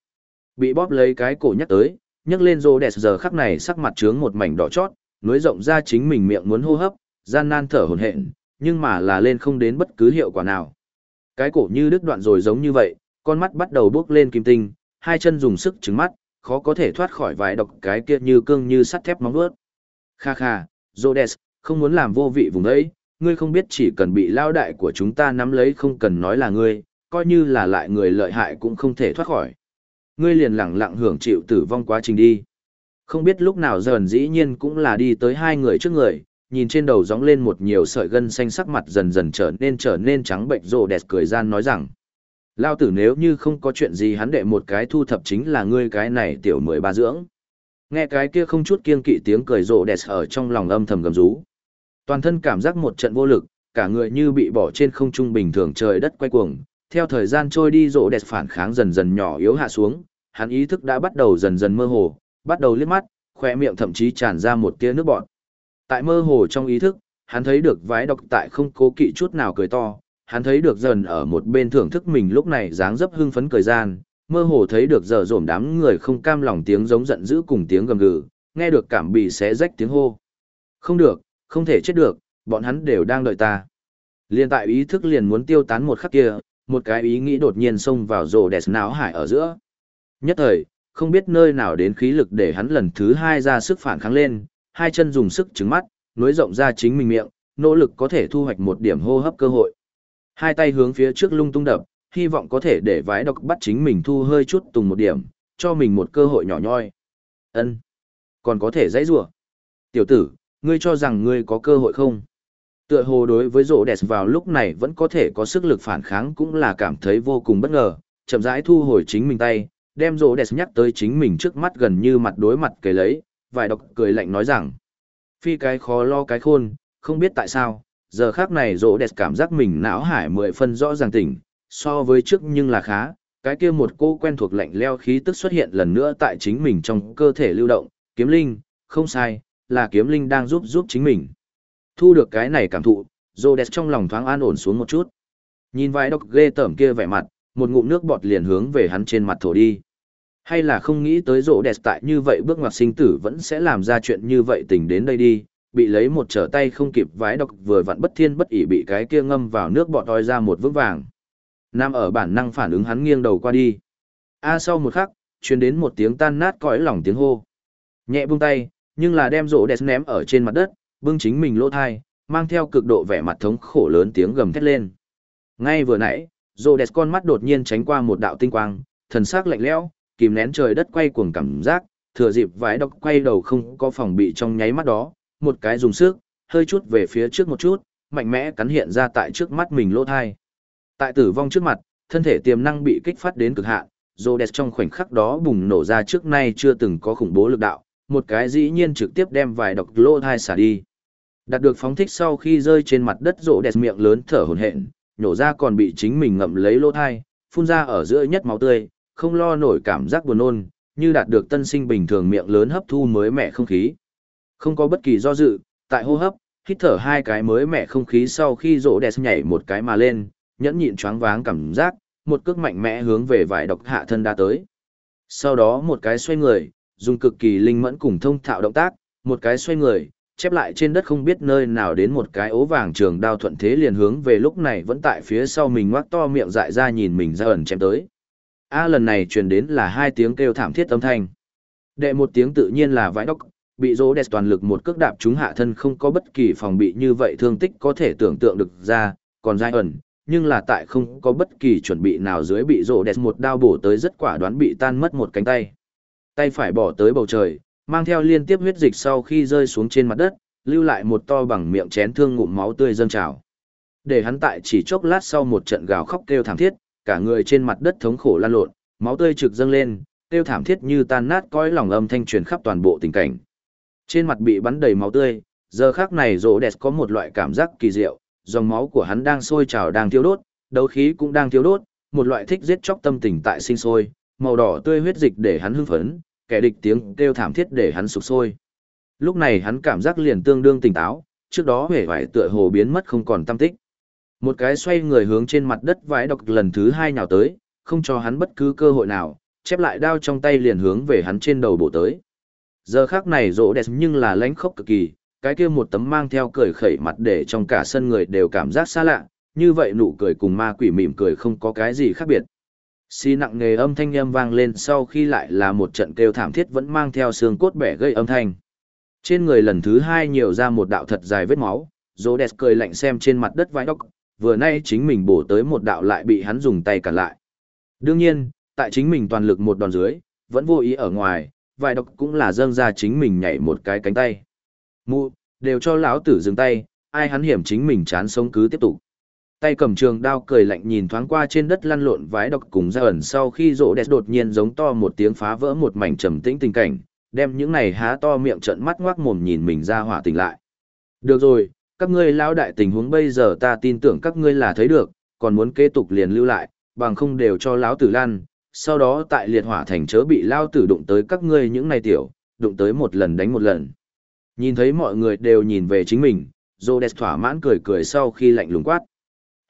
Bị bóp lấy cái cổ nhắc tới, nhấc lên rô đẹp giờ khắc này sắc mặt trướng một mảnh đỏ chót, nối rộng ra chính mình miệng muốn hô hấp, gian nan thở hổn hển, nhưng mà là lên không đến bất cứ hiệu quả nào. Cái cổ như đứt đoạn rồi giống như vậy, con mắt bắt đầu bước lên kim tinh, hai chân dùng sức trứng mắt, khó có thể thoát khỏi vài độc cái kia như cương như sắt thép móng vuốt. Kha kha, Rhodes, không muốn làm vô vị vùng ấy, ngươi không biết chỉ cần bị lao đại của chúng ta nắm lấy không cần nói là ngươi, coi như là lại người lợi hại cũng không thể thoát khỏi. Ngươi liền lặng lặng hưởng chịu tử vong quá trình đi. Không biết lúc nào dần dĩ nhiên cũng là đi tới hai người trước người, nhìn trên đầu gióng lên một nhiều sợi gân xanh sắc mặt dần dần trở nên trở nên trắng bệnh rồ đẹp cười gian nói rằng. Lao tử nếu như không có chuyện gì hắn đệ một cái thu thập chính là ngươi cái này tiểu mười ba dưỡng. Nghe cái kia không chút kiên kỵ tiếng cười rồ đẹp ở trong lòng âm thầm gầm rú. Toàn thân cảm giác một trận vô lực, cả người như bị bỏ trên không trung bình thường trời đất quay cuồng. Theo thời gian trôi đi rộ đẹp phản kháng dần dần nhỏ yếu hạ xuống, hắn ý thức đã bắt đầu dần dần mơ hồ, bắt đầu liếc mắt, khoe miệng thậm chí tràn ra một tia nước bọt. Tại mơ hồ trong ý thức, hắn thấy được vái độc tại không cố kỵ chút nào cười to, hắn thấy được dần ở một bên thưởng thức mình lúc này dáng dấp hưng phấn cười gian, mơ hồ thấy được giờ dồn đám người không cam lòng tiếng giống giận dữ cùng tiếng gầm gừ, nghe được cảm bị xé rách tiếng hô. Không được, không thể chết được, bọn hắn đều đang đợi ta. Liên tại ý thức liền muốn tiêu tán một khắc kia, một cái ý nghĩ đột nhiên xông vào rồ đẹp náo hải ở giữa. Nhất thời, không biết nơi nào đến khí lực để hắn lần thứ hai ra sức phản kháng lên, hai chân dùng sức trứng mắt, nối rộng ra chính mình miệng, nỗ lực có thể thu hoạch một điểm hô hấp cơ hội. Hai tay hướng phía trước lung tung đập, hy vọng có thể để vái độc bắt chính mình thu hơi chút tùng một điểm, cho mình một cơ hội nhỏ nhoi. Ân, Còn có thể dãy rủa Tiểu tử, ngươi cho rằng ngươi có cơ hội không? Tựa hồ đối với rỗ đẹp vào lúc này vẫn có thể có sức lực phản kháng cũng là cảm thấy vô cùng bất ngờ, chậm rãi thu hồi chính mình tay, đem rỗ đẹp nhắc tới chính mình trước mắt gần như mặt đối mặt kể lấy, vài độc cười lạnh nói rằng, phi cái khó lo cái khôn, không biết tại sao, giờ khác này rỗ đẹp cảm giác mình não hải mười phân rõ ràng tỉnh, so với trước nhưng là khá, cái kia một cô quen thuộc lạnh leo khí tức xuất hiện lần nữa tại chính mình trong cơ thể lưu động, kiếm linh, không sai, là kiếm linh đang giúp giúp chính mình. Thu được cái này cảm thụ, Rô đẹp trong lòng thoáng an ổn xuống một chút. Nhìn vài độc ghê tởm kia vẻ mặt, một ngụm nước bọt liền hướng về hắn trên mặt thổ đi. Hay là không nghĩ tới Rô đẹp tại như vậy bước ngoặt sinh tử vẫn sẽ làm ra chuyện như vậy tình đến đây đi, bị lấy một trở tay không kịp vái độc vừa vặn bất thiên bất ỉ bị cái kia ngâm vào nước bọt oi ra một vững vàng. Nam ở bản năng phản ứng hắn nghiêng đầu qua đi. A sau một khắc, truyền đến một tiếng tan nát cõi lòng tiếng hô. Nhẹ buông tay, nhưng là đem rỗ đẹp ném ở trên mặt đất, bưng chính mình lỗ thai, mang theo cực độ vẻ mặt thống khổ lớn tiếng gầm thét lên. Ngay vừa nãy, rỗ đẹp con mắt đột nhiên tránh qua một đạo tinh quang, thần sắc lạnh lẽo, kìm nén trời đất quay cuồng cảm giác, thừa dịp vái độc quay đầu không có phòng bị trong nháy mắt đó, một cái dùng sức, hơi chút về phía trước một chút, mạnh mẽ cắn hiện ra tại trước mắt mình lỗ thai. Tại tử vong trước mặt, thân thể tiềm năng bị kích phát đến cực hạn, Rhodes trong khoảnh khắc đó bùng nổ ra trước nay chưa từng có khủng bố lực đạo, một cái dĩ nhiên trực tiếp đem vài độc lỗ thai xả đi. Đạt được phóng thích sau khi rơi trên mặt đất Rhodes miệng lớn thở hổn hển, nhổ ra còn bị chính mình ngậm lấy lỗ thai, phun ra ở giữa nhất máu tươi, không lo nổi cảm giác buồn nôn, như đạt được tân sinh bình thường miệng lớn hấp thu mới mẻ không khí. Không có bất kỳ do dự, tại hô hấp, hít thở hai cái mới mẻ không khí sau khi rộ đẹp nhảy một cái mà lên, nhẫn nhịn choáng váng cảm giác, một cước mạnh mẽ hướng về vải độc hạ thân đã tới. Sau đó một cái xoay người, dùng cực kỳ linh mẫn cùng thông thạo động tác, một cái xoay người, chép lại trên đất không biết nơi nào đến một cái ố vàng trường đao thuận thế liền hướng về lúc này vẫn tại phía sau mình ngoác to miệng dại ra nhìn mình ra ẩn chém tới. A lần này truyền đến là hai tiếng kêu thảm thiết âm thanh. Đệ một tiếng tự nhiên là vãi đốc, bị rỗ đẹp toàn lực một cước đạp chúng hạ thân không có bất kỳ phòng bị như vậy thương tích có thể tưởng tượng được ra, còn dai ẩn, nhưng là tại không có bất kỳ chuẩn bị nào dưới bị rỗ đẹp một đao bổ tới rất quả đoán bị tan mất một cánh tay. Tay phải bỏ tới bầu trời, mang theo liên tiếp huyết dịch sau khi rơi xuống trên mặt đất, lưu lại một to bằng miệng chén thương ngụm máu tươi dâng trào. Để hắn tại chỉ chốc lát sau một trận gào khóc kêu thảm thiết, cả người trên mặt đất thống khổ lan lộn, máu tươi trực dâng lên, kêu thảm thiết như tan nát cõi lòng âm thanh truyền khắp toàn bộ tình cảnh. Trên mặt bị bắn đầy máu tươi, giờ khắc này rỗ đẹp có một loại cảm giác kỳ diệu, dòng máu của hắn đang sôi trào đang thiêu đốt, đấu khí cũng đang thiêu đốt, một loại thích giết chóc tâm tình tại sinh sôi, màu đỏ tươi huyết dịch để hắn hưng phấn, kẻ địch tiếng kêu thảm thiết để hắn sụp sôi. Lúc này hắn cảm giác liền tương đương tỉnh táo, trước đó vẻ vải tựa hồ biến mất không còn tâm tích. Một cái xoay người hướng trên mặt đất vãi độc lần thứ hai nhào tới, không cho hắn bất cứ cơ hội nào, chép lại đao trong tay liền hướng về hắn trên đầu bổ tới. Giờ khác này rỗ đẹp nhưng là lánh khốc cực kỳ, cái kia một tấm mang theo cười khẩy mặt để trong cả sân người đều cảm giác xa lạ, như vậy nụ cười cùng ma quỷ mỉm cười không có cái gì khác biệt. Xi nặng nghề âm thanh âm vang lên sau khi lại là một trận kêu thảm thiết vẫn mang theo xương cốt bẻ gây âm thanh. Trên người lần thứ hai nhiều ra một đạo thật dài vết máu, rỗ đẹp cười lạnh xem trên mặt đất vai đốc, vừa nay chính mình bổ tới một đạo lại bị hắn dùng tay cản lại. Đương nhiên, tại chính mình toàn lực một đòn dưới, vẫn vô ý ở ngoài, vài độc cũng là dâng ra chính mình nhảy một cái cánh tay. Mụ, đều cho lão tử dừng tay, ai hắn hiểm chính mình chán sống cứ tiếp tục tay cầm trường đao cười lạnh nhìn thoáng qua trên đất lăn lộn vái độc cùng ra ẩn sau khi rỗ đẹp đột nhiên giống to một tiếng phá vỡ một mảnh trầm tĩnh tình cảnh, đem những này há to miệng trận mắt ngoác mồm nhìn mình ra hỏa tỉnh lại. Được rồi, các ngươi lão đại tình huống bây giờ ta tin tưởng các ngươi là thấy được, còn muốn kế tục liền lưu lại, bằng không đều cho lão tử lan sau đó tại liệt hỏa thành chớ bị lao tử đụng tới các ngươi những này tiểu, đụng tới một lần đánh một lần. Nhìn thấy mọi người đều nhìn về chính mình rô đẹp thỏa mãn cười cười sau khi lạnh lùng quát.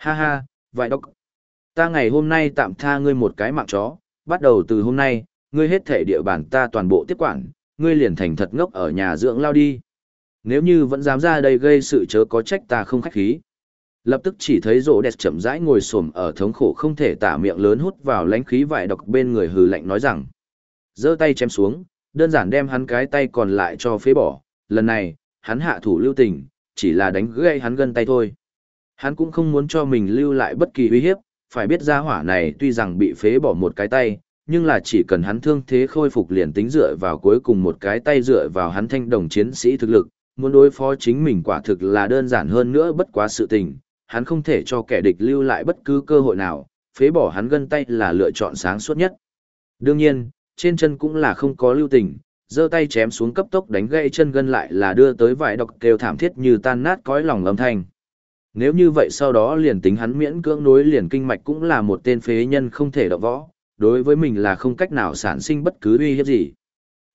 Ha ha, vài đốc. Ta ngày hôm nay tạm tha ngươi một cái mạng chó, bắt đầu từ hôm nay, ngươi hết thể địa bàn ta toàn bộ tiếp quản, ngươi liền thành thật ngốc ở nhà dưỡng lao đi. Nếu như vẫn dám ra đây gây sự chớ có trách ta không khách khí. Lập tức chỉ thấy rỗ đẹp chậm rãi ngồi xổm ở thống khổ không thể tả miệng lớn hút vào lánh khí vải độc bên người hừ lạnh nói rằng. giơ tay chém xuống, đơn giản đem hắn cái tay còn lại cho phế bỏ. Lần này, hắn hạ thủ lưu tình, chỉ là đánh gãy hắn gân tay thôi. Hắn cũng không muốn cho mình lưu lại bất kỳ uy hiếp, phải biết ra hỏa này tuy rằng bị phế bỏ một cái tay, nhưng là chỉ cần hắn thương thế khôi phục liền tính dựa vào cuối cùng một cái tay dựa vào hắn thanh đồng chiến sĩ thực lực, muốn đối phó chính mình quả thực là đơn giản hơn nữa bất quá sự tình, hắn không thể cho kẻ địch lưu lại bất cứ cơ hội nào, phế bỏ hắn gân tay là lựa chọn sáng suốt nhất. Đương nhiên, trên chân cũng là không có lưu tình, giơ tay chém xuống cấp tốc đánh gãy chân gân lại là đưa tới vài độc kêu thảm thiết như tan nát cõi lòng âm thanh. Nếu như vậy sau đó liền tính hắn miễn cưỡng nối liền kinh mạch cũng là một tên phế nhân không thể động võ, đối với mình là không cách nào sản sinh bất cứ uy hiếp gì.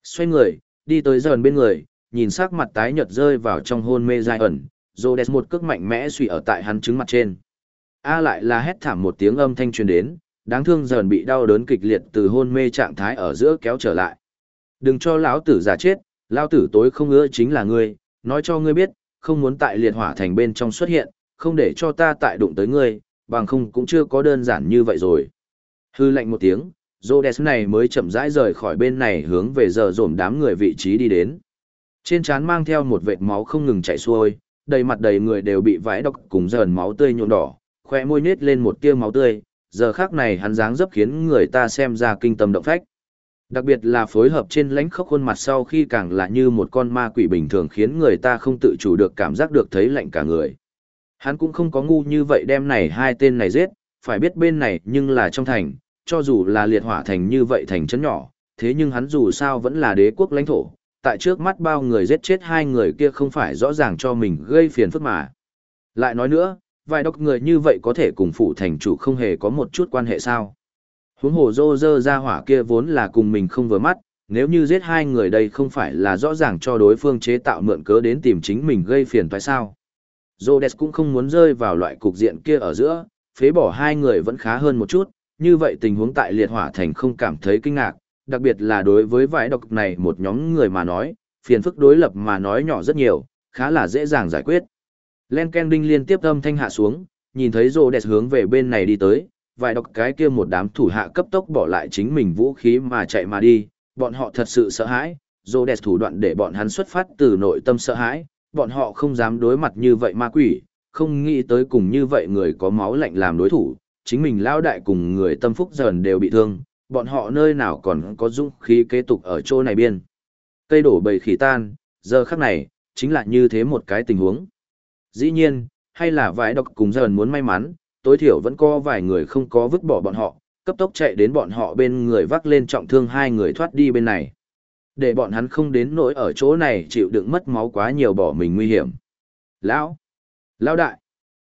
Xoay người, đi tới dần bên người, nhìn sắc mặt tái nhợt rơi vào trong hôn mê dai ẩn, Rhodes một cước mạnh mẽ suy ở tại hắn trứng mặt trên. A lại là hét thảm một tiếng âm thanh truyền đến, đáng thương dần bị đau đớn kịch liệt từ hôn mê trạng thái ở giữa kéo trở lại. Đừng cho lão tử giả chết, lão tử tối không ưa chính là ngươi, nói cho ngươi biết, không muốn tại liệt hỏa thành bên trong xuất hiện, không để cho ta tại đụng tới ngươi, bằng không cũng chưa có đơn giản như vậy rồi. Hư lệnh một tiếng, Rhodes này mới chậm rãi rời khỏi bên này hướng về giờ rổm đám người vị trí đi đến. Trên trán mang theo một vệt máu không ngừng chảy xuôi, đầy mặt đầy người đều bị vãi độc cùng dần máu tươi nhuộm đỏ, khóe môi nết lên một tia máu tươi, giờ khác này hắn dáng dấp khiến người ta xem ra kinh tâm động phách. Đặc biệt là phối hợp trên lãnh khốc khuôn mặt sau khi càng là như một con ma quỷ bình thường khiến người ta không tự chủ được cảm giác được thấy lạnh cả người. Hắn cũng không có ngu như vậy đem này hai tên này giết, phải biết bên này nhưng là trong thành, cho dù là liệt hỏa thành như vậy thành trấn nhỏ, thế nhưng hắn dù sao vẫn là đế quốc lãnh thổ, tại trước mắt bao người giết chết hai người kia không phải rõ ràng cho mình gây phiền phức mà. Lại nói nữa, vài độc người như vậy có thể cùng phụ thành chủ không hề có một chút quan hệ sao. Huống hồ dô dơ ra hỏa kia vốn là cùng mình không vừa mắt, nếu như giết hai người đây không phải là rõ ràng cho đối phương chế tạo mượn cớ đến tìm chính mình gây phiền phải sao. Rhodes cũng không muốn rơi vào loại cục diện kia ở giữa, phế bỏ hai người vẫn khá hơn một chút, như vậy tình huống tại liệt hỏa thành không cảm thấy kinh ngạc, đặc biệt là đối với vải độc này một nhóm người mà nói, phiền phức đối lập mà nói nhỏ rất nhiều, khá là dễ dàng giải quyết. Len Ken Đinh liên tiếp âm thanh hạ xuống, nhìn thấy Rhodes hướng về bên này đi tới, vài độc cái kia một đám thủ hạ cấp tốc bỏ lại chính mình vũ khí mà chạy mà đi, bọn họ thật sự sợ hãi, Rhodes thủ đoạn để bọn hắn xuất phát từ nội tâm sợ hãi, bọn họ không dám đối mặt như vậy ma quỷ, không nghĩ tới cùng như vậy người có máu lạnh làm đối thủ, chính mình lao đại cùng người tâm phúc dần đều bị thương, bọn họ nơi nào còn có dũng khí kế tục ở chỗ này biên. Cây đổ bầy khỉ tan, giờ khắc này, chính là như thế một cái tình huống. Dĩ nhiên, hay là vài độc cùng dần muốn may mắn, tối thiểu vẫn có vài người không có vứt bỏ bọn họ, cấp tốc chạy đến bọn họ bên người vác lên trọng thương hai người thoát đi bên này để bọn hắn không đến nỗi ở chỗ này chịu đựng mất máu quá nhiều bỏ mình nguy hiểm. Lão! Lão đại!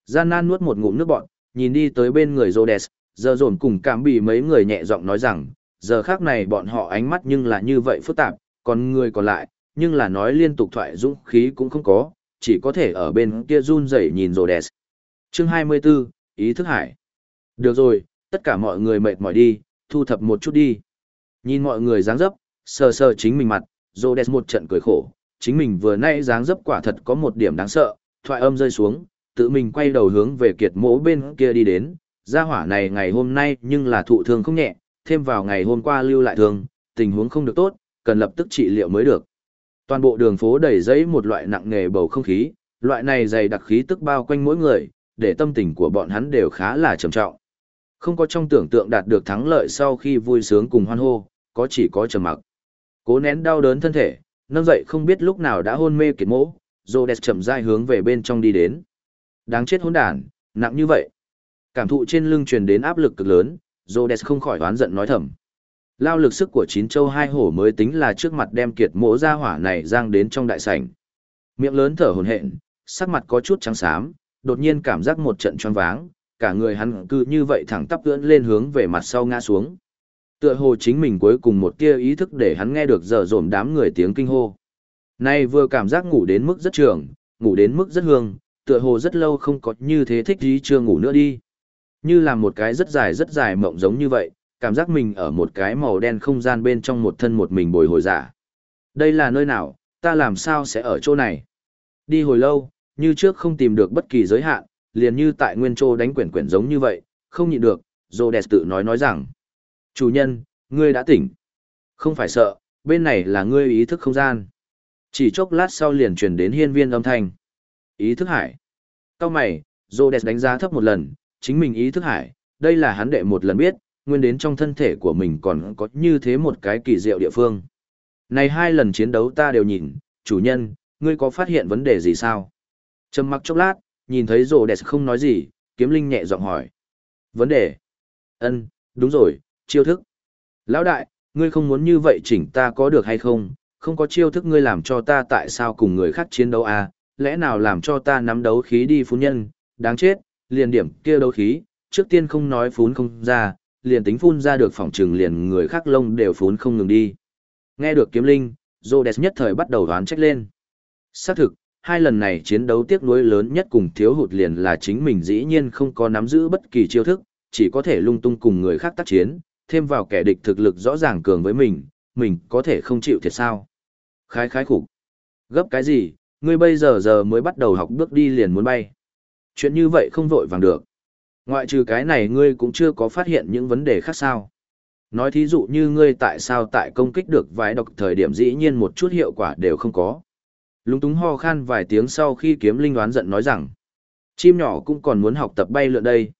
Gian nan nuốt một ngụm nước bọn, nhìn đi tới bên người Rhodes, giờ dồn cùng cảm bị mấy người nhẹ giọng nói rằng, giờ khác này bọn họ ánh mắt nhưng là như vậy phức tạp, còn người còn lại, nhưng là nói liên tục thoại dũng khí cũng không có, chỉ có thể ở bên kia run rẩy nhìn Rhodes. Chương 24, Ý thức hải. Được rồi, tất cả mọi người mệt mỏi đi, thu thập một chút đi. Nhìn mọi người dáng dấp, sờ sờ chính mình mặt, Rhodes một trận cười khổ, chính mình vừa nãy dáng dấp quả thật có một điểm đáng sợ, thoại âm rơi xuống, tự mình quay đầu hướng về kiệt mỗ bên kia đi đến, gia hỏa này ngày hôm nay nhưng là thụ thương không nhẹ, thêm vào ngày hôm qua lưu lại thương, tình huống không được tốt, cần lập tức trị liệu mới được. Toàn bộ đường phố đầy giấy một loại nặng nề bầu không khí, loại này dày đặc khí tức bao quanh mỗi người, để tâm tình của bọn hắn đều khá là trầm trọng. Không có trong tưởng tượng đạt được thắng lợi sau khi vui sướng cùng hoan hô, có chỉ có trầm mặc. Cố nén đau đớn thân thể, nâng dậy không biết lúc nào đã hôn mê kiệt mỗ, Rhodes chậm rãi hướng về bên trong đi đến. Đáng chết hỗn đản, nặng như vậy. Cảm thụ trên lưng truyền đến áp lực cực lớn, Rhodes không khỏi oán giận nói thầm. Lao lực sức của chín châu hai hổ mới tính là trước mặt đem kiệt mỗ ra hỏa này giang đến trong đại sảnh. Miệng lớn thở hổn hển, sắc mặt có chút trắng xám, đột nhiên cảm giác một trận choáng váng, cả người hắn cứ như vậy thẳng tắp ưỡn lên hướng về mặt sau ngã xuống. Tựa hồ chính mình cuối cùng một tia ý thức để hắn nghe được dở dồn đám người tiếng kinh hô. Nay vừa cảm giác ngủ đến mức rất trường, ngủ đến mức rất hương, tựa hồ rất lâu không có như thế thích gì chưa ngủ nữa đi. Như là một cái rất dài rất dài mộng giống như vậy, cảm giác mình ở một cái màu đen không gian bên trong một thân một mình bồi hồi giả. Đây là nơi nào, ta làm sao sẽ ở chỗ này? Đi hồi lâu, như trước không tìm được bất kỳ giới hạn, liền như tại nguyên châu đánh quyển quyển giống như vậy, không nhịn được, Rhodes tự nói nói rằng. Chủ nhân, ngươi đã tỉnh. Không phải sợ, bên này là ngươi ý thức không gian. Chỉ chốc lát sau liền truyền đến hiên viên âm thanh. Ý thức hải. Cao mày, Rhodes đánh giá thấp một lần, chính mình ý thức hải, đây là hắn đệ một lần biết, nguyên đến trong thân thể của mình còn có như thế một cái kỳ diệu địa phương. Này hai lần chiến đấu ta đều nhìn, chủ nhân, ngươi có phát hiện vấn đề gì sao? Trầm mặc chốc lát, nhìn thấy rồ đẹp không nói gì, kiếm linh nhẹ giọng hỏi. Vấn đề? Ân, đúng rồi, chiêu thức. Lão đại, ngươi không muốn như vậy chỉnh ta có được hay không? Không có chiêu thức ngươi làm cho ta tại sao cùng người khác chiến đấu à? Lẽ nào làm cho ta nắm đấu khí đi phú nhân? Đáng chết, liền điểm kia đấu khí, trước tiên không nói phún không ra, liền tính phun ra được phòng trừng liền người khác lông đều phún không ngừng đi. Nghe được kiếm linh, Rhodes nhất thời bắt đầu đoán trách lên. Xác thực, hai lần này chiến đấu tiếc nuối lớn nhất cùng thiếu hụt liền là chính mình dĩ nhiên không có nắm giữ bất kỳ chiêu thức, chỉ có thể lung tung cùng người khác tác chiến, thêm vào kẻ địch thực lực rõ ràng cường với mình, mình có thể không chịu thiệt sao. Khái khái khủng. Gấp cái gì, ngươi bây giờ giờ mới bắt đầu học bước đi liền muốn bay. Chuyện như vậy không vội vàng được. Ngoại trừ cái này ngươi cũng chưa có phát hiện những vấn đề khác sao. Nói thí dụ như ngươi tại sao tại công kích được vài độc thời điểm dĩ nhiên một chút hiệu quả đều không có. Lúng túng ho khan vài tiếng sau khi kiếm linh đoán giận nói rằng, chim nhỏ cũng còn muốn học tập bay lượn đây.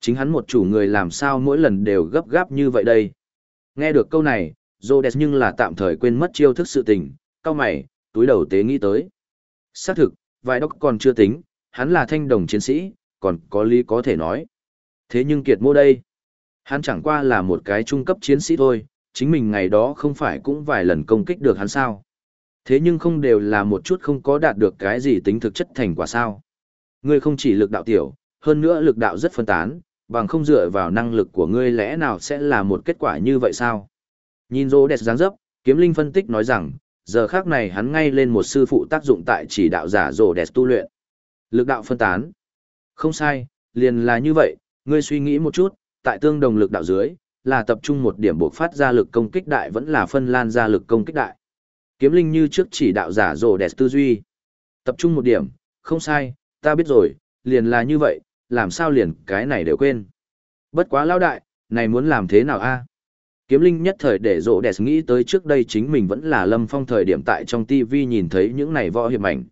Chính hắn một chủ người làm sao mỗi lần đều gấp gáp như vậy đây. Nghe được câu này, Rhodes nhưng là tạm thời quên mất chiêu thức sự tình, cao mày, túi đầu tế nghĩ tới. Xác thực, vài đốc còn chưa tính, hắn là thanh đồng chiến sĩ, còn có lý có thể nói. Thế nhưng kiệt mô đây, hắn chẳng qua là một cái trung cấp chiến sĩ thôi, chính mình ngày đó không phải cũng vài lần công kích được hắn sao. Thế nhưng không đều là một chút không có đạt được cái gì tính thực chất thành quả sao. Ngươi không chỉ lực đạo tiểu, hơn nữa lực đạo rất phân tán, bằng không dựa vào năng lực của ngươi lẽ nào sẽ là một kết quả như vậy sao? Nhìn rô đẹp dáng dấp, kiếm linh phân tích nói rằng, giờ khác này hắn ngay lên một sư phụ tác dụng tại chỉ đạo giả rô đẹp tu luyện. Lực đạo phân tán. Không sai, liền là như vậy, ngươi suy nghĩ một chút, tại tương đồng lực đạo dưới, là tập trung một điểm buộc phát ra lực công kích đại vẫn là phân lan ra lực công kích đại. Kiếm linh như trước chỉ đạo giả rồ đẹp tư duy. Tập trung một điểm, không sai, ta biết rồi, liền là như vậy, làm sao liền cái này đều quên. Bất quá lao đại, này muốn làm thế nào a? Kiếm linh nhất thời để rộ đẹp nghĩ tới trước đây chính mình vẫn là lâm phong thời điểm tại trong TV nhìn thấy những này võ hiệp ảnh.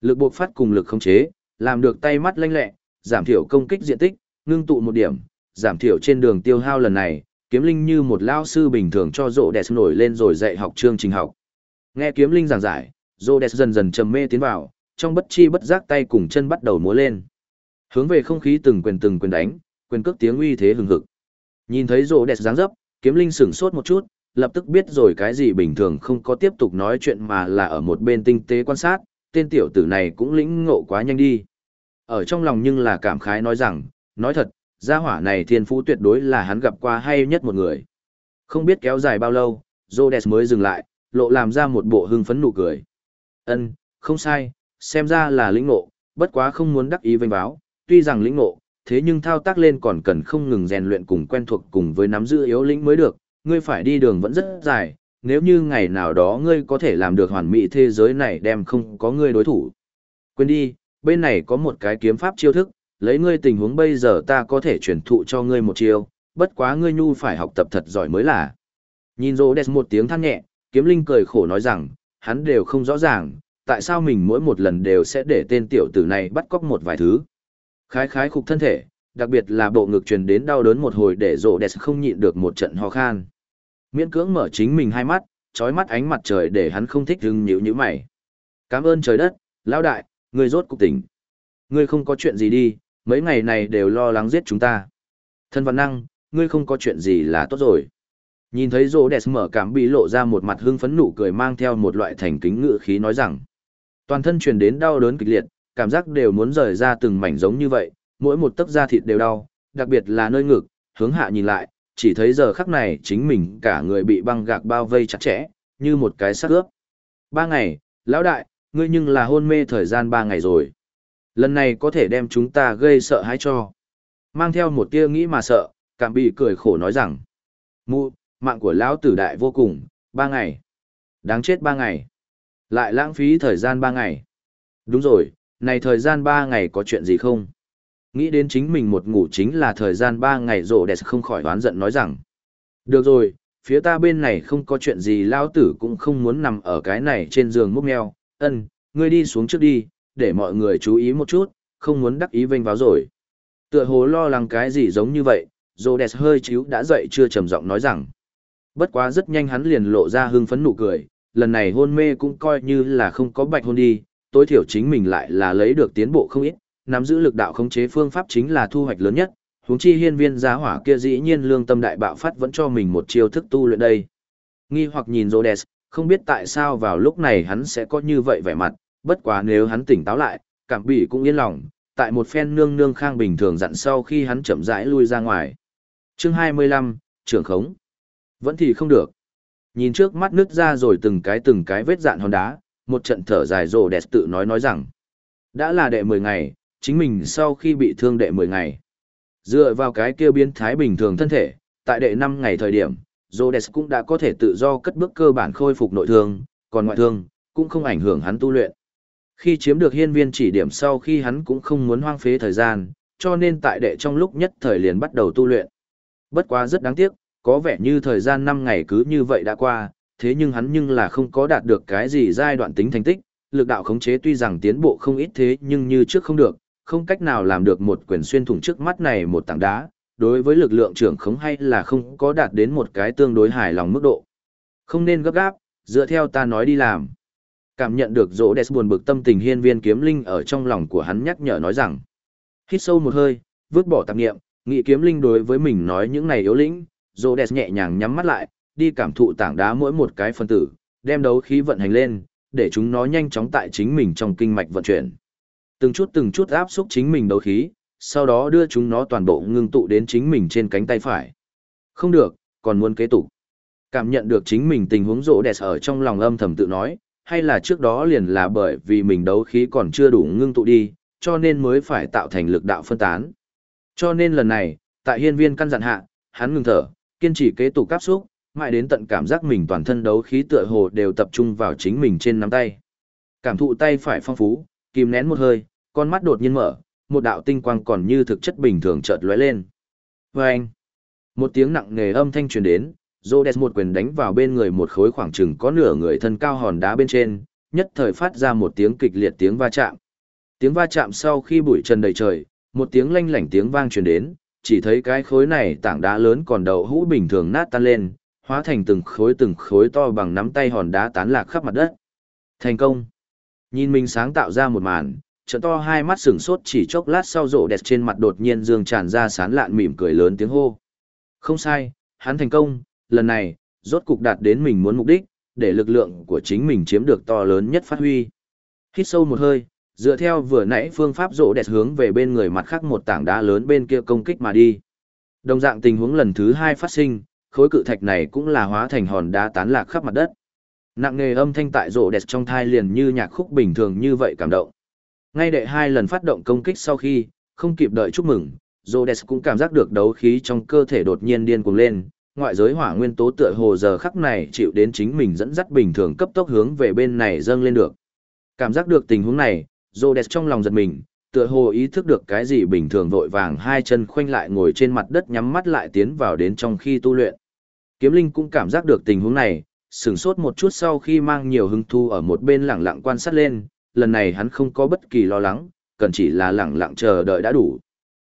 Lực buộc phát cùng lực khống chế, làm được tay mắt lanh lẹ, giảm thiểu công kích diện tích, ngưng tụ một điểm, giảm thiểu trên đường tiêu hao lần này, kiếm linh như một lao sư bình thường cho rộ đẹp nổi lên rồi dạy học chương trình học. Nghe kiếm linh giảng giải, Rhodes dần dần trầm mê tiến vào, trong bất chi bất giác tay cùng chân bắt đầu múa lên. Hướng về không khí từng quyền từng quyền đánh, quyền cước tiếng uy thế hừng hực. Nhìn thấy Rhodes dáng dấp, kiếm linh sửng sốt một chút, lập tức biết rồi cái gì bình thường không có tiếp tục nói chuyện mà là ở một bên tinh tế quan sát, tên tiểu tử này cũng lĩnh ngộ quá nhanh đi. Ở trong lòng nhưng là cảm khái nói rằng, nói thật, gia hỏa này thiên phú tuyệt đối là hắn gặp qua hay nhất một người. Không biết kéo dài bao lâu, Rhodes mới dừng lại, lộ làm ra một bộ hưng phấn nụ cười. Ân, không sai, xem ra là lĩnh ngộ, bất quá không muốn đắc ý vênh báo, tuy rằng lĩnh ngộ, thế nhưng thao tác lên còn cần không ngừng rèn luyện cùng quen thuộc cùng với nắm giữ yếu lĩnh mới được, ngươi phải đi đường vẫn rất dài, nếu như ngày nào đó ngươi có thể làm được hoàn mỹ thế giới này đem không có ngươi đối thủ. Quên đi, bên này có một cái kiếm pháp chiêu thức, lấy ngươi tình huống bây giờ ta có thể truyền thụ cho ngươi một chiêu, bất quá ngươi nhu phải học tập thật giỏi mới là. Nhìn rô đẹp một tiếng than nhẹ, kiếm linh cười khổ nói rằng, hắn đều không rõ ràng, tại sao mình mỗi một lần đều sẽ để tên tiểu tử này bắt cóc một vài thứ. Khái khái khục thân thể, đặc biệt là bộ ngực truyền đến đau đớn một hồi để rộ đẹp không nhịn được một trận ho khan. Miễn cưỡng mở chính mình hai mắt, trói mắt ánh mặt trời để hắn không thích hưng nhíu nhíu mày. Cảm ơn trời đất, lão đại, ngươi rốt cục tỉnh. Ngươi không có chuyện gì đi, mấy ngày này đều lo lắng giết chúng ta. Thân văn năng, ngươi không có chuyện gì là tốt rồi. Nhìn thấy rô đẹp mở cảm bị lộ ra một mặt hưng phấn nụ cười mang theo một loại thành kính ngự khí nói rằng. Toàn thân truyền đến đau đớn kịch liệt, cảm giác đều muốn rời ra từng mảnh giống như vậy, mỗi một tấc da thịt đều đau, đặc biệt là nơi ngực, hướng hạ nhìn lại, chỉ thấy giờ khắc này chính mình cả người bị băng gạc bao vây chặt chẽ, như một cái xác ướp. Ba ngày, lão đại, ngươi nhưng là hôn mê thời gian ba ngày rồi. Lần này có thể đem chúng ta gây sợ hãi cho. Mang theo một tia nghĩ mà sợ, cảm bị cười khổ nói rằng. Mụ, mạng của lão tử đại vô cùng, ba ngày. Đáng chết ba ngày. Lại lãng phí thời gian ba ngày. Đúng rồi, này thời gian ba ngày có chuyện gì không? Nghĩ đến chính mình một ngủ chính là thời gian ba ngày rổ đẹp không khỏi đoán giận nói rằng. Được rồi, phía ta bên này không có chuyện gì lao tử cũng không muốn nằm ở cái này trên giường múc mèo. Ân, ngươi đi xuống trước đi, để mọi người chú ý một chút, không muốn đắc ý vênh vào rồi. Tựa hồ lo lắng cái gì giống như vậy, rổ đẹp hơi chíu đã dậy chưa trầm giọng nói rằng. Bất quá rất nhanh hắn liền lộ ra hưng phấn nụ cười, lần này hôn mê cũng coi như là không có bạch hôn đi, tối thiểu chính mình lại là lấy được tiến bộ không ít, nắm giữ lực đạo khống chế phương pháp chính là thu hoạch lớn nhất, huống chi hiên viên giá hỏa kia dĩ nhiên lương tâm đại bạo phát vẫn cho mình một chiêu thức tu luyện đây. Nghi hoặc nhìn Rhodes, không biết tại sao vào lúc này hắn sẽ có như vậy vẻ mặt, bất quá nếu hắn tỉnh táo lại, cảm bị cũng yên lòng, tại một phen nương nương khang bình thường dặn sau khi hắn chậm rãi lui ra ngoài. Chương 25, trưởng khống. Vẫn thì không được. Nhìn trước mắt nứt ra rồi từng cái từng cái vết dạn hòn đá, một trận thở dài rồ đẹp tự nói nói rằng. Đã là đệ 10 ngày, chính mình sau khi bị thương đệ 10 ngày. Dựa vào cái kia biến thái bình thường thân thể, tại đệ 5 ngày thời điểm, Rhodes cũng đã có thể tự do cất bước cơ bản khôi phục nội thương, còn ngoại thương, cũng không ảnh hưởng hắn tu luyện. Khi chiếm được hiên viên chỉ điểm sau khi hắn cũng không muốn hoang phế thời gian, cho nên tại đệ trong lúc nhất thời liền bắt đầu tu luyện. Bất quá rất đáng tiếc, có vẻ như thời gian 5 ngày cứ như vậy đã qua, thế nhưng hắn nhưng là không có đạt được cái gì giai đoạn tính thành tích, lực đạo khống chế tuy rằng tiến bộ không ít thế nhưng như trước không được, không cách nào làm được một quyền xuyên thủng trước mắt này một tảng đá, đối với lực lượng trưởng khống hay là không có đạt đến một cái tương đối hài lòng mức độ. Không nên gấp gáp, dựa theo ta nói đi làm. Cảm nhận được rỗ đẹp buồn bực tâm tình hiên viên kiếm linh ở trong lòng của hắn nhắc nhở nói rằng. Hít sâu một hơi, vứt bỏ tạp nghiệm, nghị kiếm linh đối với mình nói những này yếu lĩnh, rỗ đẹp nhẹ nhàng nhắm mắt lại, đi cảm thụ tảng đá mỗi một cái phân tử, đem đấu khí vận hành lên, để chúng nó nhanh chóng tại chính mình trong kinh mạch vận chuyển. Từng chút từng chút áp xúc chính mình đấu khí, sau đó đưa chúng nó toàn bộ ngưng tụ đến chính mình trên cánh tay phải. Không được, còn muốn kế tục. Cảm nhận được chính mình tình huống rỗ đẹp ở trong lòng âm thầm tự nói, hay là trước đó liền là bởi vì mình đấu khí còn chưa đủ ngưng tụ đi, cho nên mới phải tạo thành lực đạo phân tán. Cho nên lần này, tại hiên viên căn dặn hạ, hắn ngừng thở, kiên trì kế tục áp xúc, mãi đến tận cảm giác mình toàn thân đấu khí tựa hồ đều tập trung vào chính mình trên nắm tay. Cảm thụ tay phải phong phú, kìm nén một hơi, con mắt đột nhiên mở, một đạo tinh quang còn như thực chất bình thường chợt lóe lên. Vâng! Một tiếng nặng nề âm thanh truyền đến, Rhodes một quyền đánh vào bên người một khối khoảng chừng có nửa người thân cao hòn đá bên trên, nhất thời phát ra một tiếng kịch liệt tiếng va chạm. Tiếng va chạm sau khi bụi trần đầy trời, một tiếng lanh lảnh tiếng vang truyền đến, chỉ thấy cái khối này tảng đá lớn còn đầu hũ bình thường nát tan lên, hóa thành từng khối từng khối to bằng nắm tay hòn đá tán lạc khắp mặt đất. Thành công! Nhìn mình sáng tạo ra một màn, trận to hai mắt sửng sốt chỉ chốc lát sau rộ đẹp trên mặt đột nhiên dương tràn ra sán lạn mỉm cười lớn tiếng hô. Không sai, hắn thành công, lần này, rốt cục đạt đến mình muốn mục đích, để lực lượng của chính mình chiếm được to lớn nhất phát huy. Hít sâu một hơi, dựa theo vừa nãy phương pháp rộ đẹp hướng về bên người mặt khác một tảng đá lớn bên kia công kích mà đi. Đồng dạng tình huống lần thứ hai phát sinh, khối cự thạch này cũng là hóa thành hòn đá tán lạc khắp mặt đất. Nặng nề âm thanh tại rộ đẹp trong thai liền như nhạc khúc bình thường như vậy cảm động. Ngay đệ hai lần phát động công kích sau khi, không kịp đợi chúc mừng, Rhodes cũng cảm giác được đấu khí trong cơ thể đột nhiên điên cuồng lên, ngoại giới hỏa nguyên tố tựa hồ giờ khắc này chịu đến chính mình dẫn dắt bình thường cấp tốc hướng về bên này dâng lên được. Cảm giác được tình huống này, Rhodes trong lòng giật mình, tựa hồ ý thức được cái gì bình thường vội vàng hai chân khoanh lại ngồi trên mặt đất nhắm mắt lại tiến vào đến trong khi tu luyện. Kiếm Linh cũng cảm giác được tình huống này, sửng sốt một chút sau khi mang nhiều hứng thu ở một bên lặng lặng quan sát lên, lần này hắn không có bất kỳ lo lắng, cần chỉ là lặng lặng chờ đợi đã đủ.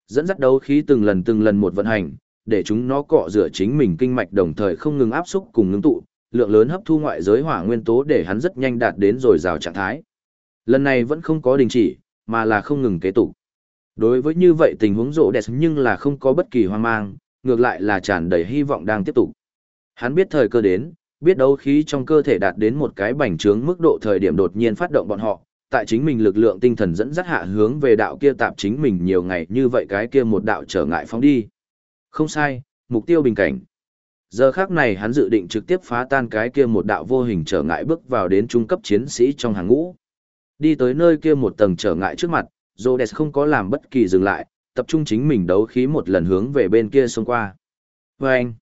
Dẫn dắt đấu khí từng lần từng lần một vận hành, để chúng nó cọ rửa chính mình kinh mạch đồng thời không ngừng áp xúc cùng ngưng tụ, lượng lớn hấp thu ngoại giới hỏa nguyên tố để hắn rất nhanh đạt đến rồi rào trạng thái. Lần này vẫn không có đình chỉ, mà là không ngừng kế tục. Đối với như vậy tình huống rộ đẹp nhưng là không có bất kỳ hoang mang, ngược lại là tràn đầy hy vọng đang tiếp tục. Hắn biết thời cơ đến, biết đấu khí trong cơ thể đạt đến một cái bành trướng mức độ thời điểm đột nhiên phát động bọn họ, tại chính mình lực lượng tinh thần dẫn dắt hạ hướng về đạo kia tạp chính mình nhiều ngày như vậy cái kia một đạo trở ngại phóng đi. Không sai, mục tiêu bình cảnh. Giờ khác này hắn dự định trực tiếp phá tan cái kia một đạo vô hình trở ngại bước vào đến trung cấp chiến sĩ trong hàng ngũ. Đi tới nơi kia một tầng trở ngại trước mặt, Rhodes không có làm bất kỳ dừng lại, tập trung chính mình đấu khí một lần hướng về bên kia xông qua. Vâng! anh,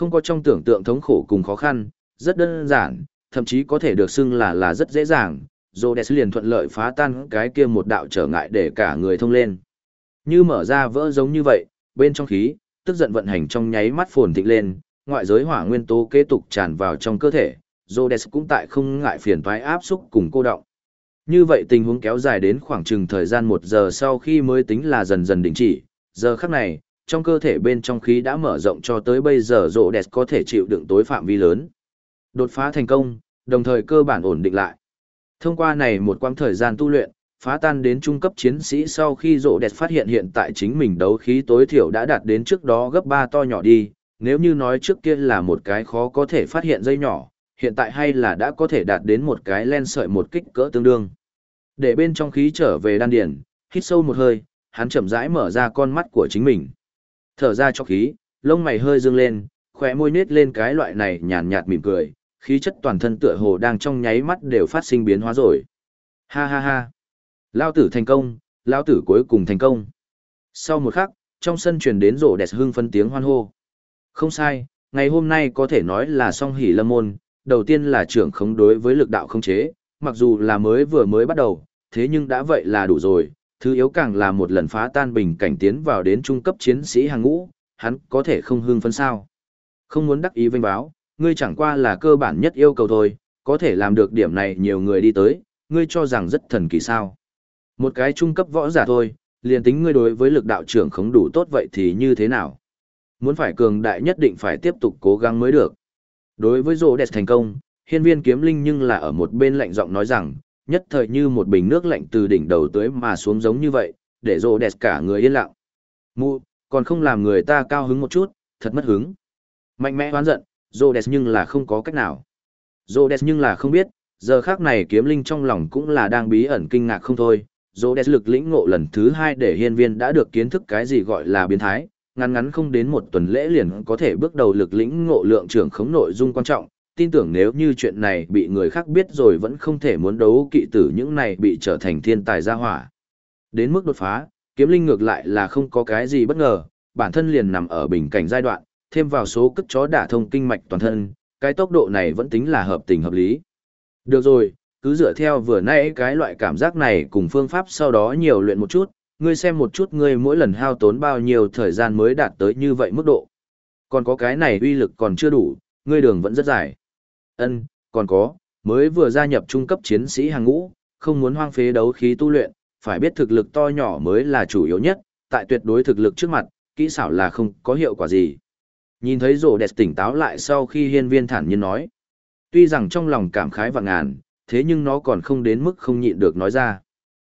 không có trong tưởng tượng thống khổ cùng khó khăn, rất đơn giản, thậm chí có thể được xưng là là rất dễ dàng, Rhodes liền thuận lợi phá tan cái kia một đạo trở ngại để cả người thông lên. Như mở ra vỡ giống như vậy, bên trong khí, tức giận vận hành trong nháy mắt phồn thịnh lên, ngoại giới hỏa nguyên tố kế tục tràn vào trong cơ thể, Rhodes cũng tại không ngại phiền toái áp xúc cùng cô động. Như vậy tình huống kéo dài đến khoảng chừng thời gian một giờ sau khi mới tính là dần dần đình chỉ, giờ khắc này, trong cơ thể bên trong khí đã mở rộng cho tới bây giờ rộ đẹp có thể chịu đựng tối phạm vi lớn. Đột phá thành công, đồng thời cơ bản ổn định lại. Thông qua này một quãng thời gian tu luyện, phá tan đến trung cấp chiến sĩ sau khi rộ đẹp phát hiện hiện tại chính mình đấu khí tối thiểu đã đạt đến trước đó gấp 3 to nhỏ đi, nếu như nói trước kia là một cái khó có thể phát hiện dây nhỏ, hiện tại hay là đã có thể đạt đến một cái len sợi một kích cỡ tương đương. Để bên trong khí trở về đan điền, hít sâu một hơi, hắn chậm rãi mở ra con mắt của chính mình. Thở ra cho khí, lông mày hơi dương lên, khóe môi nết lên cái loại này nhàn nhạt mỉm cười, khí chất toàn thân tựa hồ đang trong nháy mắt đều phát sinh biến hóa rồi. Ha ha ha. Lao tử thành công, lao tử cuối cùng thành công. Sau một khắc, trong sân truyền đến rổ đẹp hưng phân tiếng hoan hô. Không sai, ngày hôm nay có thể nói là song hỷ lâm môn, đầu tiên là trưởng khống đối với lực đạo không chế, mặc dù là mới vừa mới bắt đầu, thế nhưng đã vậy là đủ rồi, thứ yếu càng là một lần phá tan bình cảnh tiến vào đến trung cấp chiến sĩ hàng ngũ, hắn có thể không hưng phấn sao. Không muốn đắc ý vinh báo, ngươi chẳng qua là cơ bản nhất yêu cầu thôi, có thể làm được điểm này nhiều người đi tới, ngươi cho rằng rất thần kỳ sao. Một cái trung cấp võ giả thôi, liền tính ngươi đối với lực đạo trưởng không đủ tốt vậy thì như thế nào? Muốn phải cường đại nhất định phải tiếp tục cố gắng mới được. Đối với rô đẹp thành công, hiên viên kiếm linh nhưng là ở một bên lạnh giọng nói rằng, nhất thời như một bình nước lạnh từ đỉnh đầu tới mà xuống giống như vậy, để rồ đẹp cả người yên lặng. Mụ, còn không làm người ta cao hứng một chút, thật mất hứng. Mạnh mẽ hoán giận, rồ đẹp nhưng là không có cách nào. Rồ đẹp nhưng là không biết, giờ khác này kiếm linh trong lòng cũng là đang bí ẩn kinh ngạc không thôi. Rồ đẹp lực lĩnh ngộ lần thứ hai để hiên viên đã được kiến thức cái gì gọi là biến thái, ngắn ngắn không đến một tuần lễ liền có thể bước đầu lực lĩnh ngộ lượng trưởng khống nội dung quan trọng, tin tưởng nếu như chuyện này bị người khác biết rồi vẫn không thể muốn đấu kỵ tử những này bị trở thành thiên tài gia hỏa. Đến mức đột phá, kiếm linh ngược lại là không có cái gì bất ngờ, bản thân liền nằm ở bình cảnh giai đoạn, thêm vào số cất chó đả thông kinh mạch toàn thân, cái tốc độ này vẫn tính là hợp tình hợp lý. Được rồi, cứ dựa theo vừa nãy cái loại cảm giác này cùng phương pháp sau đó nhiều luyện một chút, ngươi xem một chút ngươi mỗi lần hao tốn bao nhiêu thời gian mới đạt tới như vậy mức độ. Còn có cái này uy lực còn chưa đủ, ngươi đường vẫn rất dài. Ân, còn có, mới vừa gia nhập trung cấp chiến sĩ hàng ngũ, không muốn hoang phế đấu khí tu luyện, phải biết thực lực to nhỏ mới là chủ yếu nhất, tại tuyệt đối thực lực trước mặt, kỹ xảo là không có hiệu quả gì. Nhìn thấy rổ đẹp tỉnh táo lại sau khi hiên viên thản nhiên nói. Tuy rằng trong lòng cảm khái và ngàn, thế nhưng nó còn không đến mức không nhịn được nói ra.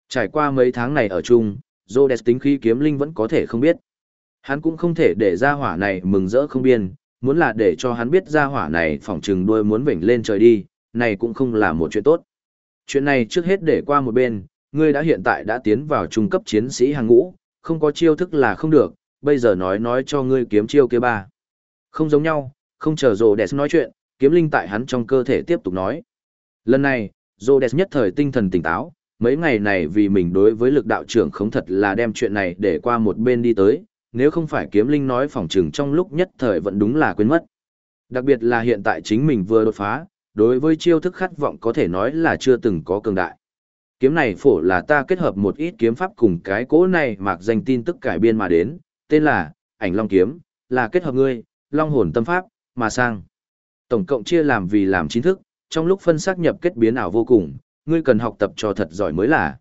Trải qua mấy tháng này ở chung, rổ đẹp tính khí kiếm linh vẫn có thể không biết. Hắn cũng không thể để ra hỏa này mừng rỡ không biên, muốn là để cho hắn biết ra hỏa này phỏng chừng đuôi muốn vểnh lên trời đi, này cũng không là một chuyện tốt. Chuyện này trước hết để qua một bên, ngươi đã hiện tại đã tiến vào trung cấp chiến sĩ hàng ngũ, không có chiêu thức là không được, bây giờ nói nói cho ngươi kiếm chiêu kia ba. Không giống nhau, không chờ Rhodes nói chuyện, kiếm linh tại hắn trong cơ thể tiếp tục nói. Lần này, Rhodes nhất thời tinh thần tỉnh táo, mấy ngày này vì mình đối với lực đạo trưởng không thật là đem chuyện này để qua một bên đi tới, nếu không phải kiếm linh nói phỏng chừng trong lúc nhất thời vẫn đúng là quên mất. Đặc biệt là hiện tại chính mình vừa đột phá, đối với chiêu thức khát vọng có thể nói là chưa từng có cường đại. Kiếm này phổ là ta kết hợp một ít kiếm pháp cùng cái cỗ này mạc danh tin tức cải biên mà đến, tên là ảnh long kiếm, là kết hợp ngươi, long hồn tâm pháp, mà sang. Tổng cộng chia làm vì làm chính thức, trong lúc phân xác nhập kết biến ảo vô cùng, ngươi cần học tập cho thật giỏi mới là.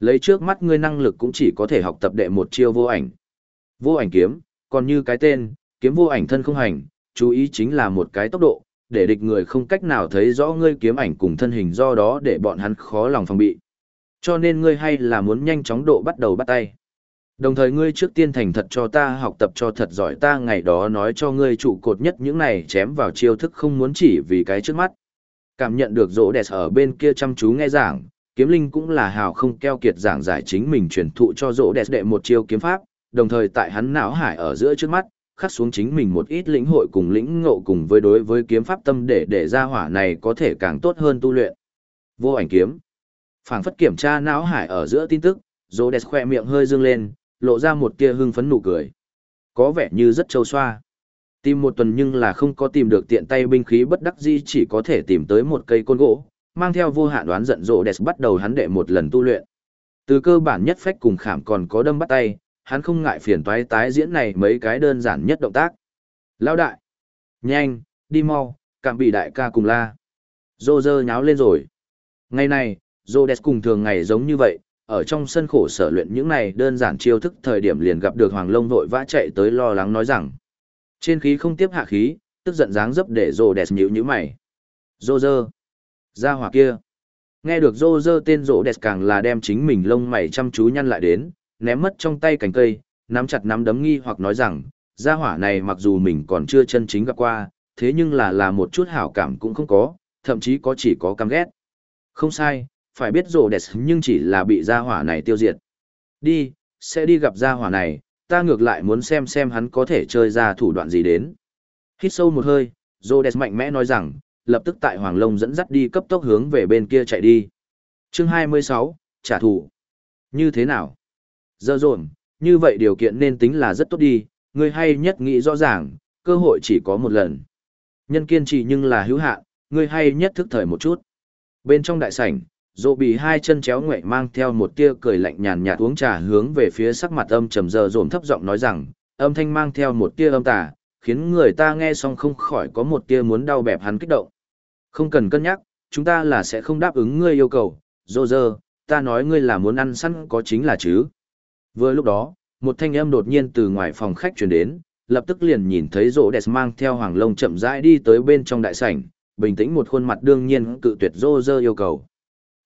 Lấy trước mắt ngươi năng lực cũng chỉ có thể học tập đệ một chiêu vô ảnh. Vô ảnh kiếm, còn như cái tên, kiếm vô ảnh thân không hành, chú ý chính là một cái tốc độ, để địch người không cách nào thấy rõ ngươi kiếm ảnh cùng thân hình do đó để bọn hắn khó lòng phòng bị. Cho nên ngươi hay là muốn nhanh chóng độ bắt đầu bắt tay. Đồng thời ngươi trước tiên thành thật cho ta học tập cho thật giỏi ta ngày đó nói cho ngươi trụ cột nhất những này chém vào chiêu thức không muốn chỉ vì cái trước mắt. Cảm nhận được rỗ đẹp ở bên kia chăm chú nghe giảng, kiếm linh cũng là hào không keo kiệt giảng giải chính mình truyền thụ cho rỗ đẹp đệ một chiêu kiếm pháp, đồng thời tại hắn não hải ở giữa trước mắt, khắc xuống chính mình một ít lĩnh hội cùng lĩnh ngộ cùng với đối với kiếm pháp tâm để để ra hỏa này có thể càng tốt hơn tu luyện. Vô ảnh kiếm. Phảng phất kiểm tra não hải ở giữa tin tức, rỗ đẹp khoe miệng hơi dương lên, lộ ra một tia hưng phấn nụ cười. Có vẻ như rất trâu xoa. Tìm một tuần nhưng là không có tìm được tiện tay binh khí bất đắc dĩ chỉ có thể tìm tới một cây côn gỗ, mang theo vô hạn đoán giận dỗ đẹp bắt đầu hắn đệ một lần tu luyện. Từ cơ bản nhất phách cùng khảm còn có đâm bắt tay, hắn không ngại phiền toái tái diễn này mấy cái đơn giản nhất động tác. Lao đại! Nhanh, đi mau, cảm bị đại ca cùng la. Dô dơ nháo lên rồi. Ngày này, Dô đẹp cùng thường ngày giống như vậy, ở trong sân khổ sở luyện những này đơn giản chiêu thức thời điểm liền gặp được Hoàng Long vội vã chạy tới lo lắng nói rằng. Trên khí không tiếp hạ khí, tức giận dáng dấp để dô đẹp nhíu nhíu mày. Dô dơ! Ra hỏa kia. Nghe được dô dơ tên rỗ đẹp càng là đem chính mình lông mày chăm chú nhăn lại đến, ném mất trong tay cành cây, nắm chặt nắm đấm nghi hoặc nói rằng, gia hỏa này mặc dù mình còn chưa chân chính gặp qua, thế nhưng là là một chút hảo cảm cũng không có, thậm chí có chỉ có căm ghét. Không sai, phải biết rồ đẹp nhưng chỉ là bị gia hỏa này tiêu diệt. Đi, sẽ đi gặp gia hỏa này, ta ngược lại muốn xem xem hắn có thể chơi ra thủ đoạn gì đến. Hít sâu một hơi, rồ đẹp mạnh mẽ nói rằng, lập tức tại Hoàng Long dẫn dắt đi cấp tốc hướng về bên kia chạy đi. Chương 26, trả thù. Như thế nào? Dơ dồn, như vậy điều kiện nên tính là rất tốt đi, người hay nhất nghĩ rõ ràng, cơ hội chỉ có một lần. Nhân kiên trì nhưng là hữu hạn, người hay nhất thức thời một chút. Bên trong đại sảnh, dỗ bị hai chân chéo nguệ mang theo một tia cười lạnh nhàn nhạt uống trà hướng về phía sắc mặt âm trầm dơ dồn thấp giọng nói rằng âm thanh mang theo một tia âm tà khiến người ta nghe xong không khỏi có một tia muốn đau bẹp hắn kích động không cần cân nhắc chúng ta là sẽ không đáp ứng ngươi yêu cầu dô dơ ta nói ngươi là muốn ăn săn có chính là chứ vừa lúc đó một thanh âm đột nhiên từ ngoài phòng khách truyền đến lập tức liền nhìn thấy rỗ đẹp mang theo hoàng lông chậm rãi đi tới bên trong đại sảnh bình tĩnh một khuôn mặt đương nhiên cự tuyệt Rô dơ yêu cầu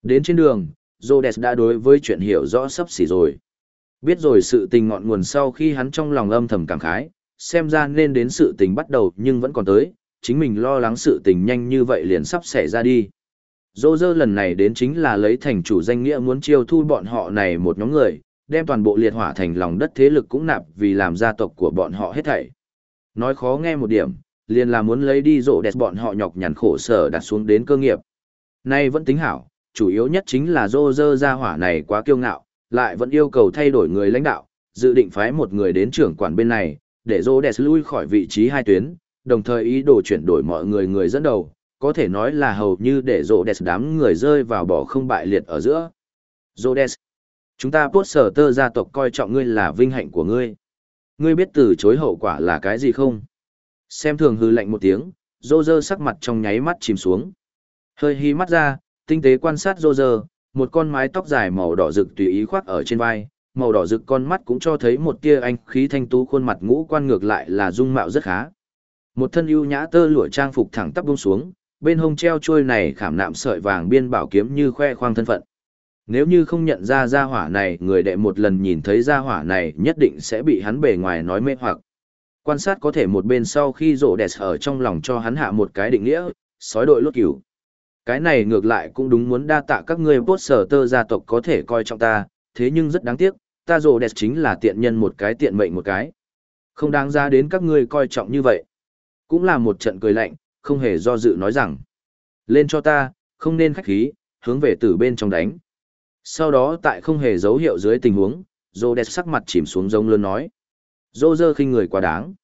Đến trên đường, Rô Des đã đối với chuyện hiểu rõ sắp xỉ rồi. Biết rồi sự tình ngọn nguồn sau khi hắn trong lòng âm thầm cảm khái, xem ra nên đến sự tình bắt đầu nhưng vẫn còn tới, chính mình lo lắng sự tình nhanh như vậy liền sắp xảy ra đi. Rô dơ lần này đến chính là lấy thành chủ danh nghĩa muốn chiêu thu bọn họ này một nhóm người, đem toàn bộ liệt hỏa thành lòng đất thế lực cũng nạp vì làm gia tộc của bọn họ hết thảy. Nói khó nghe một điểm, liền là muốn lấy đi rổ đẹp bọn họ nhọc nhằn khổ sở đặt xuống đến cơ nghiệp. Nay vẫn tính hảo, chủ yếu nhất chính là dô dơ gia hỏa này quá kiêu ngạo, lại vẫn yêu cầu thay đổi người lãnh đạo, dự định phái một người đến trưởng quản bên này, để dô đẹp lui khỏi vị trí hai tuyến, đồng thời ý đồ chuyển đổi mọi người người dẫn đầu, có thể nói là hầu như để dô đẹp đám người rơi vào bỏ không bại liệt ở giữa. Dô chúng ta bốt sở tơ gia tộc coi trọng ngươi là vinh hạnh của ngươi. Ngươi biết từ chối hậu quả là cái gì không? Xem thường hư lạnh một tiếng, rô rơ sắc mặt trong nháy mắt chìm xuống. Hơi hí mắt ra, tinh tế quan sát rô rơ, một con mái tóc dài màu đỏ rực tùy ý khoác ở trên vai, màu đỏ rực con mắt cũng cho thấy một tia anh khí thanh tú khuôn mặt ngũ quan ngược lại là dung mạo rất khá. Một thân ưu nhã tơ lụa trang phục thẳng tắp buông xuống, bên hông treo trôi này khảm nạm sợi vàng biên bảo kiếm như khoe khoang thân phận. Nếu như không nhận ra gia hỏa này, người đệ một lần nhìn thấy gia hỏa này nhất định sẽ bị hắn bề ngoài nói mê hoặc. Quan sát có thể một bên sau khi rộ đẹp ở trong lòng cho hắn hạ một cái định nghĩa, sói đội lốt cửu. Cái này ngược lại cũng đúng muốn đa tạ các ngươi bốt sở tơ gia tộc có thể coi trọng ta, thế nhưng rất đáng tiếc, ta rồ đẹp chính là tiện nhân một cái tiện mệnh một cái. Không đáng ra đến các ngươi coi trọng như vậy. Cũng là một trận cười lạnh, không hề do dự nói rằng. Lên cho ta, không nên khách khí, hướng về từ bên trong đánh. Sau đó tại không hề dấu hiệu dưới tình huống, Rhodes sắc mặt chìm xuống giống lớn nói. Roger dơ khinh người quá đáng.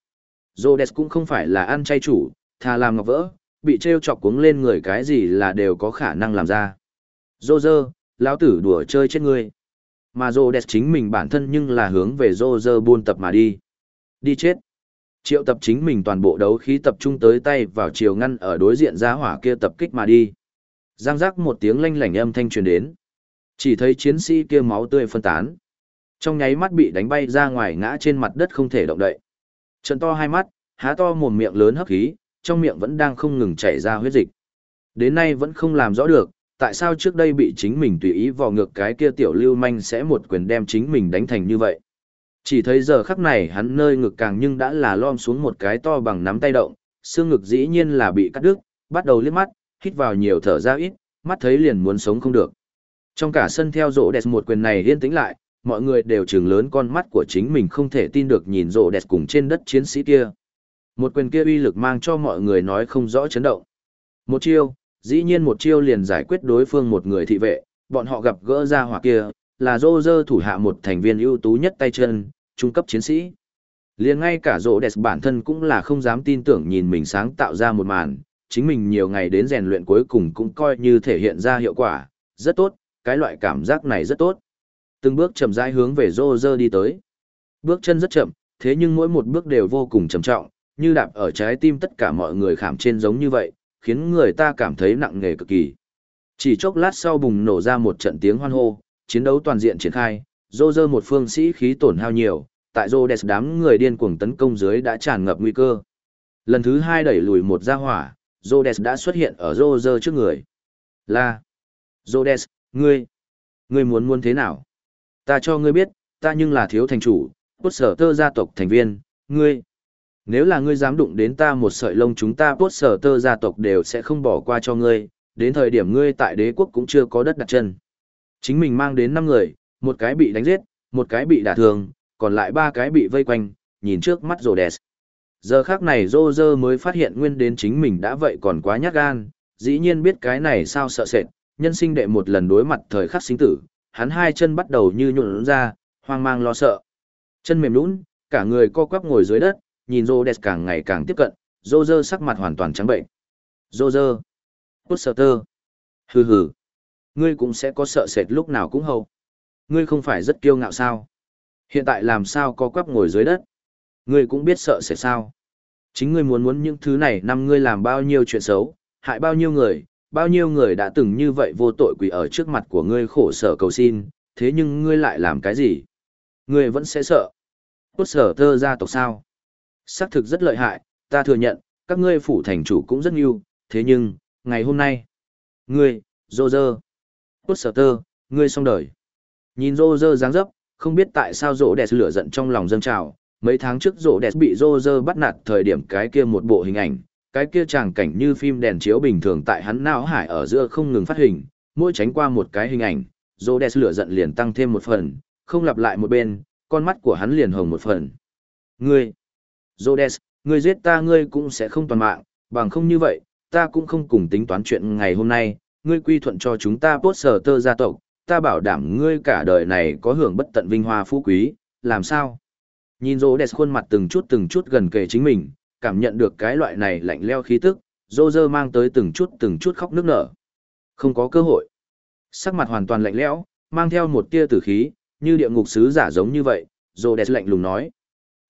Rhodes cũng không phải là ăn chay chủ, thà làm ngọc vỡ, bị t r e o chọc cuống lên người cái gì là đều có khả năng làm ra. Roger, lão tử đùa chơi chết ngươi. Mà Rhodes chính mình bản thân nhưng là hướng về Roger buôn tập mà đi. Đi chết. Triệu tập chính mình toàn bộ đấu khí tập trung tới tay vào chiều ngăn ở đối diện giá hỏa kia tập kích mà đi. Giang giác một tiếng lanh lảnh âm thanh truyền đến chỉ thấy chiến sĩ kia máu tươi phân tán trong nháy mắt bị đánh bay ra ngoài ngã trên mặt đất không thể động đậy trận to hai mắt há to mồm miệng lớn hấp khí trong miệng vẫn đang không ngừng chảy ra huyết dịch. Đến nay vẫn không làm rõ được, tại sao trước đây bị chính mình tùy ý vò ngược cái kia tiểu lưu manh sẽ một quyền đem chính mình đánh thành như vậy. Chỉ thấy giờ khắc này hắn nơi ngực càng nhưng đã là lom xuống một cái to bằng nắm tay động, xương ngực dĩ nhiên là bị cắt đứt, bắt đầu liếc mắt, hít vào nhiều thở ra ít, mắt thấy liền muốn sống không được. Trong cả sân theo rộ đẹp một quyền này yên tĩnh lại, mọi người đều trừng lớn con mắt của chính mình không thể tin được nhìn rộ đẹp cùng trên đất chiến sĩ kia. Một quyền kia uy lực mang cho mọi người nói không rõ chấn động. Một chiêu, dĩ nhiên một chiêu liền giải quyết đối phương một người thị vệ, bọn họ gặp gỡ ra hỏa kia, là rô rơ thủ hạ một thành viên ưu tú nhất tay chân, trung cấp chiến sĩ. liền ngay cả rộ đẹp bản thân cũng là không dám tin tưởng nhìn mình sáng tạo ra một màn, chính mình nhiều ngày đến rèn luyện cuối cùng cũng coi như thể hiện ra hiệu quả, rất tốt, cái loại cảm giác này rất tốt. Từng bước chậm rãi hướng về rô rơ đi tới. Bước chân rất chậm, thế nhưng mỗi một bước đều vô cùng trầm trọng, như đạp ở trái tim tất cả mọi người khảm trên giống như vậy, khiến người ta cảm thấy nặng nề cực kỳ. Chỉ chốc lát sau bùng nổ ra một trận tiếng hoan hô, chiến đấu toàn diện triển khai, rô rơ một phương sĩ khí tổn hao nhiều, tại rô đẹp đám người điên cuồng tấn công dưới đã tràn ngập nguy cơ. Lần thứ hai đẩy lùi một gia hỏa, Rhodes đã xuất hiện ở Roger trước người. Là, Rhodes ngươi, ngươi muốn muốn thế nào? Ta cho ngươi biết, ta nhưng là thiếu thành chủ, cốt sở tơ gia tộc thành viên, ngươi. Nếu là ngươi dám đụng đến ta một sợi lông chúng ta cốt sở tơ gia tộc đều sẽ không bỏ qua cho ngươi, đến thời điểm ngươi tại đế quốc cũng chưa có đất đặt chân. Chính mình mang đến 5 người, một cái bị đánh giết, một cái bị đả thương, còn lại ba cái bị vây quanh, nhìn trước mắt rồ đẹp. Giờ khác này rô rơ mới phát hiện nguyên đến chính mình đã vậy còn quá nhát gan, dĩ nhiên biết cái này sao sợ sệt, nhân sinh đệ một lần đối mặt thời khắc sinh tử, hắn hai chân bắt đầu như nhuộn ra, hoang mang lo sợ. Chân mềm lún, cả người co quắp ngồi dưới đất, nhìn rô đẹp càng ngày càng tiếp cận, rô rơ sắc mặt hoàn toàn trắng bệnh. Rô rơ. Sợ tơ. Hừ hừ. Ngươi cũng sẽ có sợ sệt lúc nào cũng hầu. Ngươi không phải rất kiêu ngạo sao? Hiện tại làm sao co quắp ngồi dưới đất? Ngươi cũng biết sợ sệt sao? Chính ngươi muốn muốn những thứ này năm ngươi làm bao nhiêu chuyện xấu, hại bao nhiêu người, bao nhiêu người đã từng như vậy vô tội quỷ ở trước mặt của ngươi khổ sở cầu xin, thế nhưng ngươi lại làm cái gì? Ngươi vẫn sẽ sợ. Tốt sở thơ gia tộc sao? Xác thực rất lợi hại, ta thừa nhận, các ngươi phủ thành chủ cũng rất nhiều, thế nhưng, ngày hôm nay, ngươi, dô dơ, Tốt sở tơ, ngươi xong đời. Nhìn rô rơ dáng dấp, không biết tại sao rô đẹp lửa giận trong lòng dâng trào. Mấy tháng trước rô đẹp bị rô rơ bắt nạt thời điểm cái kia một bộ hình ảnh, cái kia tràng cảnh như phim đèn chiếu bình thường tại hắn não hải ở giữa không ngừng phát hình, mỗi tránh qua một cái hình ảnh, Rhodes lửa giận liền tăng thêm một phần, không lặp lại một bên, con mắt của hắn liền hồng một phần. Ngươi, Rhodes, ngươi giết ta ngươi cũng sẽ không toàn mạng, bằng không như vậy, ta cũng không cùng tính toán chuyện ngày hôm nay, ngươi quy thuận cho chúng ta bốt sở tơ gia tộc, ta bảo đảm ngươi cả đời này có hưởng bất tận vinh hoa phú quý, làm sao? Nhìn Rhodes khuôn mặt từng chút từng chút gần kề chính mình, cảm nhận được cái loại này lạnh leo khí tức, rô rơ mang tới từng chút từng chút khóc nước nở. Không có cơ hội. Sắc mặt hoàn toàn lạnh lẽo, mang theo một tia tử khí, như địa ngục sứ giả giống như vậy, rô đẹp lạnh lùng nói.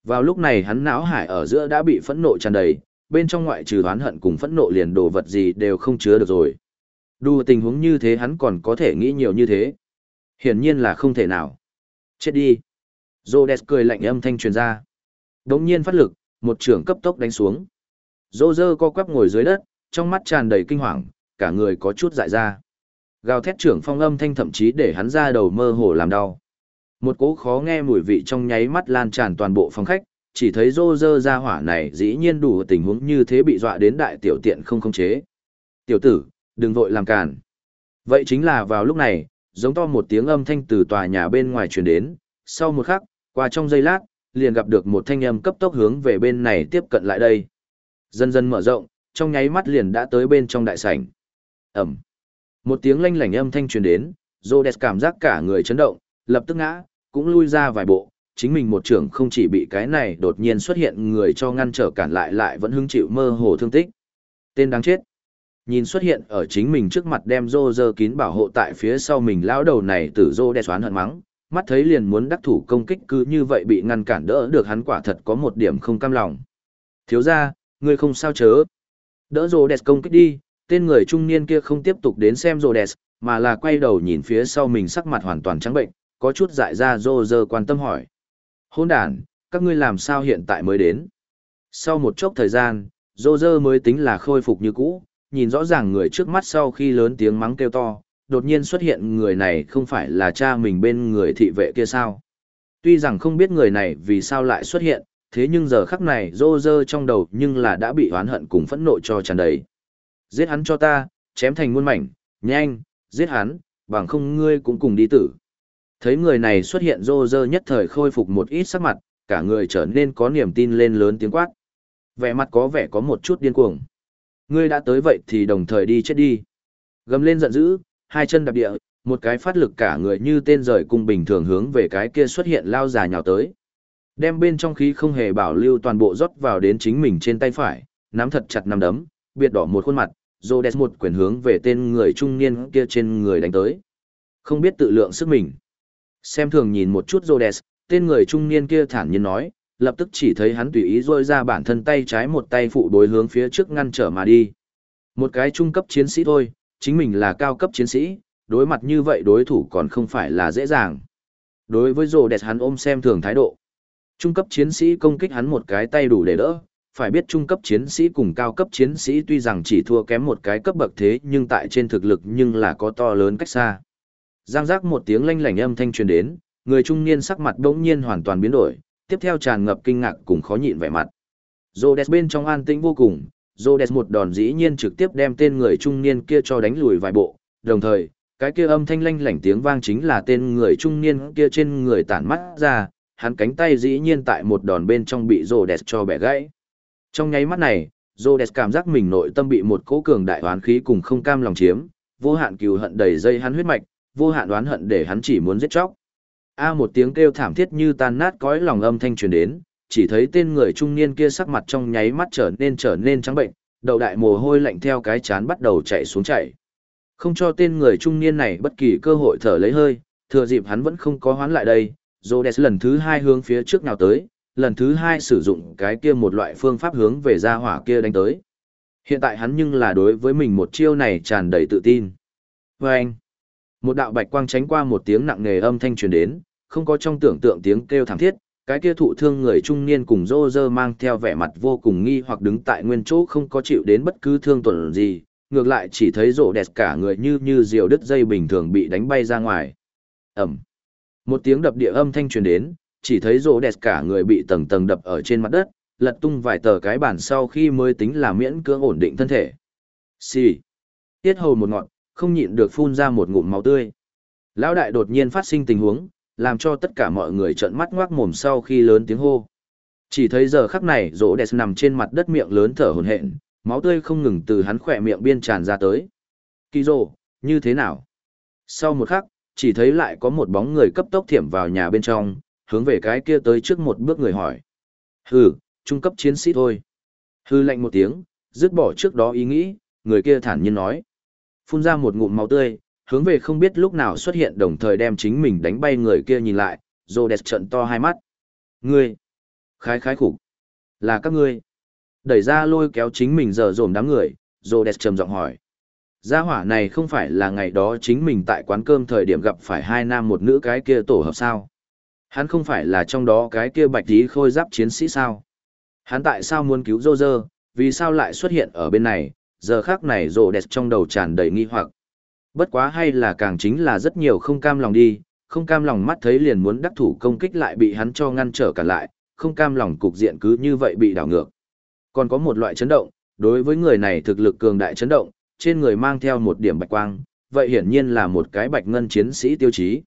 Vào lúc này hắn não hải ở giữa đã bị phẫn nộ tràn đầy, bên trong ngoại trừ oán hận cùng phẫn nộ liền đồ vật gì đều không chứa được rồi. Đùa tình huống như thế hắn còn có thể nghĩ nhiều như thế. Hiển nhiên là không thể nào. Chết đi. Rhodes cười lạnh âm thanh truyền ra. Đống nhiên phát lực, một trưởng cấp tốc đánh xuống. Dô dơ co quắp ngồi dưới đất, trong mắt tràn đầy kinh hoàng, cả người có chút dại ra. Gào thét trưởng phong âm thanh thậm chí để hắn ra đầu mơ hồ làm đau. Một cỗ khó nghe mùi vị trong nháy mắt lan tràn toàn bộ phòng khách, chỉ thấy rô rơ ra hỏa này dĩ nhiên đủ tình huống như thế bị dọa đến đại tiểu tiện không khống chế. Tiểu tử, đừng vội làm cản. Vậy chính là vào lúc này, giống to một tiếng âm thanh từ tòa nhà bên ngoài truyền đến, sau một khắc, qua trong giây lát, liền gặp được một thanh âm cấp tốc hướng về bên này tiếp cận lại đây. Dần dần mở rộng, trong nháy mắt liền đã tới bên trong đại sảnh. Ẩm. Một tiếng lanh lảnh âm thanh truyền đến, Rhodes cảm giác cả người chấn động, lập tức ngã, cũng lui ra vài bộ, chính mình một trưởng không chỉ bị cái này đột nhiên xuất hiện người cho ngăn trở cản lại lại vẫn hứng chịu mơ hồ thương tích. Tên đáng chết. Nhìn xuất hiện ở chính mình trước mặt đem rô dơ kín bảo hộ tại phía sau mình lão đầu này tử rô đe xoán hận mắng, mắt thấy liền muốn đắc thủ công kích cứ như vậy bị ngăn cản đỡ được hắn quả thật có một điểm không cam lòng. Thiếu ra, ngươi không sao chớ. Đỡ rô đẹp công kích đi, tên người trung niên kia không tiếp tục đến xem rô đẹp, mà là quay đầu nhìn phía sau mình sắc mặt hoàn toàn trắng bệnh, có chút dại ra rô rơ quan tâm hỏi. Hôn đàn, các ngươi làm sao hiện tại mới đến? Sau một chốc thời gian, rô rơ mới tính là khôi phục như cũ, nhìn rõ ràng người trước mắt sau khi lớn tiếng mắng kêu to, đột nhiên xuất hiện người này không phải là cha mình bên người thị vệ kia sao. Tuy rằng không biết người này vì sao lại xuất hiện, thế nhưng giờ khắc này rô rơ trong đầu nhưng là đã bị oán hận cùng phẫn nộ cho tràn đầy. Giết hắn cho ta, chém thành muôn mảnh, nhanh, giết hắn, bằng không ngươi cũng cùng đi tử. Thấy người này xuất hiện rô rơ nhất thời khôi phục một ít sắc mặt, cả người trở nên có niềm tin lên lớn tiếng quát. Vẻ mặt có vẻ có một chút điên cuồng. Ngươi đã tới vậy thì đồng thời đi chết đi. Gầm lên giận dữ, hai chân đạp địa, một cái phát lực cả người như tên rời cung bình thường hướng về cái kia xuất hiện lao già nhào tới. Đem bên trong khí không hề bảo lưu toàn bộ rót vào đến chính mình trên tay phải, nắm thật chặt nắm đấm, biệt đỏ một khuôn mặt, Rhodes một quyền hướng về tên người trung niên kia trên người đánh tới. Không biết tự lượng sức mình. Xem thường nhìn một chút Rhodes, tên người trung niên kia thản nhiên nói, lập tức chỉ thấy hắn tùy ý rôi ra bản thân tay trái một tay phụ đối hướng phía trước ngăn trở mà đi. Một cái trung cấp chiến sĩ thôi, chính mình là cao cấp chiến sĩ, đối mặt như vậy đối thủ còn không phải là dễ dàng. Đối với Rhodes hắn ôm xem thường thái độ. Trung cấp chiến sĩ công kích hắn một cái tay đủ để đỡ, phải biết trung cấp chiến sĩ cùng cao cấp chiến sĩ tuy rằng chỉ thua kém một cái cấp bậc thế nhưng tại trên thực lực nhưng là có to lớn cách xa. Giang giác một tiếng lanh lảnh âm thanh truyền đến, người trung niên sắc mặt bỗng nhiên hoàn toàn biến đổi, tiếp theo tràn ngập kinh ngạc cùng khó nhịn vẻ mặt. Rhodes bên trong an tĩnh vô cùng, Rhodes một đòn dĩ nhiên trực tiếp đem tên người trung niên kia cho đánh lùi vài bộ, đồng thời, cái kia âm thanh lanh lảnh tiếng vang chính là tên người trung niên kia trên người tản mắt ra, hắn cánh tay dĩ nhiên tại một đòn bên trong bị Rhodes cho bẻ gãy. Trong nháy mắt này, Rhodes cảm giác mình nội tâm bị một cỗ cường đại oán khí cùng không cam lòng chiếm, vô hạn cừu hận đầy dây hắn huyết mạch, vô hạn oán hận để hắn chỉ muốn giết chóc. A một tiếng kêu thảm thiết như tan nát cõi lòng âm thanh truyền đến, chỉ thấy tên người trung niên kia sắc mặt trong nháy mắt trở nên trở nên trắng bệnh, đầu đại mồ hôi lạnh theo cái chán bắt đầu chạy xuống chạy. Không cho tên người trung niên này bất kỳ cơ hội thở lấy hơi, thừa dịp hắn vẫn không có hoán lại đây, Rhodes lần thứ hai hướng phía trước nào tới, lần thứ hai sử dụng cái kia một loại phương pháp hướng về ra hỏa kia đánh tới. Hiện tại hắn nhưng là đối với mình một chiêu này tràn đầy tự tin. Và anh, một đạo bạch quang tránh qua một tiếng nặng nề âm thanh truyền đến, không có trong tưởng tượng tiếng kêu thảm thiết, cái kia thụ thương người trung niên cùng rô rơ mang theo vẻ mặt vô cùng nghi hoặc đứng tại nguyên chỗ không có chịu đến bất cứ thương tổn gì, ngược lại chỉ thấy rổ đẹp cả người như như diều đứt dây bình thường bị đánh bay ra ngoài. Ẩm. Một tiếng đập địa âm thanh truyền đến, chỉ thấy rổ đẹp cả người bị tầng tầng đập ở trên mặt đất, lật tung vài tờ cái bản sau khi mới tính là miễn cưỡng ổn định thân thể. xì、sì. Tiết hầu một ngọn, không nhịn được phun ra một ngụm máu tươi. Lão đại đột nhiên phát sinh tình huống, làm cho tất cả mọi người trợn mắt ngoác mồm sau khi lớn tiếng hô. Chỉ thấy giờ khắc này rỗ đẹp nằm trên mặt đất miệng lớn thở hổn hển, máu tươi không ngừng từ hắn khỏe miệng biên tràn ra tới. Kỳ rồ, như thế nào? Sau một khắc, chỉ thấy lại có một bóng người cấp tốc thiểm vào nhà bên trong, hướng về cái kia tới trước một bước người hỏi. Hừ, trung cấp chiến sĩ thôi. Hư lạnh một tiếng, dứt bỏ trước đó ý nghĩ, người kia thản nhiên nói. Phun ra một ngụm máu tươi, hướng về không biết lúc nào xuất hiện đồng thời đem chính mình đánh bay người kia nhìn lại, Rhodes trận to hai mắt. Ngươi! Khái khái khủng! Là các ngươi! Đẩy ra lôi kéo chính mình giờ dồn đám người, Rhodes trầm giọng hỏi. Gia hỏa này không phải là ngày đó chính mình tại quán cơm thời điểm gặp phải hai nam một nữ cái kia tổ hợp sao? Hắn không phải là trong đó cái kia bạch tí khôi giáp chiến sĩ sao? Hắn tại sao muốn cứu Rô Rơ, vì sao lại xuất hiện ở bên này, giờ khác này rồ đẹp trong đầu tràn đầy nghi hoặc. Bất quá hay là càng chính là rất nhiều không cam lòng đi, không cam lòng mắt thấy liền muốn đắc thủ công kích lại bị hắn cho ngăn trở cả lại, không cam lòng cục diện cứ như vậy bị đảo ngược. Còn có một loại chấn động, đối với người này thực lực cường đại chấn động, trên người mang theo một điểm bạch quang, vậy hiển nhiên là một cái bạch ngân chiến sĩ tiêu chí.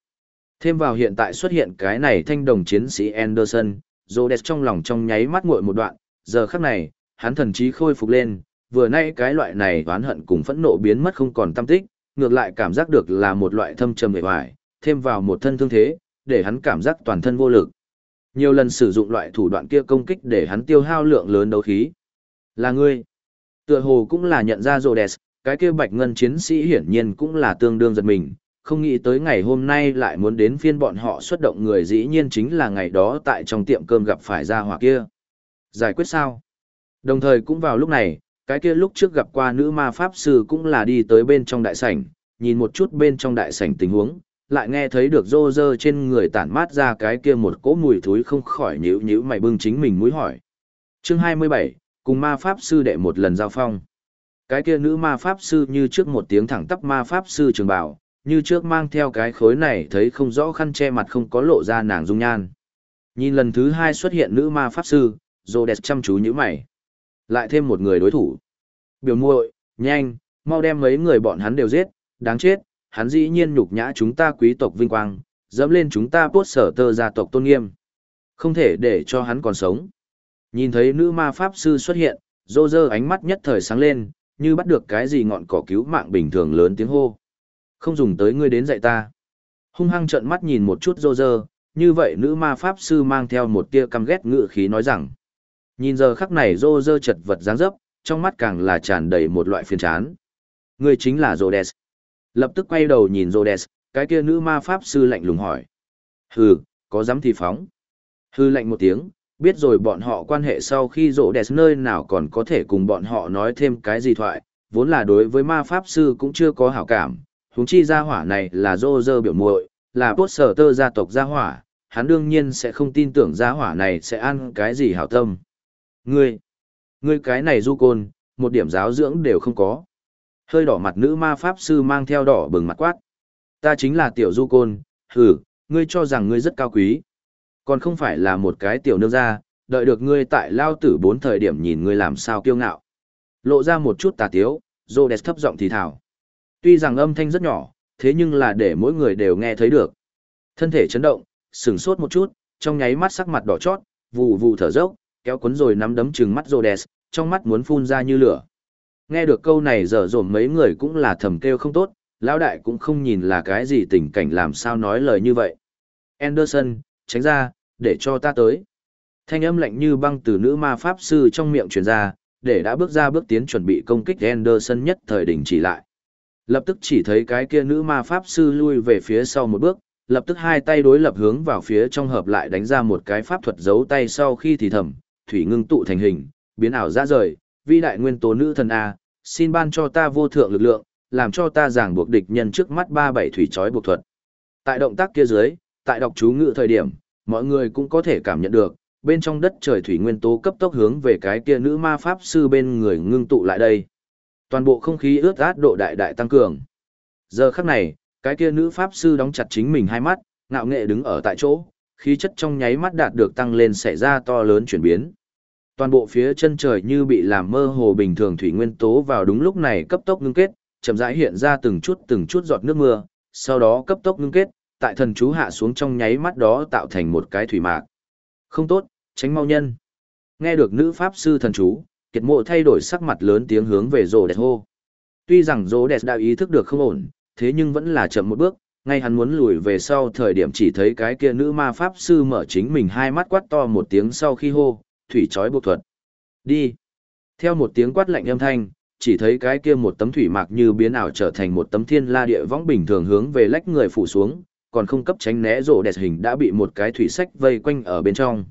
Thêm vào hiện tại xuất hiện cái này thanh đồng chiến sĩ Anderson, Rhodes trong lòng trong nháy mắt nguội một đoạn, giờ khắc này, hắn thần trí khôi phục lên, vừa nay cái loại này oán hận cùng phẫn nộ biến mất không còn tâm tích, ngược lại cảm giác được là một loại thâm trầm vẻ hoài, thêm vào một thân thương thế, để hắn cảm giác toàn thân vô lực. Nhiều lần sử dụng loại thủ đoạn kia công kích để hắn tiêu hao lượng lớn đấu khí. Là ngươi. Tựa hồ cũng là nhận ra Rhodes, cái kia bạch ngân chiến sĩ hiển nhiên cũng là tương đương giật mình, không nghĩ tới ngày hôm nay lại muốn đến phiên bọn họ xuất động người dĩ nhiên chính là ngày đó tại trong tiệm cơm gặp phải ra hỏa kia. Giải quyết sao? Đồng thời cũng vào lúc này, cái kia lúc trước gặp qua nữ ma pháp sư cũng là đi tới bên trong đại sảnh, nhìn một chút bên trong đại sảnh tình huống, lại nghe thấy được rô rơ trên người tản mát ra cái kia một cỗ mùi thối không khỏi nhíu nhíu mày bưng chính mình mũi hỏi. Chương 27, cùng ma pháp sư đệ một lần giao phong. Cái kia nữ ma pháp sư như trước một tiếng thẳng tắp ma pháp sư trường bảo, như trước mang theo cái khối này thấy không rõ khăn che mặt không có lộ ra nàng dung nhan. Nhìn lần thứ hai xuất hiện nữ ma pháp sư, rô đẹp chăm chú như mày. Lại thêm một người đối thủ. Biểu muội, nhanh, mau đem mấy người bọn hắn đều giết, đáng chết, hắn dĩ nhiên nhục nhã chúng ta quý tộc vinh quang, dẫm lên chúng ta bốt sở tơ gia tộc tôn nghiêm. Không thể để cho hắn còn sống. Nhìn thấy nữ ma pháp sư xuất hiện, rô rơ ánh mắt nhất thời sáng lên, như bắt được cái gì ngọn cỏ cứu mạng bình thường lớn tiếng hô. Không dùng tới ngươi đến dạy ta. Hung hăng trợn mắt nhìn một chút rô rơ, như vậy nữ ma pháp sư mang theo một tia căm ghét ngự khí nói rằng. Nhìn giờ khắc này rô rơ chật vật dáng dấp, trong mắt càng là tràn đầy một loại phiền chán. Người chính là Rhodes. Lập tức quay đầu nhìn Rhodes, cái kia nữ ma pháp sư lạnh lùng hỏi. Hừ, có dám thì phóng. Hừ lạnh một tiếng, biết rồi bọn họ quan hệ sau khi Rhodes nơi nào còn có thể cùng bọn họ nói thêm cái gì thoại, vốn là đối với ma pháp sư cũng chưa có hảo cảm, huống chi gia hỏa này là Rô rơ biểu muội, là bốt sở tơ gia tộc gia hỏa, hắn đương nhiên sẽ không tin tưởng gia hỏa này sẽ ăn cái gì hảo tâm. Ngươi, ngươi cái này du côn, một điểm giáo dưỡng đều không có. Hơi đỏ mặt nữ ma pháp sư mang theo đỏ bừng mặt quát. Ta chính là tiểu du côn, hừ, ngươi cho rằng ngươi rất cao quý. Còn không phải là một cái tiểu nương gia, đợi được ngươi tại lao tử bốn thời điểm nhìn ngươi làm sao kiêu ngạo. Lộ ra một chút tà tiếu, Rhodes thấp giọng thì thào. Tuy rằng âm thanh rất nhỏ, thế nhưng là để mỗi người đều nghe thấy được. Thân thể chấn động, sừng sốt một chút, trong nháy mắt sắc mặt đỏ chót, vù vù thở dốc, kéo cuốn rồi nắm đấm trừng mắt Rhodes, trong mắt muốn phun ra như lửa. Nghe được câu này dở dồn mấy người cũng là thầm kêu không tốt, lão đại cũng không nhìn là cái gì tình cảnh làm sao nói lời như vậy. Anderson, tránh ra, để cho ta tới. Thanh âm lạnh như băng từ nữ ma pháp sư trong miệng truyền ra, để đã bước ra bước tiến chuẩn bị công kích Anderson nhất thời đình chỉ lại. Lập tức chỉ thấy cái kia nữ ma pháp sư lui về phía sau một bước, lập tức hai tay đối lập hướng vào phía trong hợp lại đánh ra một cái pháp thuật giấu tay sau khi thì thầm, thủy ngưng tụ thành hình, biến ảo ra rời, vi đại nguyên tố nữ thần A, xin ban cho ta vô thượng lực lượng, làm cho ta giảng buộc địch nhân trước mắt ba bảy thủy trói buộc thuật. Tại động tác kia dưới, tại đọc chú ngữ thời điểm, mọi người cũng có thể cảm nhận được, bên trong đất trời thủy nguyên tố cấp tốc hướng về cái kia nữ ma pháp sư bên người ngưng tụ lại đây. Toàn bộ không khí ướt át độ đại đại tăng cường. Giờ khắc này, cái kia nữ pháp sư đóng chặt chính mình hai mắt, ngạo nghệ đứng ở tại chỗ, khí chất trong nháy mắt đạt được tăng lên xảy ra to lớn chuyển biến. Toàn bộ phía chân trời như bị làm mơ hồ bình thường thủy nguyên tố vào đúng lúc này cấp tốc ngưng kết, chậm rãi hiện ra từng chút từng chút giọt nước mưa, sau đó cấp tốc ngưng kết, tại thần chú hạ xuống trong nháy mắt đó tạo thành một cái thủy mạc. Không tốt, tránh mau nhân. Nghe được nữ pháp sư thần chú, kiệt mộ thay đổi sắc mặt lớn tiếng hướng về rồ Đẹt hô. Tuy rằng rồ Đẹt đã ý thức được không ổn, thế nhưng vẫn là chậm một bước, ngay hắn muốn lùi về sau thời điểm chỉ thấy cái kia nữ ma pháp sư mở chính mình hai mắt quát to một tiếng sau khi hô, thủy trói buộc thuật. Đi. Theo một tiếng quát lạnh âm thanh, chỉ thấy cái kia một tấm thủy mạc như biến ảo trở thành một tấm thiên la địa võng bình thường hướng về lách người phủ xuống, còn không cấp tránh né rổ đẹp hình đã bị một cái thủy sách vây quanh ở bên trong.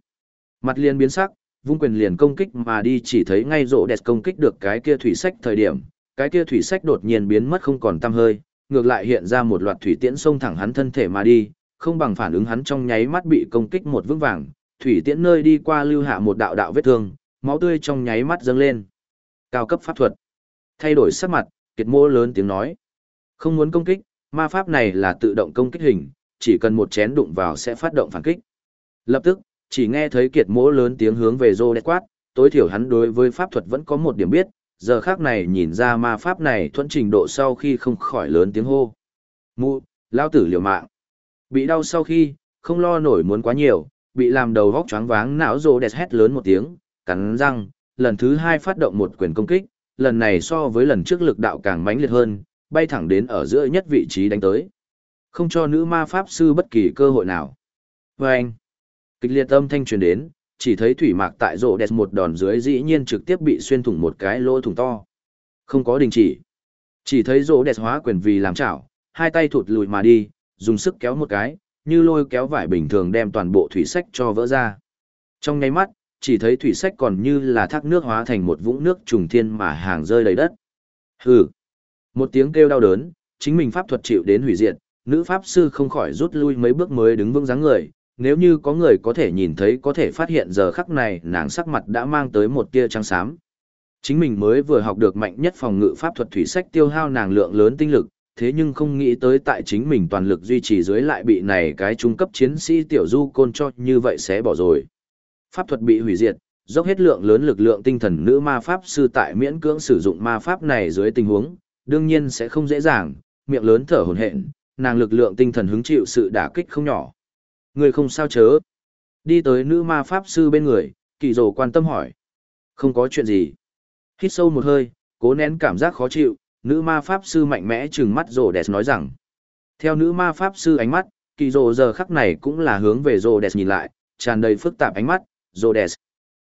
Mặt liền biến sắc, vung quyền liền công kích mà đi chỉ thấy ngay rổ đẹp công kích được cái kia thủy sách thời điểm, cái kia thủy sách đột nhiên biến mất không còn tăm hơi, ngược lại hiện ra một loạt thủy tiễn xông thẳng hắn thân thể mà đi, không bằng phản ứng hắn trong nháy mắt bị công kích một vững vàng, thủy tiễn nơi đi qua lưu hạ một đạo đạo vết thương, máu tươi trong nháy mắt dâng lên. Cao cấp pháp thuật. Thay đổi sắc mặt, kiệt mô lớn tiếng nói. Không muốn công kích, ma pháp này là tự động công kích hình, chỉ cần một chén đụng vào sẽ phát động phản kích. Lập tức, chỉ nghe thấy kiệt mỗ lớn tiếng hướng về rô đẹp quát, tối thiểu hắn đối với pháp thuật vẫn có một điểm biết, giờ khác này nhìn ra ma pháp này thuẫn trình độ sau khi không khỏi lớn tiếng hô. Mụ, lao tử liều mạng. Bị đau sau khi, không lo nổi muốn quá nhiều, bị làm đầu vóc choáng váng não rồ đẹp hét lớn một tiếng, cắn răng, lần thứ hai phát động một quyền công kích, lần này so với lần trước lực đạo càng mãnh liệt hơn, bay thẳng đến ở giữa nhất vị trí đánh tới. Không cho nữ ma pháp sư bất kỳ cơ hội nào. Và anh, kịch liệt âm thanh truyền đến, chỉ thấy thủy mạc tại rộ đẹp một đòn dưới dĩ nhiên trực tiếp bị xuyên thủng một cái lỗ thủng to. Không có đình chỉ. Chỉ thấy rộ đẹp hóa quyền vì làm chảo, hai tay thụt lùi mà đi, dùng sức kéo một cái, như lôi kéo vải bình thường đem toàn bộ thủy sách cho vỡ ra. Trong nháy mắt, chỉ thấy thủy sách còn như là thác nước hóa thành một vũng nước trùng thiên mà hàng rơi đầy đất. Hừ. Một tiếng kêu đau đớn, chính mình pháp thuật chịu đến hủy diệt, nữ pháp sư không khỏi rút lui mấy bước mới đứng vững dáng người, nếu như có người có thể nhìn thấy có thể phát hiện giờ khắc này nàng sắc mặt đã mang tới một tia trắng xám. Chính mình mới vừa học được mạnh nhất phòng ngự pháp thuật thủy sách tiêu hao nàng lượng lớn tinh lực, thế nhưng không nghĩ tới tại chính mình toàn lực duy trì dưới lại bị này cái trung cấp chiến sĩ tiểu du côn cho như vậy sẽ bỏ rồi. Pháp thuật bị hủy diệt, dốc hết lượng lớn lực lượng tinh thần nữ ma pháp sư tại miễn cưỡng sử dụng ma pháp này dưới tình huống, đương nhiên sẽ không dễ dàng, miệng lớn thở hổn hển, nàng lực lượng tinh thần hứng chịu sự đả kích không nhỏ. Người không sao chớ. Đi tới nữ ma pháp sư bên người, kỳ rồ quan tâm hỏi. Không có chuyện gì. Hít sâu một hơi, cố nén cảm giác khó chịu, nữ ma pháp sư mạnh mẽ trừng mắt rồ đẹp nói rằng. Theo nữ ma pháp sư ánh mắt, kỳ rồ giờ khắc này cũng là hướng về rồ đẹp nhìn lại, tràn đầy phức tạp ánh mắt, rồ đẹp.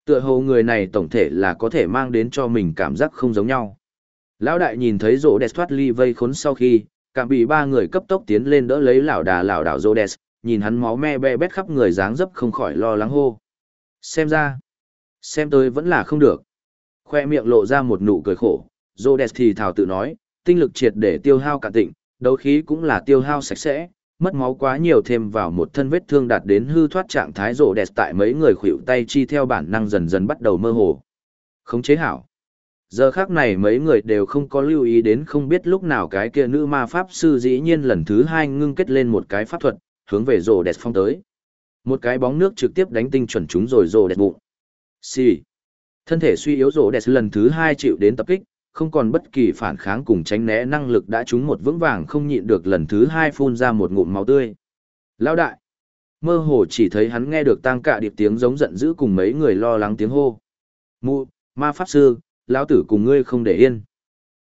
Tựa hồ người này tổng thể là có thể mang đến cho mình cảm giác không giống nhau. Lão đại nhìn thấy rồ đẹp thoát ly vây khốn sau khi, cảm bị ba người cấp tốc tiến lên đỡ lấy lão đà lão đảo rồ đẹp, nhìn hắn máu me be bét khắp người dáng dấp không khỏi lo lắng hô. Xem ra, xem tôi vẫn là không được. Khoe miệng lộ ra một nụ cười khổ, Zodes thì thảo tự nói, tinh lực triệt để tiêu hao cả tịnh, đấu khí cũng là tiêu hao sạch sẽ, mất máu quá nhiều thêm vào một thân vết thương đạt đến hư thoát trạng thái Rhodes tại mấy người khuỷu tay chi theo bản năng dần dần bắt đầu mơ hồ. Khống chế hảo. Giờ khác này mấy người đều không có lưu ý đến không biết lúc nào cái kia nữ ma pháp sư dĩ nhiên lần thứ hai ngưng kết lên một cái pháp thuật, hướng về rồ đẹp phong tới. Một cái bóng nước trực tiếp đánh tinh chuẩn chúng rồi rồ đẹp bụng. Xì. Thân thể suy yếu rồ đẹp lần thứ hai chịu đến tập kích, không còn bất kỳ phản kháng cùng tránh né năng lực đã trúng một vững vàng không nhịn được lần thứ hai phun ra một ngụm máu tươi. Lao đại. Mơ hồ chỉ thấy hắn nghe được tang cạ điệp tiếng giống giận dữ cùng mấy người lo lắng tiếng hô. Mụ, ma pháp sư, lão tử cùng ngươi không để yên.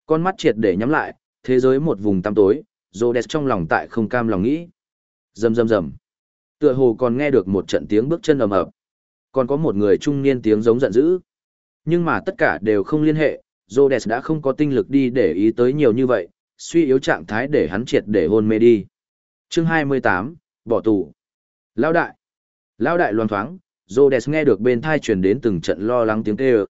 Con mắt triệt để nhắm lại, thế giới một vùng tăm tối, rồ đẹp trong lòng tại không cam lòng nghĩ. Rầm rầm rầm. Tựa hồ còn nghe được một trận tiếng bước chân ầm ầm. Còn có một người trung niên tiếng giống giận dữ. Nhưng mà tất cả đều không liên hệ, Rhodes đã không có tinh lực đi để ý tới nhiều như vậy, suy yếu trạng thái để hắn triệt để hôn mê đi. Chương 28, bỏ tù. Lão đại. Lão đại loan thoáng, Rhodes nghe được bên thai truyền đến từng trận lo lắng tiếng kêu.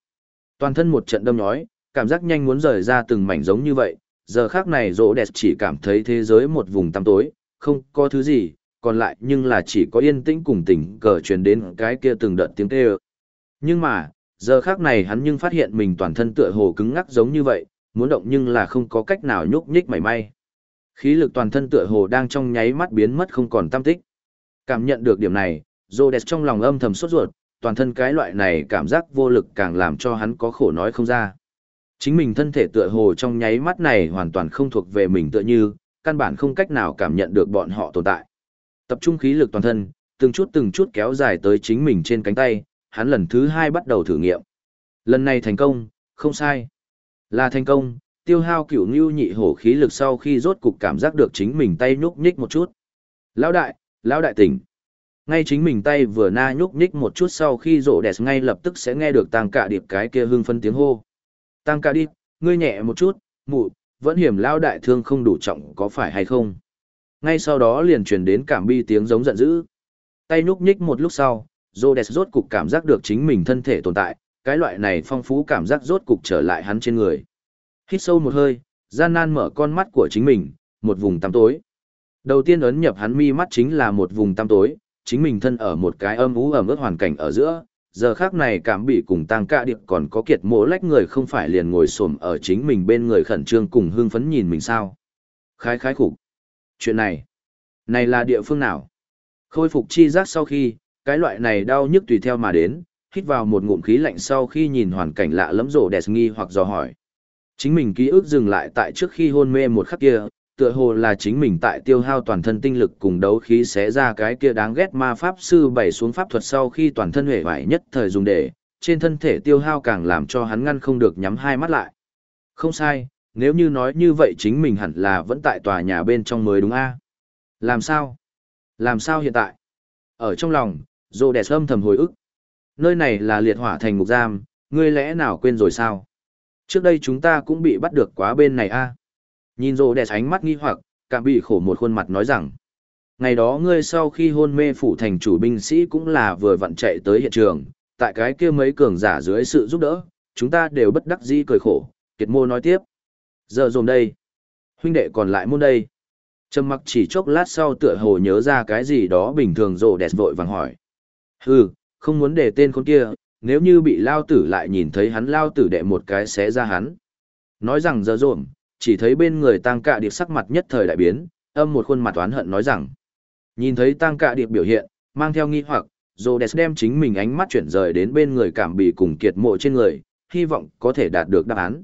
Toàn thân một trận đâm nhói, cảm giác nhanh muốn rời ra từng mảnh giống như vậy, giờ khác này Rhodes chỉ cảm thấy thế giới một vùng tăm tối, không có thứ gì, còn lại nhưng là chỉ có yên tĩnh cùng tỉnh cờ truyền đến cái kia từng đợt tiếng kêu. Nhưng mà, giờ khác này hắn nhưng phát hiện mình toàn thân tựa hồ cứng ngắc giống như vậy, muốn động nhưng là không có cách nào nhúc nhích mảy may. Khí lực toàn thân tựa hồ đang trong nháy mắt biến mất không còn tâm tích. Cảm nhận được điểm này, Rhodes trong lòng âm thầm sốt ruột, toàn thân cái loại này cảm giác vô lực càng làm cho hắn có khổ nói không ra. Chính mình thân thể tựa hồ trong nháy mắt này hoàn toàn không thuộc về mình tựa như, căn bản không cách nào cảm nhận được bọn họ tồn tại. Tập trung khí lực toàn thân, từng chút từng chút kéo dài tới chính mình trên cánh tay, hắn lần thứ hai bắt đầu thử nghiệm. Lần này thành công, không sai. Là thành công, tiêu hao cửu ngưu nhị hổ khí lực sau khi rốt cục cảm giác được chính mình tay nhúc nhích một chút. Lão đại, lão đại tỉnh. Ngay chính mình tay vừa na nhúc nhích một chút sau khi rộ đẹp ngay lập tức sẽ nghe được tăng cả điệp cái kia hưng phân tiếng hô. Tăng cả điệp, ngươi nhẹ một chút, mụ, vẫn hiểm lao đại thương không đủ trọng có phải hay không. Ngay sau đó liền truyền đến cảm bi tiếng giống giận dữ. Tay nhúc nhích một lúc sau, Rhodes rốt cục cảm giác được chính mình thân thể tồn tại, cái loại này phong phú cảm giác rốt cục trở lại hắn trên người. Hít sâu một hơi, gian nan mở con mắt của chính mình, một vùng tăm tối. Đầu tiên ấn nhập hắn mi mắt chính là một vùng tăm tối, chính mình thân ở một cái âm ú ẩm ướt hoàn cảnh ở giữa, giờ khác này cảm bị cùng tăng cạ điệp còn có kiệt mỗ lách người không phải liền ngồi xổm ở chính mình bên người khẩn trương cùng hưng phấn nhìn mình sao. Khái khái khục Chuyện này, này là địa phương nào? Khôi phục chi giác sau khi, cái loại này đau nhức tùy theo mà đến, hít vào một ngụm khí lạnh sau khi nhìn hoàn cảnh lạ lẫm rộ đẹp nghi hoặc dò hỏi. Chính mình ký ức dừng lại tại trước khi hôn mê một khắc kia, tựa hồ là chính mình tại tiêu hao toàn thân tinh lực cùng đấu khí xé ra cái kia đáng ghét ma pháp sư bày xuống pháp thuật sau khi toàn thân huệ vải nhất thời dùng để, trên thân thể tiêu hao càng làm cho hắn ngăn không được nhắm hai mắt lại. Không sai, nếu như nói như vậy chính mình hẳn là vẫn tại tòa nhà bên trong mới đúng a Làm sao? Làm sao hiện tại? Ở trong lòng, rô đẹp âm thầm hồi ức. Nơi này là liệt hỏa thành ngục giam, ngươi lẽ nào quên rồi sao? Trước đây chúng ta cũng bị bắt được quá bên này a Nhìn rồ đẹp ánh mắt nghi hoặc, cảm bị khổ một khuôn mặt nói rằng. Ngày đó ngươi sau khi hôn mê phủ thành chủ binh sĩ cũng là vừa vặn chạy tới hiện trường, tại cái kia mấy cường giả dưới sự giúp đỡ, chúng ta đều bất đắc dĩ cười khổ, kiệt mô nói tiếp. Giờ dồn đây. Huynh đệ còn lại môn đây. Trầm mặc chỉ chốc lát sau tựa hồ nhớ ra cái gì đó bình thường rộ đẹp vội vàng hỏi. Hừ, không muốn để tên con kia, nếu như bị lao tử lại nhìn thấy hắn lao tử đệ một cái xé ra hắn. Nói rằng giờ dồn, chỉ thấy bên người tăng cạ điệp sắc mặt nhất thời đại biến, âm một khuôn mặt oán hận nói rằng. Nhìn thấy tăng cạ điệp biểu hiện, mang theo nghi hoặc, Rhodes đem chính mình ánh mắt chuyển rời đến bên người cảm bị cùng kiệt mộ trên người, hy vọng có thể đạt được đáp án.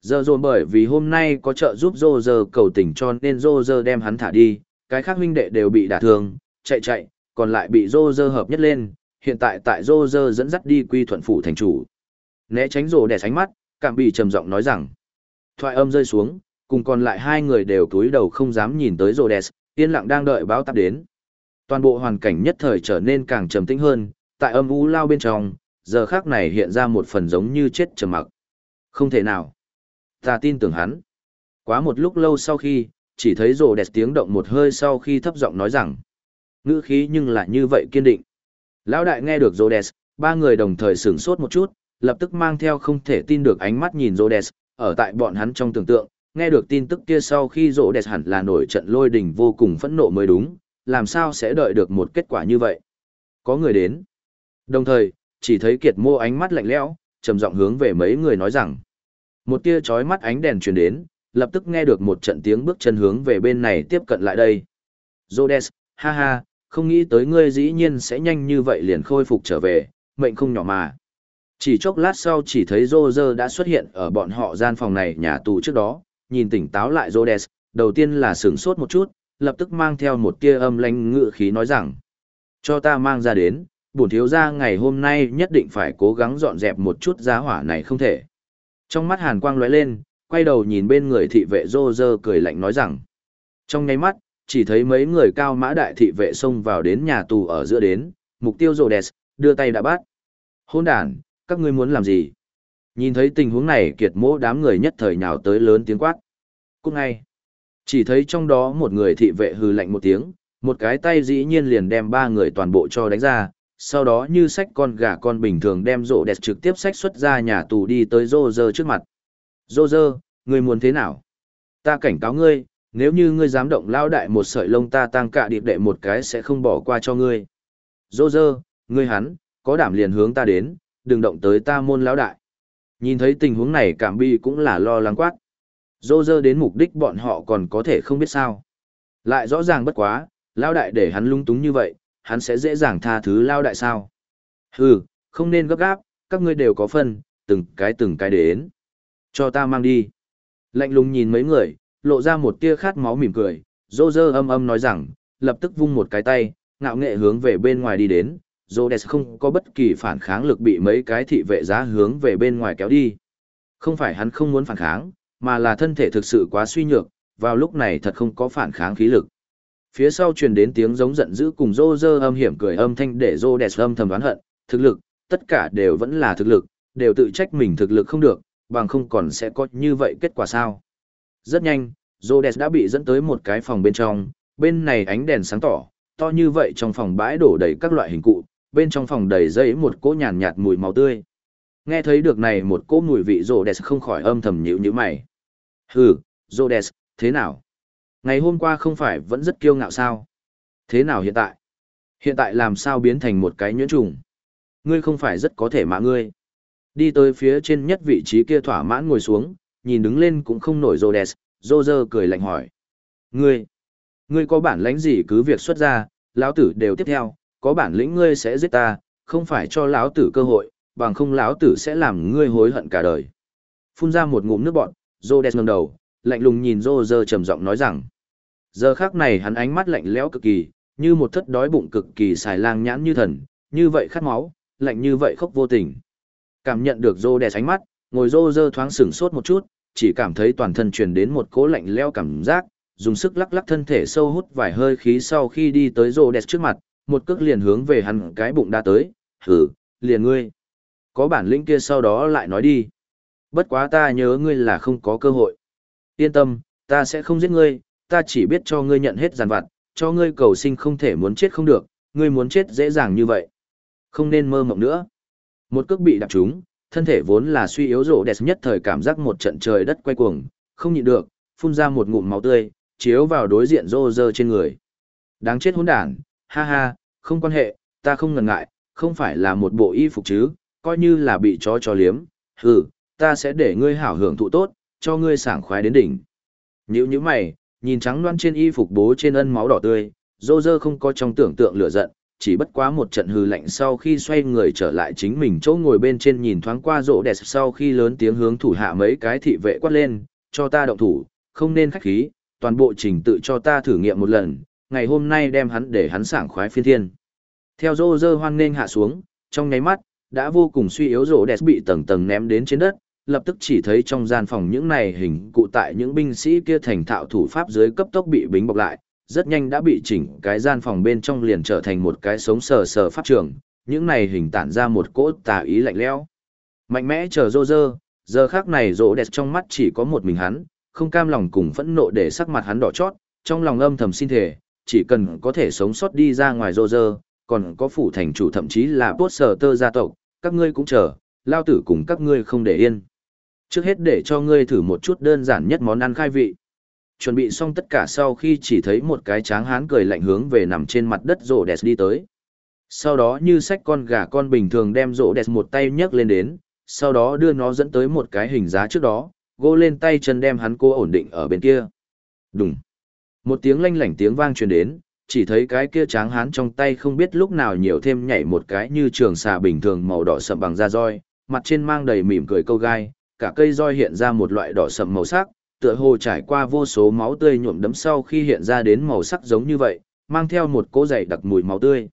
Giờ dồn bởi vì hôm nay có trợ giúp Dô giờ cầu tình cho nên Dô giờ đem hắn thả đi, cái khác huynh đệ đều bị đả thương, chạy chạy, còn lại bị Dô giờ hợp nhất lên, hiện tại tại Dô giờ dẫn dắt đi quy thuận phủ thành chủ. Né tránh rồ đẻ sánh mắt, cảm bị trầm giọng nói rằng. Thoại âm rơi xuống, cùng còn lại hai người đều cúi đầu không dám nhìn tới rồ đẻ, yên lặng đang đợi báo táp đến. Toàn bộ hoàn cảnh nhất thời trở nên càng trầm tĩnh hơn, tại âm u lao bên trong, giờ khác này hiện ra một phần giống như chết trầm mặc. Không thể nào. Ta tin tưởng hắn. Quá một lúc lâu sau khi, chỉ thấy rồ đẹp tiếng động một hơi sau khi thấp giọng nói rằng. Ngữ khí nhưng lại như vậy kiên định. Lão đại nghe được rồ đẹp, ba người đồng thời sửng sốt một chút, lập tức mang theo không thể tin được ánh mắt nhìn rồ đẹp, ở tại bọn hắn trong tưởng tượng, nghe được tin tức kia sau khi rồ đẹp hẳn là nổi trận lôi đình vô cùng phẫn nộ mới đúng, làm sao sẽ đợi được một kết quả như vậy. Có người đến. Đồng thời, chỉ thấy kiệt mô ánh mắt lạnh lẽo, trầm giọng hướng về mấy người nói rằng. Một tia chói mắt ánh đèn truyền đến, lập tức nghe được một trận tiếng bước chân hướng về bên này tiếp cận lại đây. Rhodes, ha ha, không nghĩ tới ngươi dĩ nhiên sẽ nhanh như vậy liền khôi phục trở về, mệnh không nhỏ mà. Chỉ chốc lát sau chỉ thấy Roger đã xuất hiện ở bọn họ gian phòng này nhà tù trước đó, nhìn tỉnh táo lại Rhodes, đầu tiên là sửng sốt một chút, lập tức mang theo một tia âm lãnh ngự khí nói rằng, cho ta mang ra đến, bổn thiếu gia ngày hôm nay nhất định phải cố gắng dọn dẹp một chút giá hỏa này không thể. Trong mắt hàn quang lóe lên, quay đầu nhìn bên người thị vệ rô rơ cười lạnh nói rằng. Trong nháy mắt, chỉ thấy mấy người cao mã đại thị vệ xông vào đến nhà tù ở giữa đến, mục tiêu Rhodes đưa tay đã bắt. Hôn đàn, các ngươi muốn làm gì? Nhìn thấy tình huống này kiệt mỗ đám người nhất thời nhào tới lớn tiếng quát. Cút ngay. Chỉ thấy trong đó một người thị vệ hừ lạnh một tiếng, một cái tay dĩ nhiên liền đem ba người toàn bộ cho đánh ra, sau đó như sách con gà con bình thường đem rộ đẹp trực tiếp sách xuất ra nhà tù đi tới rô rơ trước mặt. Rô rơ, ngươi muốn thế nào? Ta cảnh cáo ngươi, nếu như ngươi dám động lao đại một sợi lông ta tăng cả điệp đệ một cái sẽ không bỏ qua cho ngươi. Rô rơ, ngươi hắn, có đảm liền hướng ta đến, đừng động tới ta môn lão đại. Nhìn thấy tình huống này cảm bi cũng là lo lắng quát. Dô dơ đến mục đích bọn họ còn có thể không biết sao. Lại rõ ràng bất quá, lão đại để hắn lung túng như vậy, hắn sẽ dễ dàng tha thứ lão đại sao. Hừ, không nên gấp gáp, các ngươi đều có phân, từng cái từng cái đến. Cho ta mang đi. Lạnh lùng nhìn mấy người, lộ ra một tia khát máu mỉm cười, dô dơ âm âm nói rằng, lập tức vung một cái tay, ngạo nghệ hướng về bên ngoài đi đến, Rhodes không có bất kỳ phản kháng lực bị mấy cái thị vệ giá hướng về bên ngoài kéo đi. Không phải hắn không muốn phản kháng, mà là thân thể thực sự quá suy nhược, vào lúc này thật không có phản kháng khí lực phía sau truyền đến tiếng giống giận dữ cùng rô rơ âm hiểm cười âm thanh để rô đẹp âm thầm đoán hận thực lực tất cả đều vẫn là thực lực đều tự trách mình thực lực không được bằng không còn sẽ có như vậy kết quả sao rất nhanh rô đẹp đã bị dẫn tới một cái phòng bên trong bên này ánh đèn sáng tỏ to như vậy trong phòng bãi đổ đầy các loại hình cụ bên trong phòng đầy dây một cỗ nhàn nhạt mùi máu tươi nghe thấy được này một cỗ mùi vị rô đẹp không khỏi âm thầm nhịu nhữ mày hừ rô đẹp thế nào Ngày hôm qua không phải vẫn rất kiêu ngạo sao? Thế nào hiện tại? Hiện tại làm sao biến thành một cái nhuyễn trùng? Ngươi không phải rất có thể mà ngươi. Đi tới phía trên nhất vị trí kia thỏa mãn ngồi xuống, nhìn đứng lên cũng không nổi rô đẹp, rô rơ cười lạnh hỏi. Ngươi, ngươi có bản lãnh gì cứ việc xuất ra, lão tử đều tiếp theo, có bản lĩnh ngươi sẽ giết ta, không phải cho lão tử cơ hội, bằng không lão tử sẽ làm ngươi hối hận cả đời. Phun ra một ngụm nước bọt, Rhodes ngẩng đầu, lạnh lùng nhìn Roger trầm giọng nói rằng. Giờ khắc này hắn ánh mắt lạnh lẽo cực kỳ, như một thất đói bụng cực kỳ xài lang nhãn như thần, như vậy khát máu, lạnh như vậy khóc vô tình. Cảm nhận được Rhodes ánh mắt, ngồi Roger thoáng sửng sốt một chút, chỉ cảm thấy toàn thân truyền đến một cỗ lạnh lẽo cảm giác, dùng sức lắc lắc thân thể sâu hút vài hơi khí sau khi đi tới Rhodes trước mặt, một cước liền hướng về hắn cái bụng đa tới, hử, liền ngươi. Có bản lĩnh kia sau đó lại nói đi. Bất quá ta nhớ ngươi là không có cơ hội. Yên tâm, ta sẽ không giết ngươi, ta chỉ biết cho ngươi nhận hết giàn vặt, cho ngươi cầu sinh không thể muốn chết không được, ngươi muốn chết dễ dàng như vậy. Không nên mơ mộng nữa. Một cước bị đạp trúng, thân thể vốn là suy yếu rộ đẹp nhất thời cảm giác một trận trời đất quay cuồng, không nhịn được, phun ra một ngụm máu tươi, chiếu vào đối diện rô rơ trên người. Đáng chết hỗn đản, ha ha, không quan hệ, ta không ngần ngại, không phải là một bộ y phục chứ, coi như là bị chó cho liếm, hừ, ta sẽ để ngươi hảo hưởng thụ tốt, cho ngươi sảng khoái đến đỉnh. Nhữ như mày, nhìn trắng loan trên y phục bố trên ân máu đỏ tươi, dô dơ không có trong tưởng tượng lửa giận, chỉ bất quá một trận hư lạnh sau khi xoay người trở lại chính mình chỗ ngồi bên trên nhìn thoáng qua rỗ đẹp sau khi lớn tiếng hướng thủ hạ mấy cái thị vệ quát lên, cho ta động thủ, không nên khách khí, toàn bộ trình tự cho ta thử nghiệm một lần, ngày hôm nay đem hắn để hắn sảng khoái phiên thiên. Theo rô rơ hoang nên hạ xuống, trong nháy mắt, đã vô cùng suy yếu rỗ đẹp bị tầng tầng ném đến trên đất, lập tức chỉ thấy trong gian phòng những này hình cụ tại những binh sĩ kia thành thạo thủ pháp dưới cấp tốc bị bính bọc lại, rất nhanh đã bị chỉnh cái gian phòng bên trong liền trở thành một cái sống sờ sờ pháp trường, những này hình tản ra một cỗ tà ý lạnh lẽo. Mạnh mẽ chờ rô rơ, giờ khác này rỗ đẹp trong mắt chỉ có một mình hắn, không cam lòng cùng phẫn nộ để sắc mặt hắn đỏ chót, trong lòng âm thầm xin thề chỉ cần có thể sống sót đi ra ngoài rô rơ, còn có phủ thành chủ thậm chí là bốt sở tơ gia tộc, các ngươi cũng chờ, lao tử cùng các ngươi không để yên. Trước hết để cho ngươi thử một chút đơn giản nhất món ăn khai vị. Chuẩn bị xong tất cả sau khi chỉ thấy một cái tráng hán cười lạnh hướng về nằm trên mặt đất rổ đẹp đi tới. Sau đó như sách con gà con bình thường đem rổ đẹp một tay nhấc lên đến, sau đó đưa nó dẫn tới một cái hình giá trước đó, gô lên tay chân đem hắn cô ổn định ở bên kia. đúng một tiếng lanh lảnh tiếng vang truyền đến, chỉ thấy cái kia tráng hán trong tay không biết lúc nào nhiều thêm nhảy một cái như trường xà bình thường màu đỏ sậm bằng da roi, mặt trên mang đầy mỉm cười câu gai, cả cây roi hiện ra một loại đỏ sậm màu sắc, tựa hồ trải qua vô số máu tươi nhuộm đấm sau khi hiện ra đến màu sắc giống như vậy, mang theo một cỗ dày đặc mùi máu tươi.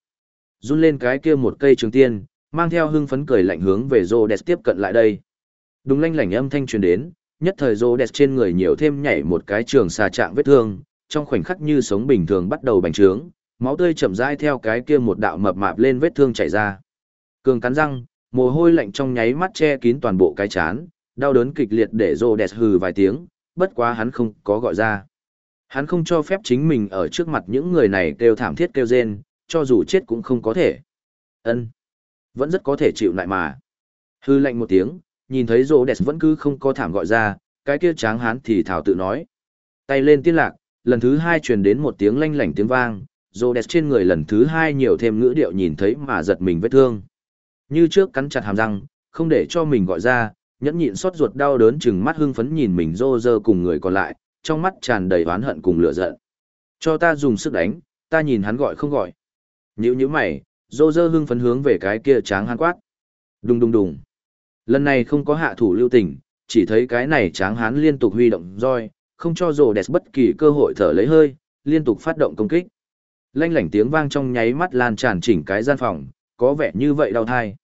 Run lên cái kia một cây trường tiên, mang theo hưng phấn cười lạnh hướng về Rhodes tiếp cận lại đây. Đúng lanh lảnh âm thanh truyền đến, nhất thời Rhodes trên người nhiều thêm nhảy một cái trường xà trạng vết thương, trong khoảnh khắc như sống bình thường bắt đầu bành trướng, máu tươi chậm rãi theo cái kia một đạo mập mạp lên vết thương chảy ra. Cường cắn răng, mồ hôi lạnh trong nháy mắt che kín toàn bộ cái chán, đau đớn kịch liệt để Rhodes hừ vài tiếng, bất quá hắn không có gọi ra. Hắn không cho phép chính mình ở trước mặt những người này kêu thảm thiết kêu rên, cho dù chết cũng không có thể. Ân, Vẫn rất có thể chịu lại mà. Hư lạnh một tiếng, nhìn thấy rô đẹp vẫn cứ không có thảm gọi ra, cái kia tráng hắn thì thảo tự nói. Tay lên tiên lạc, lần thứ hai truyền đến một tiếng lanh lảnh tiếng vang, rô đẹp trên người lần thứ hai nhiều thêm ngữ điệu nhìn thấy mà giật mình vết thương. Như trước cắn chặt hàm răng, không để cho mình gọi ra, nhẫn nhịn xót ruột đau đớn chừng mắt hưng phấn nhìn mình rô rơ cùng người còn lại, trong mắt tràn đầy oán hận cùng lửa giận. Cho ta dùng sức đánh, ta nhìn hắn gọi không gọi. Nhữ nhữ mày, rô rơ hưng phấn hướng về cái kia tráng hắn quát. Đùng đùng đùng. Lần này không có hạ thủ lưu tình, chỉ thấy cái này tráng hán liên tục huy động roi, không cho rồ đẹp bất kỳ cơ hội thở lấy hơi, liên tục phát động công kích. Lanh lảnh tiếng vang trong nháy mắt lan tràn chỉnh cái gian phòng, có vẻ như vậy đau thai.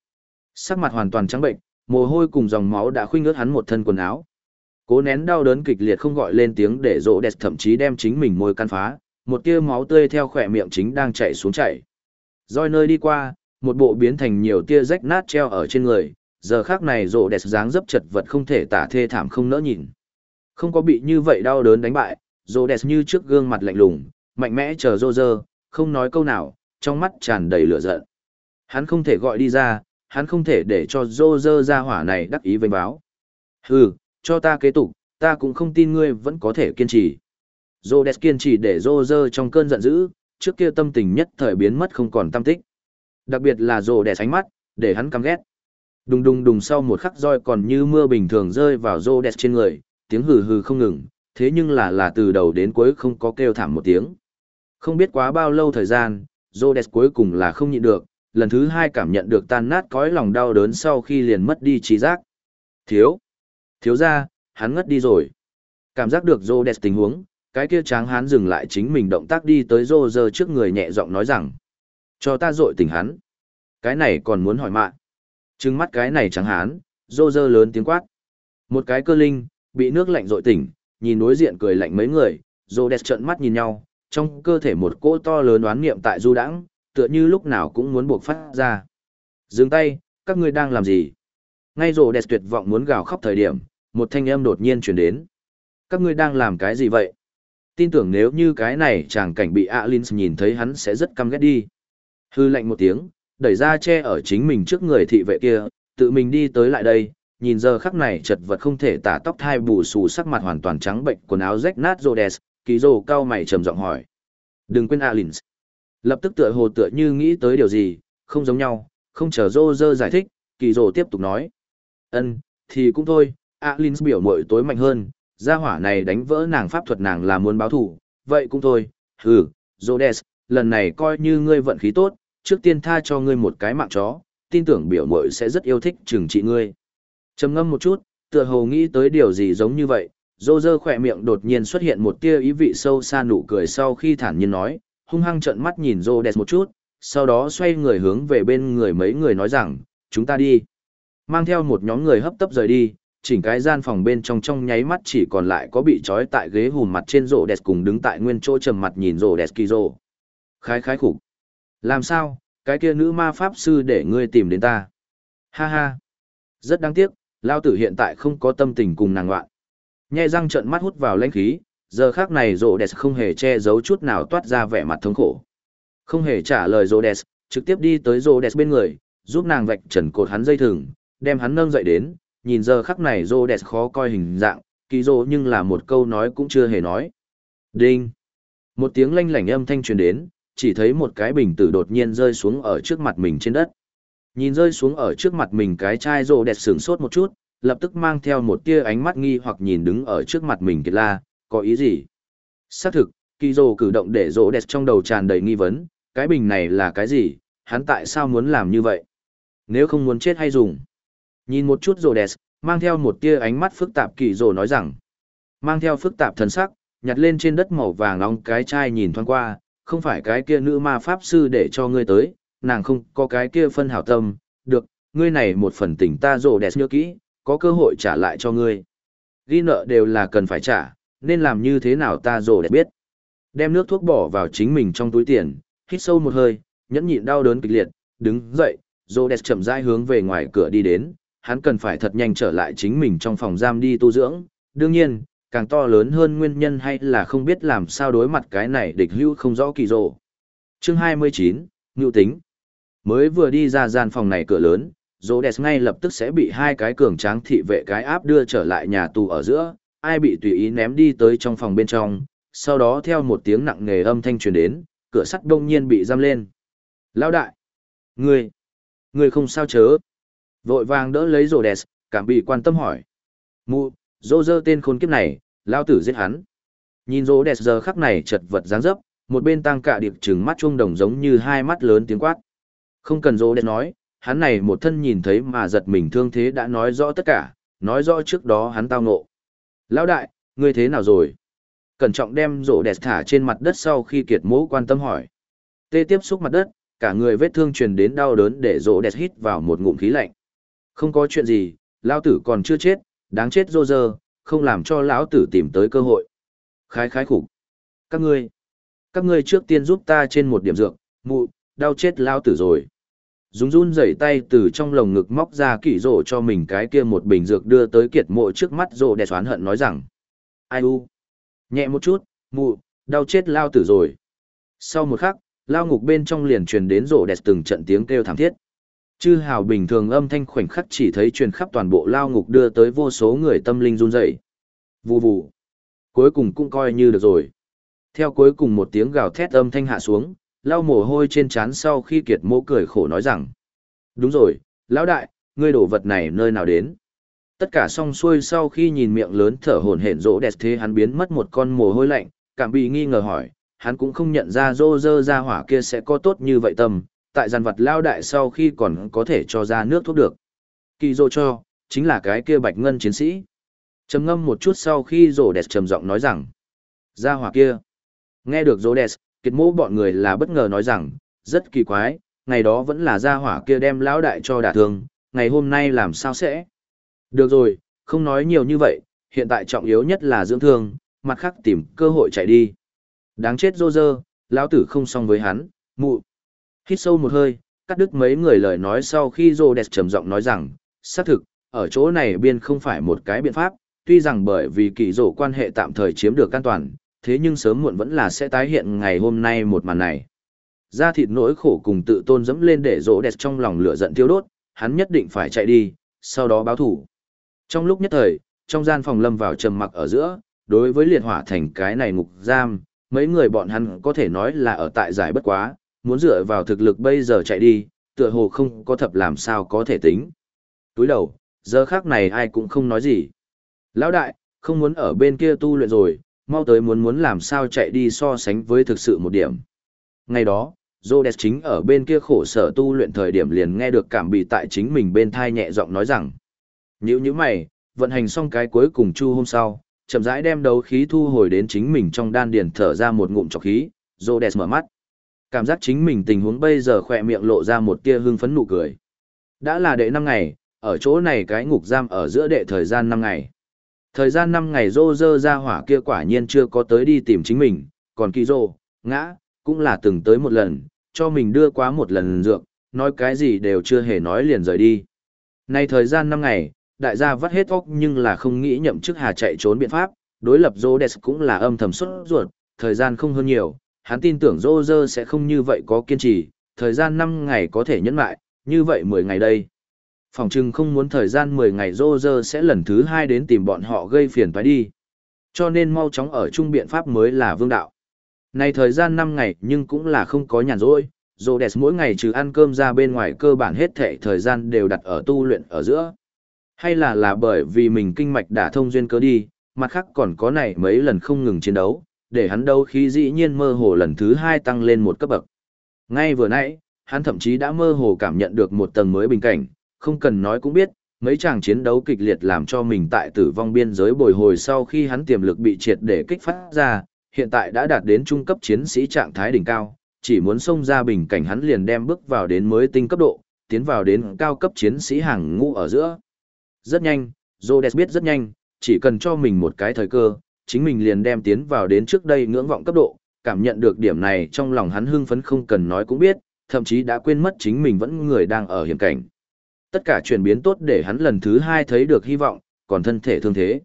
Sắc mặt hoàn toàn trắng bệnh, mồ hôi cùng dòng máu đã khuynh ướt hắn một thân quần áo. Cố nén đau đớn kịch liệt không gọi lên tiếng để rỗ đẹp thậm chí đem chính mình môi căn phá, một tia máu tươi theo khỏe miệng chính đang chảy xuống chảy. Roi nơi đi qua, một bộ biến thành nhiều tia rách nát treo ở trên người, giờ khác này rỗ đẹp dáng dấp chật vật không thể tả thê thảm không nỡ nhìn. Không có bị như vậy đau đớn đánh bại, rô đẹp như trước gương mặt lạnh lùng, mạnh mẽ chờ rô rơ, không nói câu nào, trong mắt tràn đầy lửa giận. Hắn không thể gọi đi ra, hắn không thể để cho rô rơ ra hỏa này đắc ý vênh báo. Hừ, cho ta kế tục, ta cũng không tin ngươi vẫn có thể kiên trì. Rô đẹp kiên trì để rô rơ trong cơn giận dữ, trước kia tâm tình nhất thời biến mất không còn tâm tích. Đặc biệt là rô đẹp ánh mắt, để hắn căm ghét. Đùng đùng đùng sau một khắc roi còn như mưa bình thường rơi vào rô đẹp trên người, tiếng hừ hừ không ngừng, thế nhưng là là từ đầu đến cuối không có kêu thảm một tiếng. Không biết quá bao lâu thời gian, Rhodes cuối cùng là không nhịn được, lần thứ hai cảm nhận được tan nát cõi lòng đau đớn sau khi liền mất đi trí giác. Thiếu. Thiếu ra, hắn ngất đi rồi. Cảm giác được Rhodes tình huống, cái kia tráng hắn dừng lại chính mình động tác đi tới Rhodes trước người nhẹ giọng nói rằng. Cho ta dội tình hắn. Cái này còn muốn hỏi mạng. Trừng mắt cái này tráng hán, Rhodes lớn tiếng quát. Một cái cơ linh, bị nước lạnh dội tỉnh, nhìn đối diện cười lạnh mấy người, rô đẹp trợn mắt nhìn nhau, trong cơ thể một cỗ to lớn oán niệm tại du đãng tựa như lúc nào cũng muốn buộc phát ra. Dừng tay, các ngươi đang làm gì? Ngay rồ đẹp tuyệt vọng muốn gào khóc thời điểm, một thanh âm đột nhiên chuyển đến. Các ngươi đang làm cái gì vậy? Tin tưởng nếu như cái này chàng cảnh bị Alins nhìn thấy hắn sẽ rất căm ghét đi. Hư lạnh một tiếng, đẩy ra che ở chính mình trước người thị vệ kia, tự mình đi tới lại đây, nhìn giờ khắc này chật vật không thể tả tóc thai bù xù sắc mặt hoàn toàn trắng bệnh quần áo rách nát Rhodes, ký rồ cao mày trầm giọng hỏi. Đừng quên Alins. Lập tức tựa hồ tựa như nghĩ tới điều gì, không giống nhau, không chờ Rô Rơ giải thích, kỳ rồ tiếp tục nói. ân thì cũng thôi, Alins biểu mội tối mạnh hơn, Gia hỏa này đánh vỡ nàng pháp thuật nàng là muốn báo thù, vậy cũng thôi, hừ, Rhodes, lần này coi như ngươi vận khí tốt, trước tiên tha cho ngươi một cái mạng chó, tin tưởng biểu mội sẽ rất yêu thích trừng trị ngươi trầm ngâm một chút, tựa hồ nghĩ tới điều gì giống như vậy, dô dơ khỏe miệng đột nhiên xuất hiện một tia ý vị sâu xa nụ cười sau khi thản nhiên nói, hung hăng trợn mắt nhìn rô đẹp một chút, sau đó xoay người hướng về bên người mấy người nói rằng, chúng ta đi. Mang theo một nhóm người hấp tấp rời đi, chỉnh cái gian phòng bên trong trong nháy mắt chỉ còn lại có bị trói tại ghế hùm mặt trên rô đẹp cùng đứng tại nguyên chỗ trầm mặt nhìn rô đẹp kỳ rô. Khái khái khục Làm sao, cái kia nữ ma pháp sư để ngươi tìm đến ta. Ha ha. Rất đáng tiếc, lao tử hiện tại không có tâm tình cùng nàng loạn. Nhe răng trợn mắt hút vào lãnh khí, giờ khác này rô đẹp không hề che giấu chút nào toát ra vẻ mặt thống khổ. Không hề trả lời rô đẹp, trực tiếp đi tới rô đẹp bên người, giúp nàng vạch trần cột hắn dây thừng, đem hắn nâng dậy đến, nhìn giờ khắc này rô đẹp khó coi hình dạng, kỳ rô nhưng là một câu nói cũng chưa hề nói. Đinh! Một tiếng lanh lảnh âm thanh truyền đến, chỉ thấy một cái bình tử đột nhiên rơi xuống ở trước mặt mình trên đất. Nhìn rơi xuống ở trước mặt mình cái chai rô đẹp sửng sốt một chút, lập tức mang theo một tia ánh mắt nghi hoặc nhìn đứng ở trước mặt mình kiệt la, có ý gì? Xác thực, kỳ rô cử động để rô đẹp trong đầu tràn đầy nghi vấn, cái bình này là cái gì, hắn tại sao muốn làm như vậy? Nếu không muốn chết hay dùng? Nhìn một chút rô đẹp, mang theo một tia ánh mắt phức tạp kỳ rô nói rằng, mang theo phức tạp thần sắc, nhặt lên trên đất màu vàng nóng cái chai nhìn thoáng qua, không phải cái kia nữ ma pháp sư để cho ngươi tới, nàng không có cái kia phân hảo tâm, được, ngươi này một phần tình ta rồ đẹp nhớ kỹ, có cơ hội trả lại cho ngươi. Ghi nợ đều là cần phải trả, nên làm như thế nào ta rồ đẹp biết. Đem nước thuốc bỏ vào chính mình trong túi tiền, hít sâu một hơi, nhẫn nhịn đau đớn kịch liệt, đứng dậy, rồ đẹp chậm rãi hướng về ngoài cửa đi đến, hắn cần phải thật nhanh trở lại chính mình trong phòng giam đi tu dưỡng, đương nhiên, càng to lớn hơn nguyên nhân hay là không biết làm sao đối mặt cái này địch hữu không rõ kỳ rồ. Chương 29, Ngưu Tính Mới vừa đi ra gian phòng này cửa lớn, Rhodes ngay lập tức sẽ bị hai cái cường tráng thị vệ cái áp đưa trở lại nhà tù ở giữa, ai bị tùy ý ném đi tới trong phòng bên trong, sau đó theo một tiếng nặng nề âm thanh truyền đến, cửa sắt đông nhiên bị giam lên. Lão đại! Ngươi! Ngươi không sao chớ! Vội vàng đỡ lấy Rhodes, cảm bị quan tâm hỏi. Mụ, Rô dơ tên khốn kiếp này, lao tử giết hắn. Nhìn rô đẹp giờ khắc này chật vật dáng dấp, một bên tăng cả điệp trừng mắt chuông đồng giống như hai mắt lớn tiếng quát. Không cần dỗ đẹp nói, hắn này một thân nhìn thấy mà giật mình thương thế đã nói rõ tất cả, nói rõ trước đó hắn tao ngộ. Lão đại, ngươi thế nào rồi? Cẩn trọng đem rổ đẹp thả trên mặt đất sau khi kiệt mũ quan tâm hỏi. Tê tiếp xúc mặt đất, cả người vết thương truyền đến đau đớn để rổ đẹp hít vào một ngụm khí lạnh. Không có chuyện gì, lão tử còn chưa chết, đáng chết rô rơ, không làm cho lão tử tìm tới cơ hội. Khái khái khủng. Các ngươi, các ngươi trước tiên giúp ta trên một điểm dược, mụ, đau chết lão tử rồi. Dùng run rẩy tay từ trong lồng ngực móc ra kỷ rổ cho mình cái kia một bình dược đưa tới kiệt mộ trước mắt rổ đẹp xoán hận nói rằng. Ai u? Nhẹ một chút, mụ, đau chết lao tử rồi. Sau một khắc, lao ngục bên trong liền truyền đến rổ đẹp từng trận tiếng kêu thảm thiết. Chư hào bình thường âm thanh khoảnh khắc chỉ thấy truyền khắp toàn bộ lao ngục đưa tới vô số người tâm linh run rẩy. Vù vù. Cuối cùng cũng coi như được rồi. Theo cuối cùng một tiếng gào thét âm thanh hạ xuống, lau mồ hôi trên trán sau khi kiệt mỗ cười khổ nói rằng. Đúng rồi, lão đại, ngươi đổ vật này nơi nào đến? Tất cả xong xuôi sau khi nhìn miệng lớn thở hổn hển rỗ đẹp thế hắn biến mất một con mồ hôi lạnh, cảm bị nghi ngờ hỏi, hắn cũng không nhận ra rô rơ ra hỏa kia sẽ có tốt như vậy tâm, tại giàn vật lao đại sau khi còn có thể cho ra nước thuốc được. Kỳ rô cho, chính là cái kia bạch ngân chiến sĩ. trầm ngâm một chút sau khi rô đẹp trầm giọng nói rằng, ra hỏa kia. Nghe được rô đẹp, kiệt mô bọn người là bất ngờ nói rằng, rất kỳ quái, ngày đó vẫn là gia hỏa kia đem lão đại cho đả thương, ngày hôm nay làm sao sẽ. Được rồi, không nói nhiều như vậy, hiện tại trọng yếu nhất là dưỡng thương, mặt khác tìm cơ hội chạy đi. Đáng chết rô rơ, lão tử không xong với hắn, mụ. Hít sâu một hơi, cắt đứt mấy người lời nói sau khi Rô Đẹp trầm giọng nói rằng, xác thực, ở chỗ này biên không phải một cái biện pháp, tuy rằng bởi vì kỳ rổ quan hệ tạm thời chiếm được an toàn, thế nhưng sớm muộn vẫn là sẽ tái hiện ngày hôm nay một màn này. Da thịt nỗi khổ cùng tự tôn dẫm lên để rỗ đẹp trong lòng lửa giận tiêu đốt, hắn nhất định phải chạy đi, sau đó báo thủ. Trong lúc nhất thời, trong gian phòng lâm vào trầm mặc ở giữa, đối với liệt hỏa thành cái này ngục giam, mấy người bọn hắn có thể nói là ở tại giải bất quá, muốn dựa vào thực lực bây giờ chạy đi, tựa hồ không có thập làm sao có thể tính. Túi đầu, giờ khác này ai cũng không nói gì. Lão đại, Không muốn ở bên kia tu luyện rồi, mau tới muốn muốn làm sao chạy đi so sánh với thực sự một điểm. Ngày đó, Zodes chính ở bên kia khổ sở tu luyện thời điểm liền nghe được cảm bị tại chính mình bên thai nhẹ giọng nói rằng. Nhữ như mày, vận hành xong cái cuối cùng chu hôm sau, chậm rãi đem đấu khí thu hồi đến chính mình trong đan điền thở ra một ngụm trọc khí, Zodes mở mắt. Cảm giác chính mình tình huống bây giờ khỏe miệng lộ ra một tia hưng phấn nụ cười. Đã là đệ năm ngày, ở chỗ này cái ngục giam ở giữa đệ thời gian năm ngày. Thời gian năm ngày rô rơ ra hỏa kia quả nhiên chưa có tới đi tìm chính mình, còn kỳ rô, ngã, cũng là từng tới một lần, cho mình đưa quá một lần dược, nói cái gì đều chưa hề nói liền rời đi. Nay thời gian năm ngày, đại gia vắt hết óc nhưng là không nghĩ nhậm chức hà chạy trốn biện pháp, đối lập Rhodes cũng là âm thầm xuất ruột, thời gian không hơn nhiều, hắn tin tưởng Roger sẽ không như vậy có kiên trì, thời gian 5 ngày có thể nhẫn lại, như vậy 10 ngày đây. Phòng chừng không muốn thời gian 10 ngày Rô Rơ sẽ lần thứ 2 đến tìm bọn họ gây phiền phải đi. Cho nên mau chóng ở chung biện pháp mới là vương đạo. Này thời gian 5 ngày nhưng cũng là không có nhàn rỗi, Rô Đẹp mỗi ngày trừ ăn cơm ra bên ngoài cơ bản hết thể thời gian đều đặt ở tu luyện ở giữa. Hay là là bởi vì mình kinh mạch đã thông duyên cơ đi, mặt khác còn có này mấy lần không ngừng chiến đấu, để hắn đâu khí dĩ nhiên mơ hồ lần thứ hai tăng lên một cấp bậc. Ngay vừa nãy, hắn thậm chí đã mơ hồ cảm nhận được một tầng mới bình cảnh, không cần nói cũng biết, mấy chàng chiến đấu kịch liệt làm cho mình tại tử vong biên giới bồi hồi sau khi hắn tiềm lực bị triệt để kích phát ra, hiện tại đã đạt đến trung cấp chiến sĩ trạng thái đỉnh cao, chỉ muốn xông ra bình cảnh hắn liền đem bước vào đến mới tinh cấp độ, tiến vào đến cao cấp chiến sĩ hàng ngũ ở giữa. Rất nhanh, Rhodes biết rất nhanh, chỉ cần cho mình một cái thời cơ, chính mình liền đem tiến vào đến trước đây ngưỡng vọng cấp độ, cảm nhận được điểm này trong lòng hắn hưng phấn không cần nói cũng biết, thậm chí đã quên mất chính mình vẫn người đang ở hiểm cảnh. Tất cả chuyển biến tốt để hắn lần thứ hai thấy được hy vọng, còn thân thể thương thế.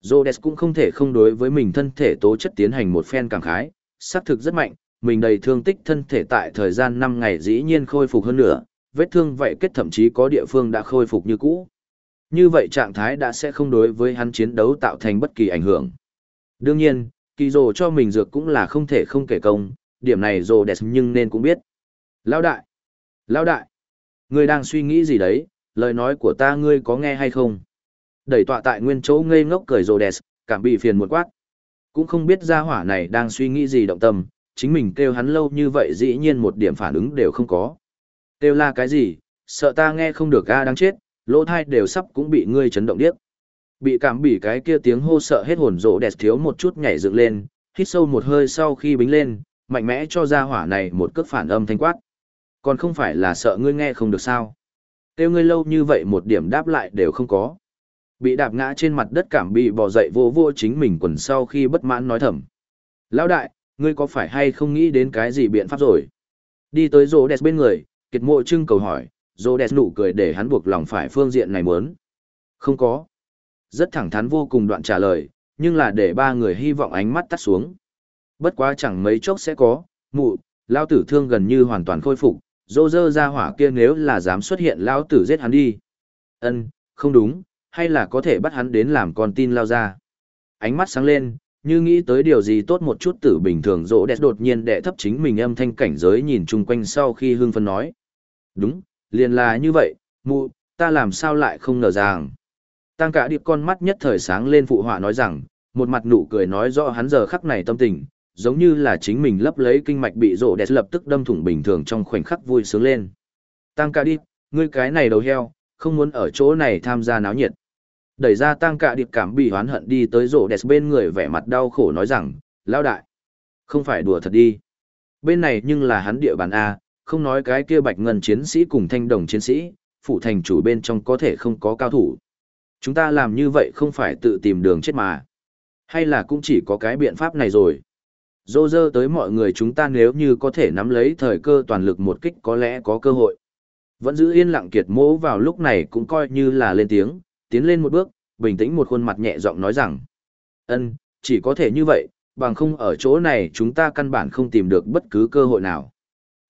Rhodes cũng không thể không đối với mình thân thể tố chất tiến hành một phen cảm khái, xác thực rất mạnh, mình đầy thương tích thân thể tại thời gian 5 ngày dĩ nhiên khôi phục hơn nữa, vết thương vậy kết thậm chí có địa phương đã khôi phục như cũ. Như vậy trạng thái đã sẽ không đối với hắn chiến đấu tạo thành bất kỳ ảnh hưởng. Đương nhiên, kỳ rồ cho mình dược cũng là không thể không kể công, điểm này rồ đẹp nhưng nên cũng biết. Lão đại! Lão đại! Ngươi đang suy nghĩ gì đấy, lời nói của ta ngươi có nghe hay không? Đẩy tọa tại nguyên chỗ ngây ngốc cười rồ đẹp, cảm bị phiền một quát. Cũng không biết gia hỏa này đang suy nghĩ gì động tâm, chính mình kêu hắn lâu như vậy dĩ nhiên một điểm phản ứng đều không có. Kêu là cái gì, sợ ta nghe không được ga đáng chết, lỗ thai đều sắp cũng bị ngươi chấn động điếc. Bị cảm bị cái kia tiếng hô sợ hết hồn rộ đẹp thiếu một chút nhảy dựng lên, hít sâu một hơi sau khi bính lên, mạnh mẽ cho ra hỏa này một cước phản âm thanh quát. Còn không phải là sợ ngươi nghe không được sao. Tiêu ngươi lâu như vậy một điểm đáp lại đều không có. Bị đạp ngã trên mặt đất cảm bị bò dậy vô vô chính mình quần sau khi bất mãn nói thầm. Lão đại, ngươi có phải hay không nghĩ đến cái gì biện pháp rồi? Đi tới rô đẹp bên người, kiệt mộ trưng cầu hỏi, rô đẹp nụ cười để hắn buộc lòng phải phương diện này muốn. Không có. Rất thẳng thắn vô cùng đoạn trả lời, nhưng là để ba người hy vọng ánh mắt tắt xuống. Bất quá chẳng mấy chốc sẽ có, mụ, lao tử thương gần như hoàn toàn khôi phục, dô dơ ra hỏa kia nếu là dám xuất hiện lao tử giết hắn đi. ân không đúng, hay là có thể bắt hắn đến làm con tin lao ra. Ánh mắt sáng lên, như nghĩ tới điều gì tốt một chút tử bình thường rỗ đẹp đột nhiên đệ thấp chính mình âm thanh cảnh giới nhìn chung quanh sau khi hương phân nói. Đúng, liền là như vậy, mụ, ta làm sao lại không ngờ rằng. Tăng cả điệp con mắt nhất thời sáng lên phụ họa nói rằng, một mặt nụ cười nói rõ hắn giờ khắc này tâm tình, giống như là chính mình lấp lấy kinh mạch bị rổ đẹp lập tức đâm thủng bình thường trong khoảnh khắc vui sướng lên. Tăng cả đi, ngươi cái này đầu heo, không muốn ở chỗ này tham gia náo nhiệt. Đẩy ra tăng cả điệp cảm bị hoán hận đi tới rổ đẹp bên người vẻ mặt đau khổ nói rằng, lao đại, không phải đùa thật đi. Bên này nhưng là hắn địa bàn A, không nói cái kia bạch ngân chiến sĩ cùng thanh đồng chiến sĩ, phụ thành chủ bên trong có thể không có cao thủ. Chúng ta làm như vậy không phải tự tìm đường chết mà. Hay là cũng chỉ có cái biện pháp này rồi. Dô dơ tới mọi người chúng ta nếu như có thể nắm lấy thời cơ toàn lực một kích có lẽ có cơ hội. Vẫn giữ yên lặng kiệt mỗ vào lúc này cũng coi như là lên tiếng, tiến lên một bước, bình tĩnh một khuôn mặt nhẹ giọng nói rằng. ân chỉ có thể như vậy, bằng không ở chỗ này chúng ta căn bản không tìm được bất cứ cơ hội nào.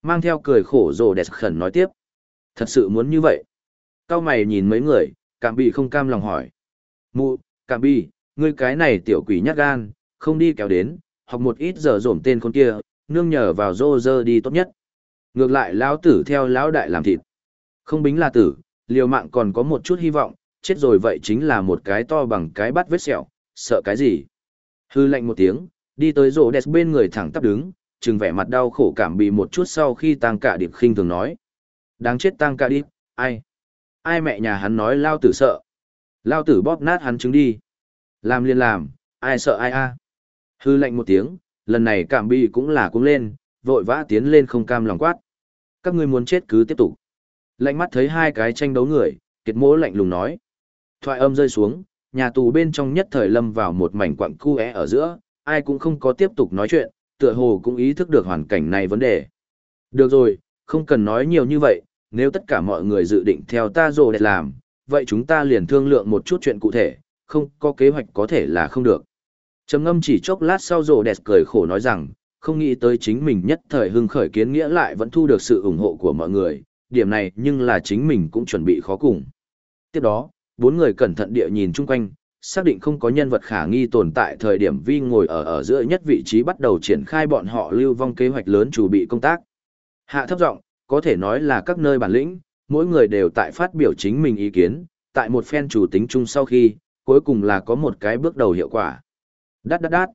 Mang theo cười khổ rồ đẹp khẩn nói tiếp. Thật sự muốn như vậy. Cao mày nhìn mấy người, Cảm bị không cam lòng hỏi. Mụ, Cảm bị, ngươi cái này tiểu quỷ nhát gan, không đi kéo đến, học một ít giờ dổm tên con kia, nương nhờ vào rô rơ đi tốt nhất. Ngược lại lão tử theo lão đại làm thịt. Không bính là tử, liều mạng còn có một chút hy vọng, chết rồi vậy chính là một cái to bằng cái bắt vết sẹo, sợ cái gì? Hư lạnh một tiếng, đi tới rô đẹp bên người thẳng tắp đứng, chừng vẻ mặt đau khổ cảm bị một chút sau khi tăng cả điệp khinh thường nói. Đáng chết tăng cả điệp, ai? Ai mẹ nhà hắn nói lao tử sợ? Lao tử bóp nát hắn trứng đi. Làm liền làm, ai sợ ai a? Hư lạnh một tiếng, lần này cảm bị cũng là cung lên, vội vã tiến lên không cam lòng quát. Các ngươi muốn chết cứ tiếp tục. Lạnh mắt thấy hai cái tranh đấu người, kiệt mỗ lạnh lùng nói. Thoại âm rơi xuống, nhà tù bên trong nhất thời lâm vào một mảnh quặng cu é ở giữa, ai cũng không có tiếp tục nói chuyện, tựa hồ cũng ý thức được hoàn cảnh này vấn đề. Được rồi, không cần nói nhiều như vậy, nếu tất cả mọi người dự định theo ta rồi để làm, vậy chúng ta liền thương lượng một chút chuyện cụ thể, không có kế hoạch có thể là không được. Trầm ngâm chỉ chốc lát sau rồ đẹp cười khổ nói rằng, không nghĩ tới chính mình nhất thời hưng khởi kiến nghĩa lại vẫn thu được sự ủng hộ của mọi người, điểm này nhưng là chính mình cũng chuẩn bị khó cùng. Tiếp đó, bốn người cẩn thận địa nhìn chung quanh, xác định không có nhân vật khả nghi tồn tại thời điểm vi ngồi ở ở giữa nhất vị trí bắt đầu triển khai bọn họ lưu vong kế hoạch lớn chuẩn bị công tác. Hạ thấp giọng, có thể nói là các nơi bản lĩnh, mỗi người đều tại phát biểu chính mình ý kiến, tại một phen chủ tính chung sau khi, cuối cùng là có một cái bước đầu hiệu quả. Đát đát đát.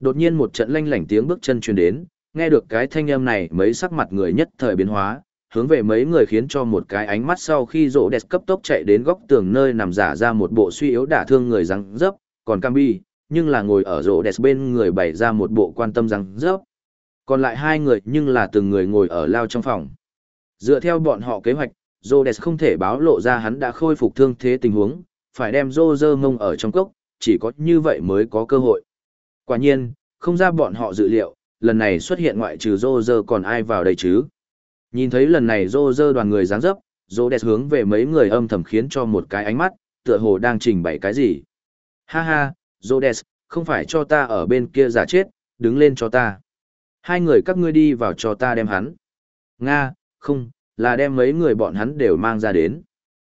Đột nhiên một trận lanh lảnh tiếng bước chân truyền đến, nghe được cái thanh âm này mấy sắc mặt người nhất thời biến hóa, hướng về mấy người khiến cho một cái ánh mắt sau khi rộ đẹp cấp tốc chạy đến góc tường nơi nằm giả ra một bộ suy yếu đả thương người răng dấp, còn Cambi, nhưng là ngồi ở rộ đẹp bên người bày ra một bộ quan tâm răng dấp. Còn lại hai người nhưng là từng người ngồi ở lao trong phòng. Dựa theo bọn họ kế hoạch, Rhodes không thể báo lộ ra hắn đã khôi phục thương thế tình huống, phải đem Roger mông ở trong cốc, chỉ có như vậy mới có cơ hội. Quả nhiên, không ra bọn họ dự liệu, lần này xuất hiện ngoại trừ Roger còn ai vào đây chứ. Nhìn thấy lần này Roger đoàn người dáng dấp, Rhodes hướng về mấy người âm thầm khiến cho một cái ánh mắt, tựa hồ đang trình bày cái gì. Ha ha, Rhodes, không phải cho ta ở bên kia giả chết, đứng lên cho ta. Hai người các ngươi đi vào cho ta đem hắn. Nga, không, là đem mấy người bọn hắn đều mang ra đến.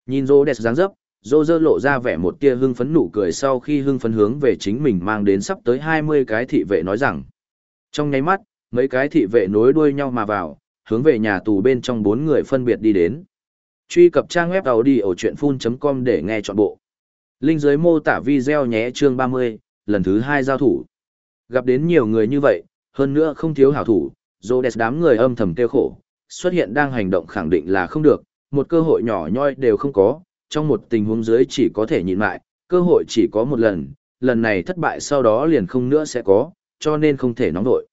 Nhìn Rhodes dáng dấp, Dô dơ lộ ra vẻ một tia hưng phấn nụ cười sau khi hưng phấn hướng về chính mình mang đến sắp tới 20 cái thị vệ nói rằng. Trong nháy mắt, mấy cái thị vệ nối đuôi nhau mà vào, hướng về nhà tù bên trong bốn người phân biệt đi đến. Truy cập trang web đầu đi ở truyện full.com để nghe trọn bộ. Linh dưới mô tả video nhé chương 30, lần thứ hai giao thủ. Gặp đến nhiều người như vậy, hơn nữa không thiếu hảo thủ, Rhodes đám người âm thầm kêu khổ, xuất hiện đang hành động khẳng định là không được, một cơ hội nhỏ nhoi đều không có, trong một tình huống dưới chỉ có thể nhịn lại, cơ hội chỉ có một lần, lần này thất bại sau đó liền không nữa sẽ có, cho nên không thể nóng đội.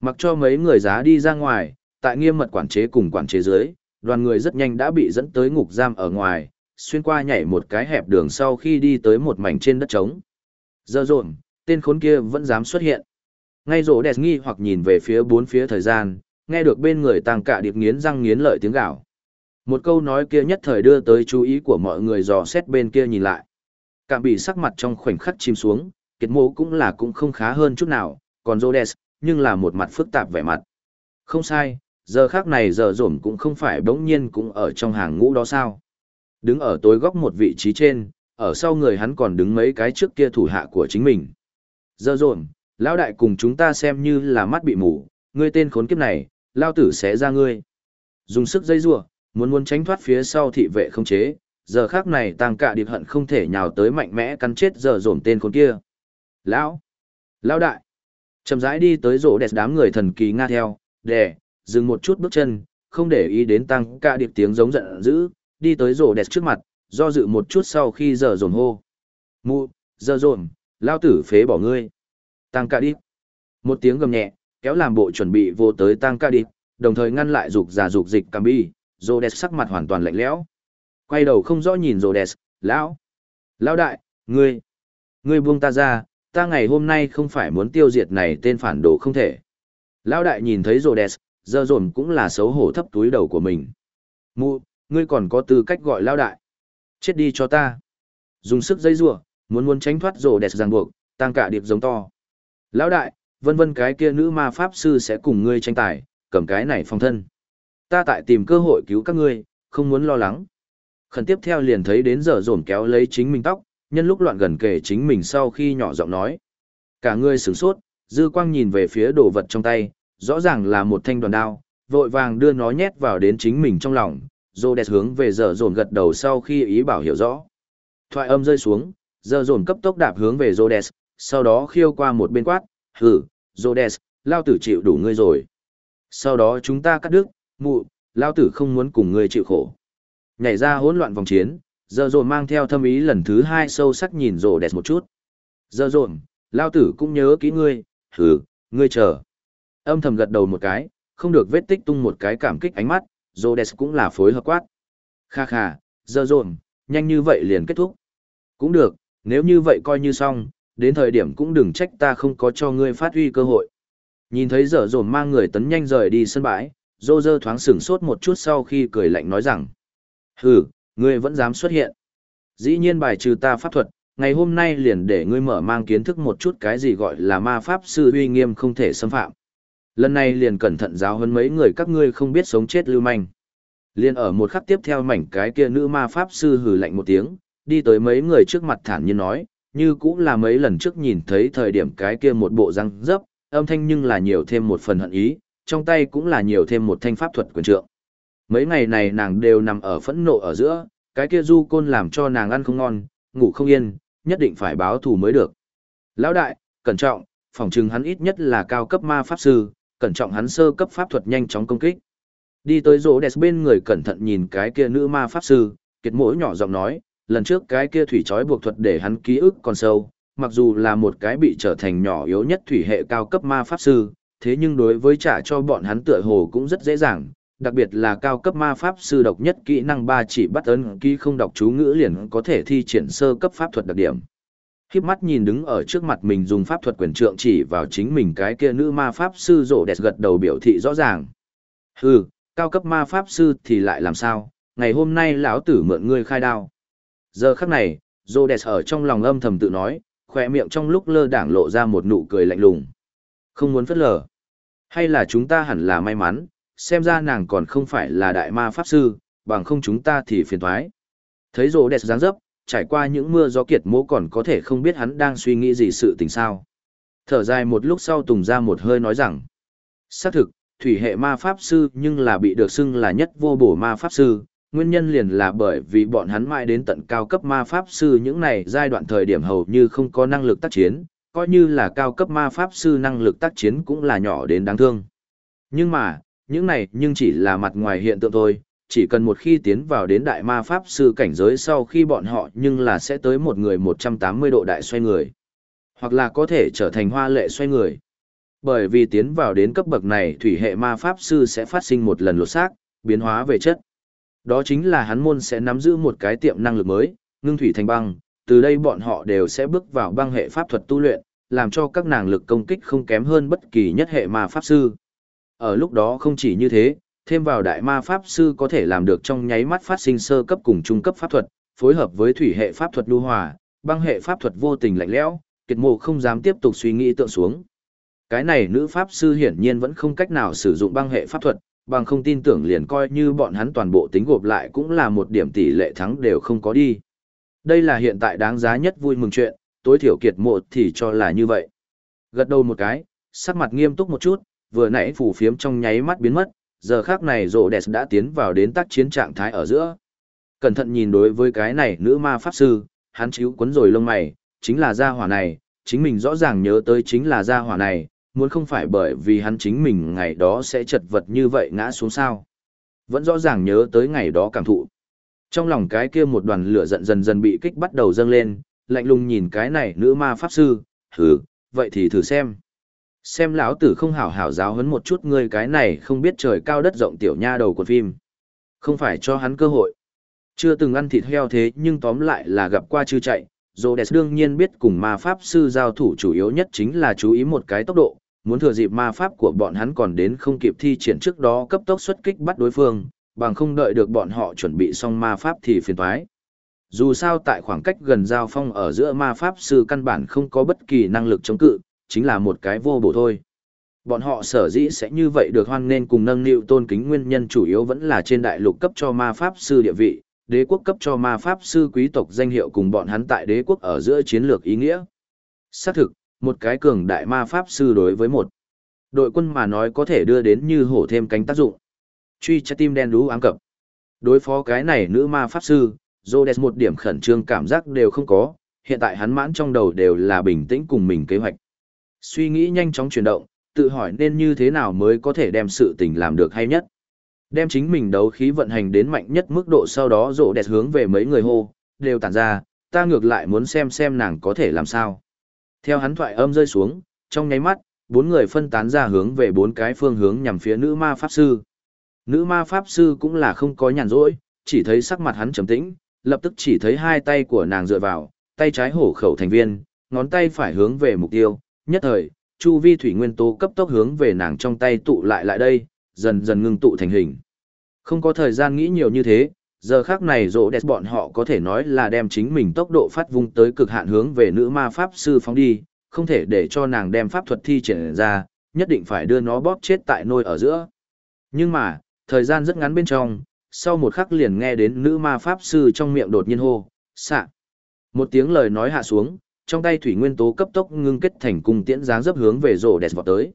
Mặc cho mấy người giá đi ra ngoài, tại nghiêm mật quản chế cùng quản chế dưới, đoàn người rất nhanh đã bị dẫn tới ngục giam ở ngoài, xuyên qua nhảy một cái hẹp đường sau khi đi tới một mảnh trên đất trống. Giờ rộn, tên khốn kia vẫn dám xuất hiện. Ngay rổ đẹp nghi hoặc nhìn về phía bốn phía thời gian, nghe được bên người tăng cả điệp nghiến răng nghiến lợi tiếng gạo. Một câu nói kia nhất thời đưa tới chú ý của mọi người dò xét bên kia nhìn lại. Cảm bị sắc mặt trong khoảnh khắc chìm xuống, kiệt mô cũng là cũng không khá hơn chút nào, còn Rhodes, nhưng là một mặt phức tạp vẻ mặt. Không sai, giờ khác này giờ rổm cũng không phải bỗng nhiên cũng ở trong hàng ngũ đó sao. Đứng ở tối góc một vị trí trên, ở sau người hắn còn đứng mấy cái trước kia thủ hạ của chính mình. Giờ rổm, lão đại cùng chúng ta xem như là mắt bị mù, ngươi tên khốn kiếp này, lao tử sẽ ra ngươi. Dùng sức dây rua, muốn muốn tránh thoát phía sau thị vệ không chế, giờ khác này tăng cả điệp hận không thể nhào tới mạnh mẽ cắn chết giờ dồn tên con kia. Lão! Lão đại! chậm rãi đi tới rổ đẹp đám người thần kỳ nga theo, đè, dừng một chút bước chân, không để ý đến tăng cả điệp tiếng giống giận dữ, đi tới rổ đẹp trước mặt, do dự một chút sau khi giờ dồn hô. Mụ, giờ dồn, lao tử phế bỏ ngươi. Tăng cả điệp. Một tiếng gầm nhẹ, kéo làm bộ chuẩn bị vô tới tăng ca điệp, đồng thời ngăn lại dục giả dục dịch cam bi, rô đẹp sắc mặt hoàn toàn lạnh lẽo. Quay đầu không rõ nhìn rô đẹp lão. Lão đại, ngươi, ngươi buông ta ra, ta ngày hôm nay không phải muốn tiêu diệt này tên phản đồ không thể. Lão đại nhìn thấy rô đẹp giờ dồn cũng là xấu hổ thấp túi đầu của mình. Mụ, ngươi còn có tư cách gọi lão đại. Chết đi cho ta. Dùng sức dây giụa muốn muốn tránh thoát rô đẹp ràng buộc, tăng cả điệp giống to. Lão đại, vân vân cái kia nữ ma pháp sư sẽ cùng ngươi tranh tài, cầm cái này phòng thân. Ta tại tìm cơ hội cứu các ngươi, không muốn lo lắng. Khẩn tiếp theo liền thấy đến giờ dồn kéo lấy chính mình tóc, nhân lúc loạn gần kề chính mình sau khi nhỏ giọng nói. Cả người sửng sốt, dư quang nhìn về phía đồ vật trong tay, rõ ràng là một thanh đoàn đao, vội vàng đưa nó nhét vào đến chính mình trong lòng, dô đẹp hướng về giờ dồn gật đầu sau khi ý bảo hiểu rõ. Thoại âm rơi xuống, giờ dồn cấp tốc đạp hướng về Rhodes, sau đó khiêu qua một bên quát, hử, Rhodes, lao tử chịu đủ ngươi rồi. Sau đó chúng ta cắt đứt, mụ, lao tử không muốn cùng ngươi chịu khổ. Nhảy ra hỗn loạn vòng chiến, giờ dồn mang theo thâm ý lần thứ hai sâu sắc nhìn Rhodes một chút. Giờ dồn, lao tử cũng nhớ kỹ ngươi, hừ, ngươi chờ. Âm thầm gật đầu một cái, không được vết tích tung một cái cảm kích ánh mắt, Rhodes cũng là phối hợp quát. Kha kha, giờ dồn, nhanh như vậy liền kết thúc. Cũng được, nếu như vậy coi như xong, đến thời điểm cũng đừng trách ta không có cho ngươi phát huy cơ hội. Nhìn thấy dở dồn mang người tấn nhanh rời đi sân bãi, dô dơ thoáng sửng sốt một chút sau khi cười lạnh nói rằng. Hừ, ngươi vẫn dám xuất hiện. Dĩ nhiên bài trừ ta pháp thuật, ngày hôm nay liền để ngươi mở mang kiến thức một chút cái gì gọi là ma pháp sư uy nghiêm không thể xâm phạm. Lần này liền cẩn thận giáo hơn mấy người các ngươi không biết sống chết lưu manh. Liên ở một khắc tiếp theo mảnh cái kia nữ ma pháp sư hừ lạnh một tiếng, đi tới mấy người trước mặt thản nhiên nói, như cũng là mấy lần trước nhìn thấy thời điểm cái kia một bộ răng dấp, âm thanh nhưng là nhiều thêm một phần hận ý, trong tay cũng là nhiều thêm một thanh pháp thuật quyền trượng. Mấy ngày này nàng đều nằm ở phẫn nộ ở giữa, cái kia du côn làm cho nàng ăn không ngon, ngủ không yên, nhất định phải báo thù mới được. Lão đại, cẩn trọng, phòng trừng hắn ít nhất là cao cấp ma pháp sư, cẩn trọng hắn sơ cấp pháp thuật nhanh chóng công kích. Đi tới rỗ đẹp bên người cẩn thận nhìn cái kia nữ ma pháp sư, kiệt mỗi nhỏ giọng nói, lần trước cái kia thủy trói buộc thuật để hắn ký ức còn sâu, mặc dù là một cái bị trở thành nhỏ yếu nhất thủy hệ cao cấp ma pháp sư, thế nhưng đối với trả cho bọn hắn tựa hồ cũng rất dễ dàng, đặc biệt là cao cấp ma pháp sư độc nhất kỹ năng ba chỉ bắt ấn ký không đọc chú ngữ liền có thể thi triển sơ cấp pháp thuật đặc điểm. Khiếp mắt nhìn đứng ở trước mặt mình dùng pháp thuật quyền trượng chỉ vào chính mình cái kia nữ ma pháp sư rộ đẹp gật đầu biểu thị rõ ràng. Hừ, cao cấp ma pháp sư thì lại làm sao, ngày hôm nay lão tử mượn ngươi khai đao. Giờ khắc này, Rhodes ở trong lòng âm thầm tự nói, khỏe miệng trong lúc lơ đảng lộ ra một nụ cười lạnh lùng. Không muốn phất lờ. Hay là chúng ta hẳn là may mắn, xem ra nàng còn không phải là đại ma pháp sư, bằng không chúng ta thì phiền thoái. Thấy Rhodes dáng dấp, trải qua những mưa gió kiệt mỗ còn có thể không biết hắn đang suy nghĩ gì sự tình sao. Thở dài một lúc sau Tùng ra một hơi nói rằng, xác thực, thủy hệ ma pháp sư nhưng là bị được xưng là nhất vô bổ ma pháp sư, nguyên nhân liền là bởi vì bọn hắn mãi đến tận cao cấp ma pháp sư những này giai đoạn thời điểm hầu như không có năng lực tác chiến, coi như là cao cấp ma pháp sư năng lực tác chiến cũng là nhỏ đến đáng thương. Nhưng mà, những này nhưng chỉ là mặt ngoài hiện tượng thôi, chỉ cần một khi tiến vào đến đại ma pháp sư cảnh giới sau khi bọn họ nhưng là sẽ tới một người 180 độ đại xoay người. Hoặc là có thể trở thành hoa lệ xoay người. Bởi vì tiến vào đến cấp bậc này thủy hệ ma pháp sư sẽ phát sinh một lần lột xác, biến hóa về chất. Đó chính là hắn môn sẽ nắm giữ một cái tiệm năng lực mới, ngưng thủy thành băng, từ đây bọn họ đều sẽ bước vào băng hệ pháp thuật tu luyện, làm cho các nàng lực công kích không kém hơn bất kỳ nhất hệ ma pháp sư. Ở lúc đó không chỉ như thế, thêm vào đại ma pháp sư có thể làm được trong nháy mắt phát sinh sơ cấp cùng trung cấp pháp thuật, phối hợp với thủy hệ pháp thuật lưu hòa, băng hệ pháp thuật vô tình lạnh lẽo, kiệt mộ không dám tiếp tục suy nghĩ tượng xuống. Cái này nữ pháp sư hiển nhiên vẫn không cách nào sử dụng băng hệ pháp thuật, bằng không tin tưởng liền coi như bọn hắn toàn bộ tính gộp lại cũng là một điểm tỷ lệ thắng đều không có đi. Đây là hiện tại đáng giá nhất vui mừng chuyện, tối thiểu kiệt mộ thì cho là như vậy. Gật đầu một cái, sắc mặt nghiêm túc một chút, vừa nãy phủ phiếm trong nháy mắt biến mất, giờ khác này rộ đẹp đã tiến vào đến tác chiến trạng thái ở giữa. Cẩn thận nhìn đối với cái này nữ ma pháp sư, hắn chíu cuốn rồi lông mày, chính là gia hỏa này, chính mình rõ ràng nhớ tới chính là gia hỏa này, muốn không phải bởi vì hắn chính mình ngày đó sẽ chật vật như vậy ngã xuống sao. Vẫn rõ ràng nhớ tới ngày đó cảm thụ. Trong lòng cái kia một đoàn lửa giận dần dần bị kích bắt đầu dâng lên, lạnh lùng nhìn cái này nữ ma pháp sư, hừ, vậy thì thử xem. Xem lão tử không hảo hảo giáo huấn một chút ngươi cái này không biết trời cao đất rộng tiểu nha đầu của phim. Không phải cho hắn cơ hội. Chưa từng ăn thịt heo thế nhưng tóm lại là gặp qua chưa chạy, Rhodes đương nhiên biết cùng ma pháp sư giao thủ chủ yếu nhất chính là chú ý một cái tốc độ, muốn thừa dịp ma pháp của bọn hắn còn đến không kịp thi triển trước đó cấp tốc xuất kích bắt đối phương, bằng không đợi được bọn họ chuẩn bị xong ma pháp thì phiền toái. Dù sao tại khoảng cách gần giao phong ở giữa ma pháp sư căn bản không có bất kỳ năng lực chống cự, chính là một cái vô bổ thôi. Bọn họ sở dĩ sẽ như vậy được hoan nên cùng nâng niu tôn kính nguyên nhân chủ yếu vẫn là trên đại lục cấp cho ma pháp sư địa vị, đế quốc cấp cho ma pháp sư quý tộc danh hiệu cùng bọn hắn tại đế quốc ở giữa chiến lược ý nghĩa. Xác thực, một cái cường đại ma pháp sư đối với một đội quân mà nói có thể đưa đến như hổ thêm cánh tác dụng. Truy trái tim đen đú ám cập. Đối phó cái này nữ ma pháp sư, Rhodes một điểm khẩn trương cảm giác đều không có, hiện tại hắn mãn trong đầu đều là bình tĩnh cùng mình kế hoạch. Suy nghĩ nhanh chóng chuyển động, tự hỏi nên như thế nào mới có thể đem sự tình làm được hay nhất. Đem chính mình đấu khí vận hành đến mạnh nhất mức độ sau đó rộ đẹp hướng về mấy người hô, đều tản ra, ta ngược lại muốn xem xem nàng có thể làm sao. Theo hắn thoại âm rơi xuống, trong nháy mắt, bốn người phân tán ra hướng về bốn cái phương hướng nhằm phía nữ ma pháp sư. Nữ ma pháp sư cũng là không có nhàn rỗi, chỉ thấy sắc mặt hắn trầm tĩnh, lập tức chỉ thấy hai tay của nàng dựa vào, tay trái hổ khẩu thành viên, ngón tay phải hướng về mục tiêu, nhất thời, chu vi thủy nguyên tố cấp tốc hướng về nàng trong tay tụ lại lại đây, dần dần ngưng tụ thành hình. Không có thời gian nghĩ nhiều như thế, giờ khác này rỗ đẹp bọn họ có thể nói là đem chính mình tốc độ phát vung tới cực hạn hướng về nữ ma pháp sư phóng đi, không thể để cho nàng đem pháp thuật thi triển ra, nhất định phải đưa nó bóp chết tại nôi ở giữa. Nhưng mà, thời gian rất ngắn bên trong, sau một khắc liền nghe đến nữ ma pháp sư trong miệng đột nhiên hô, xạ. Một tiếng lời nói hạ xuống, trong tay thủy nguyên tố cấp tốc ngưng kết thành cung tiễn dáng dấp hướng về rổ đẹp vọt tới.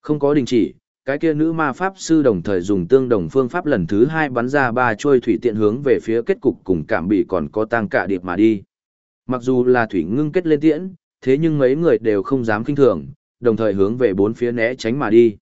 Không có đình chỉ, cái kia nữ ma pháp sư đồng thời dùng tương đồng phương pháp lần thứ hai bắn ra ba trôi thủy tiện hướng về phía kết cục cùng cảm bị còn có tăng cả điệp mà đi. Mặc dù là thủy ngưng kết lên tiễn, thế nhưng mấy người đều không dám kinh thường, đồng thời hướng về bốn phía né tránh mà đi.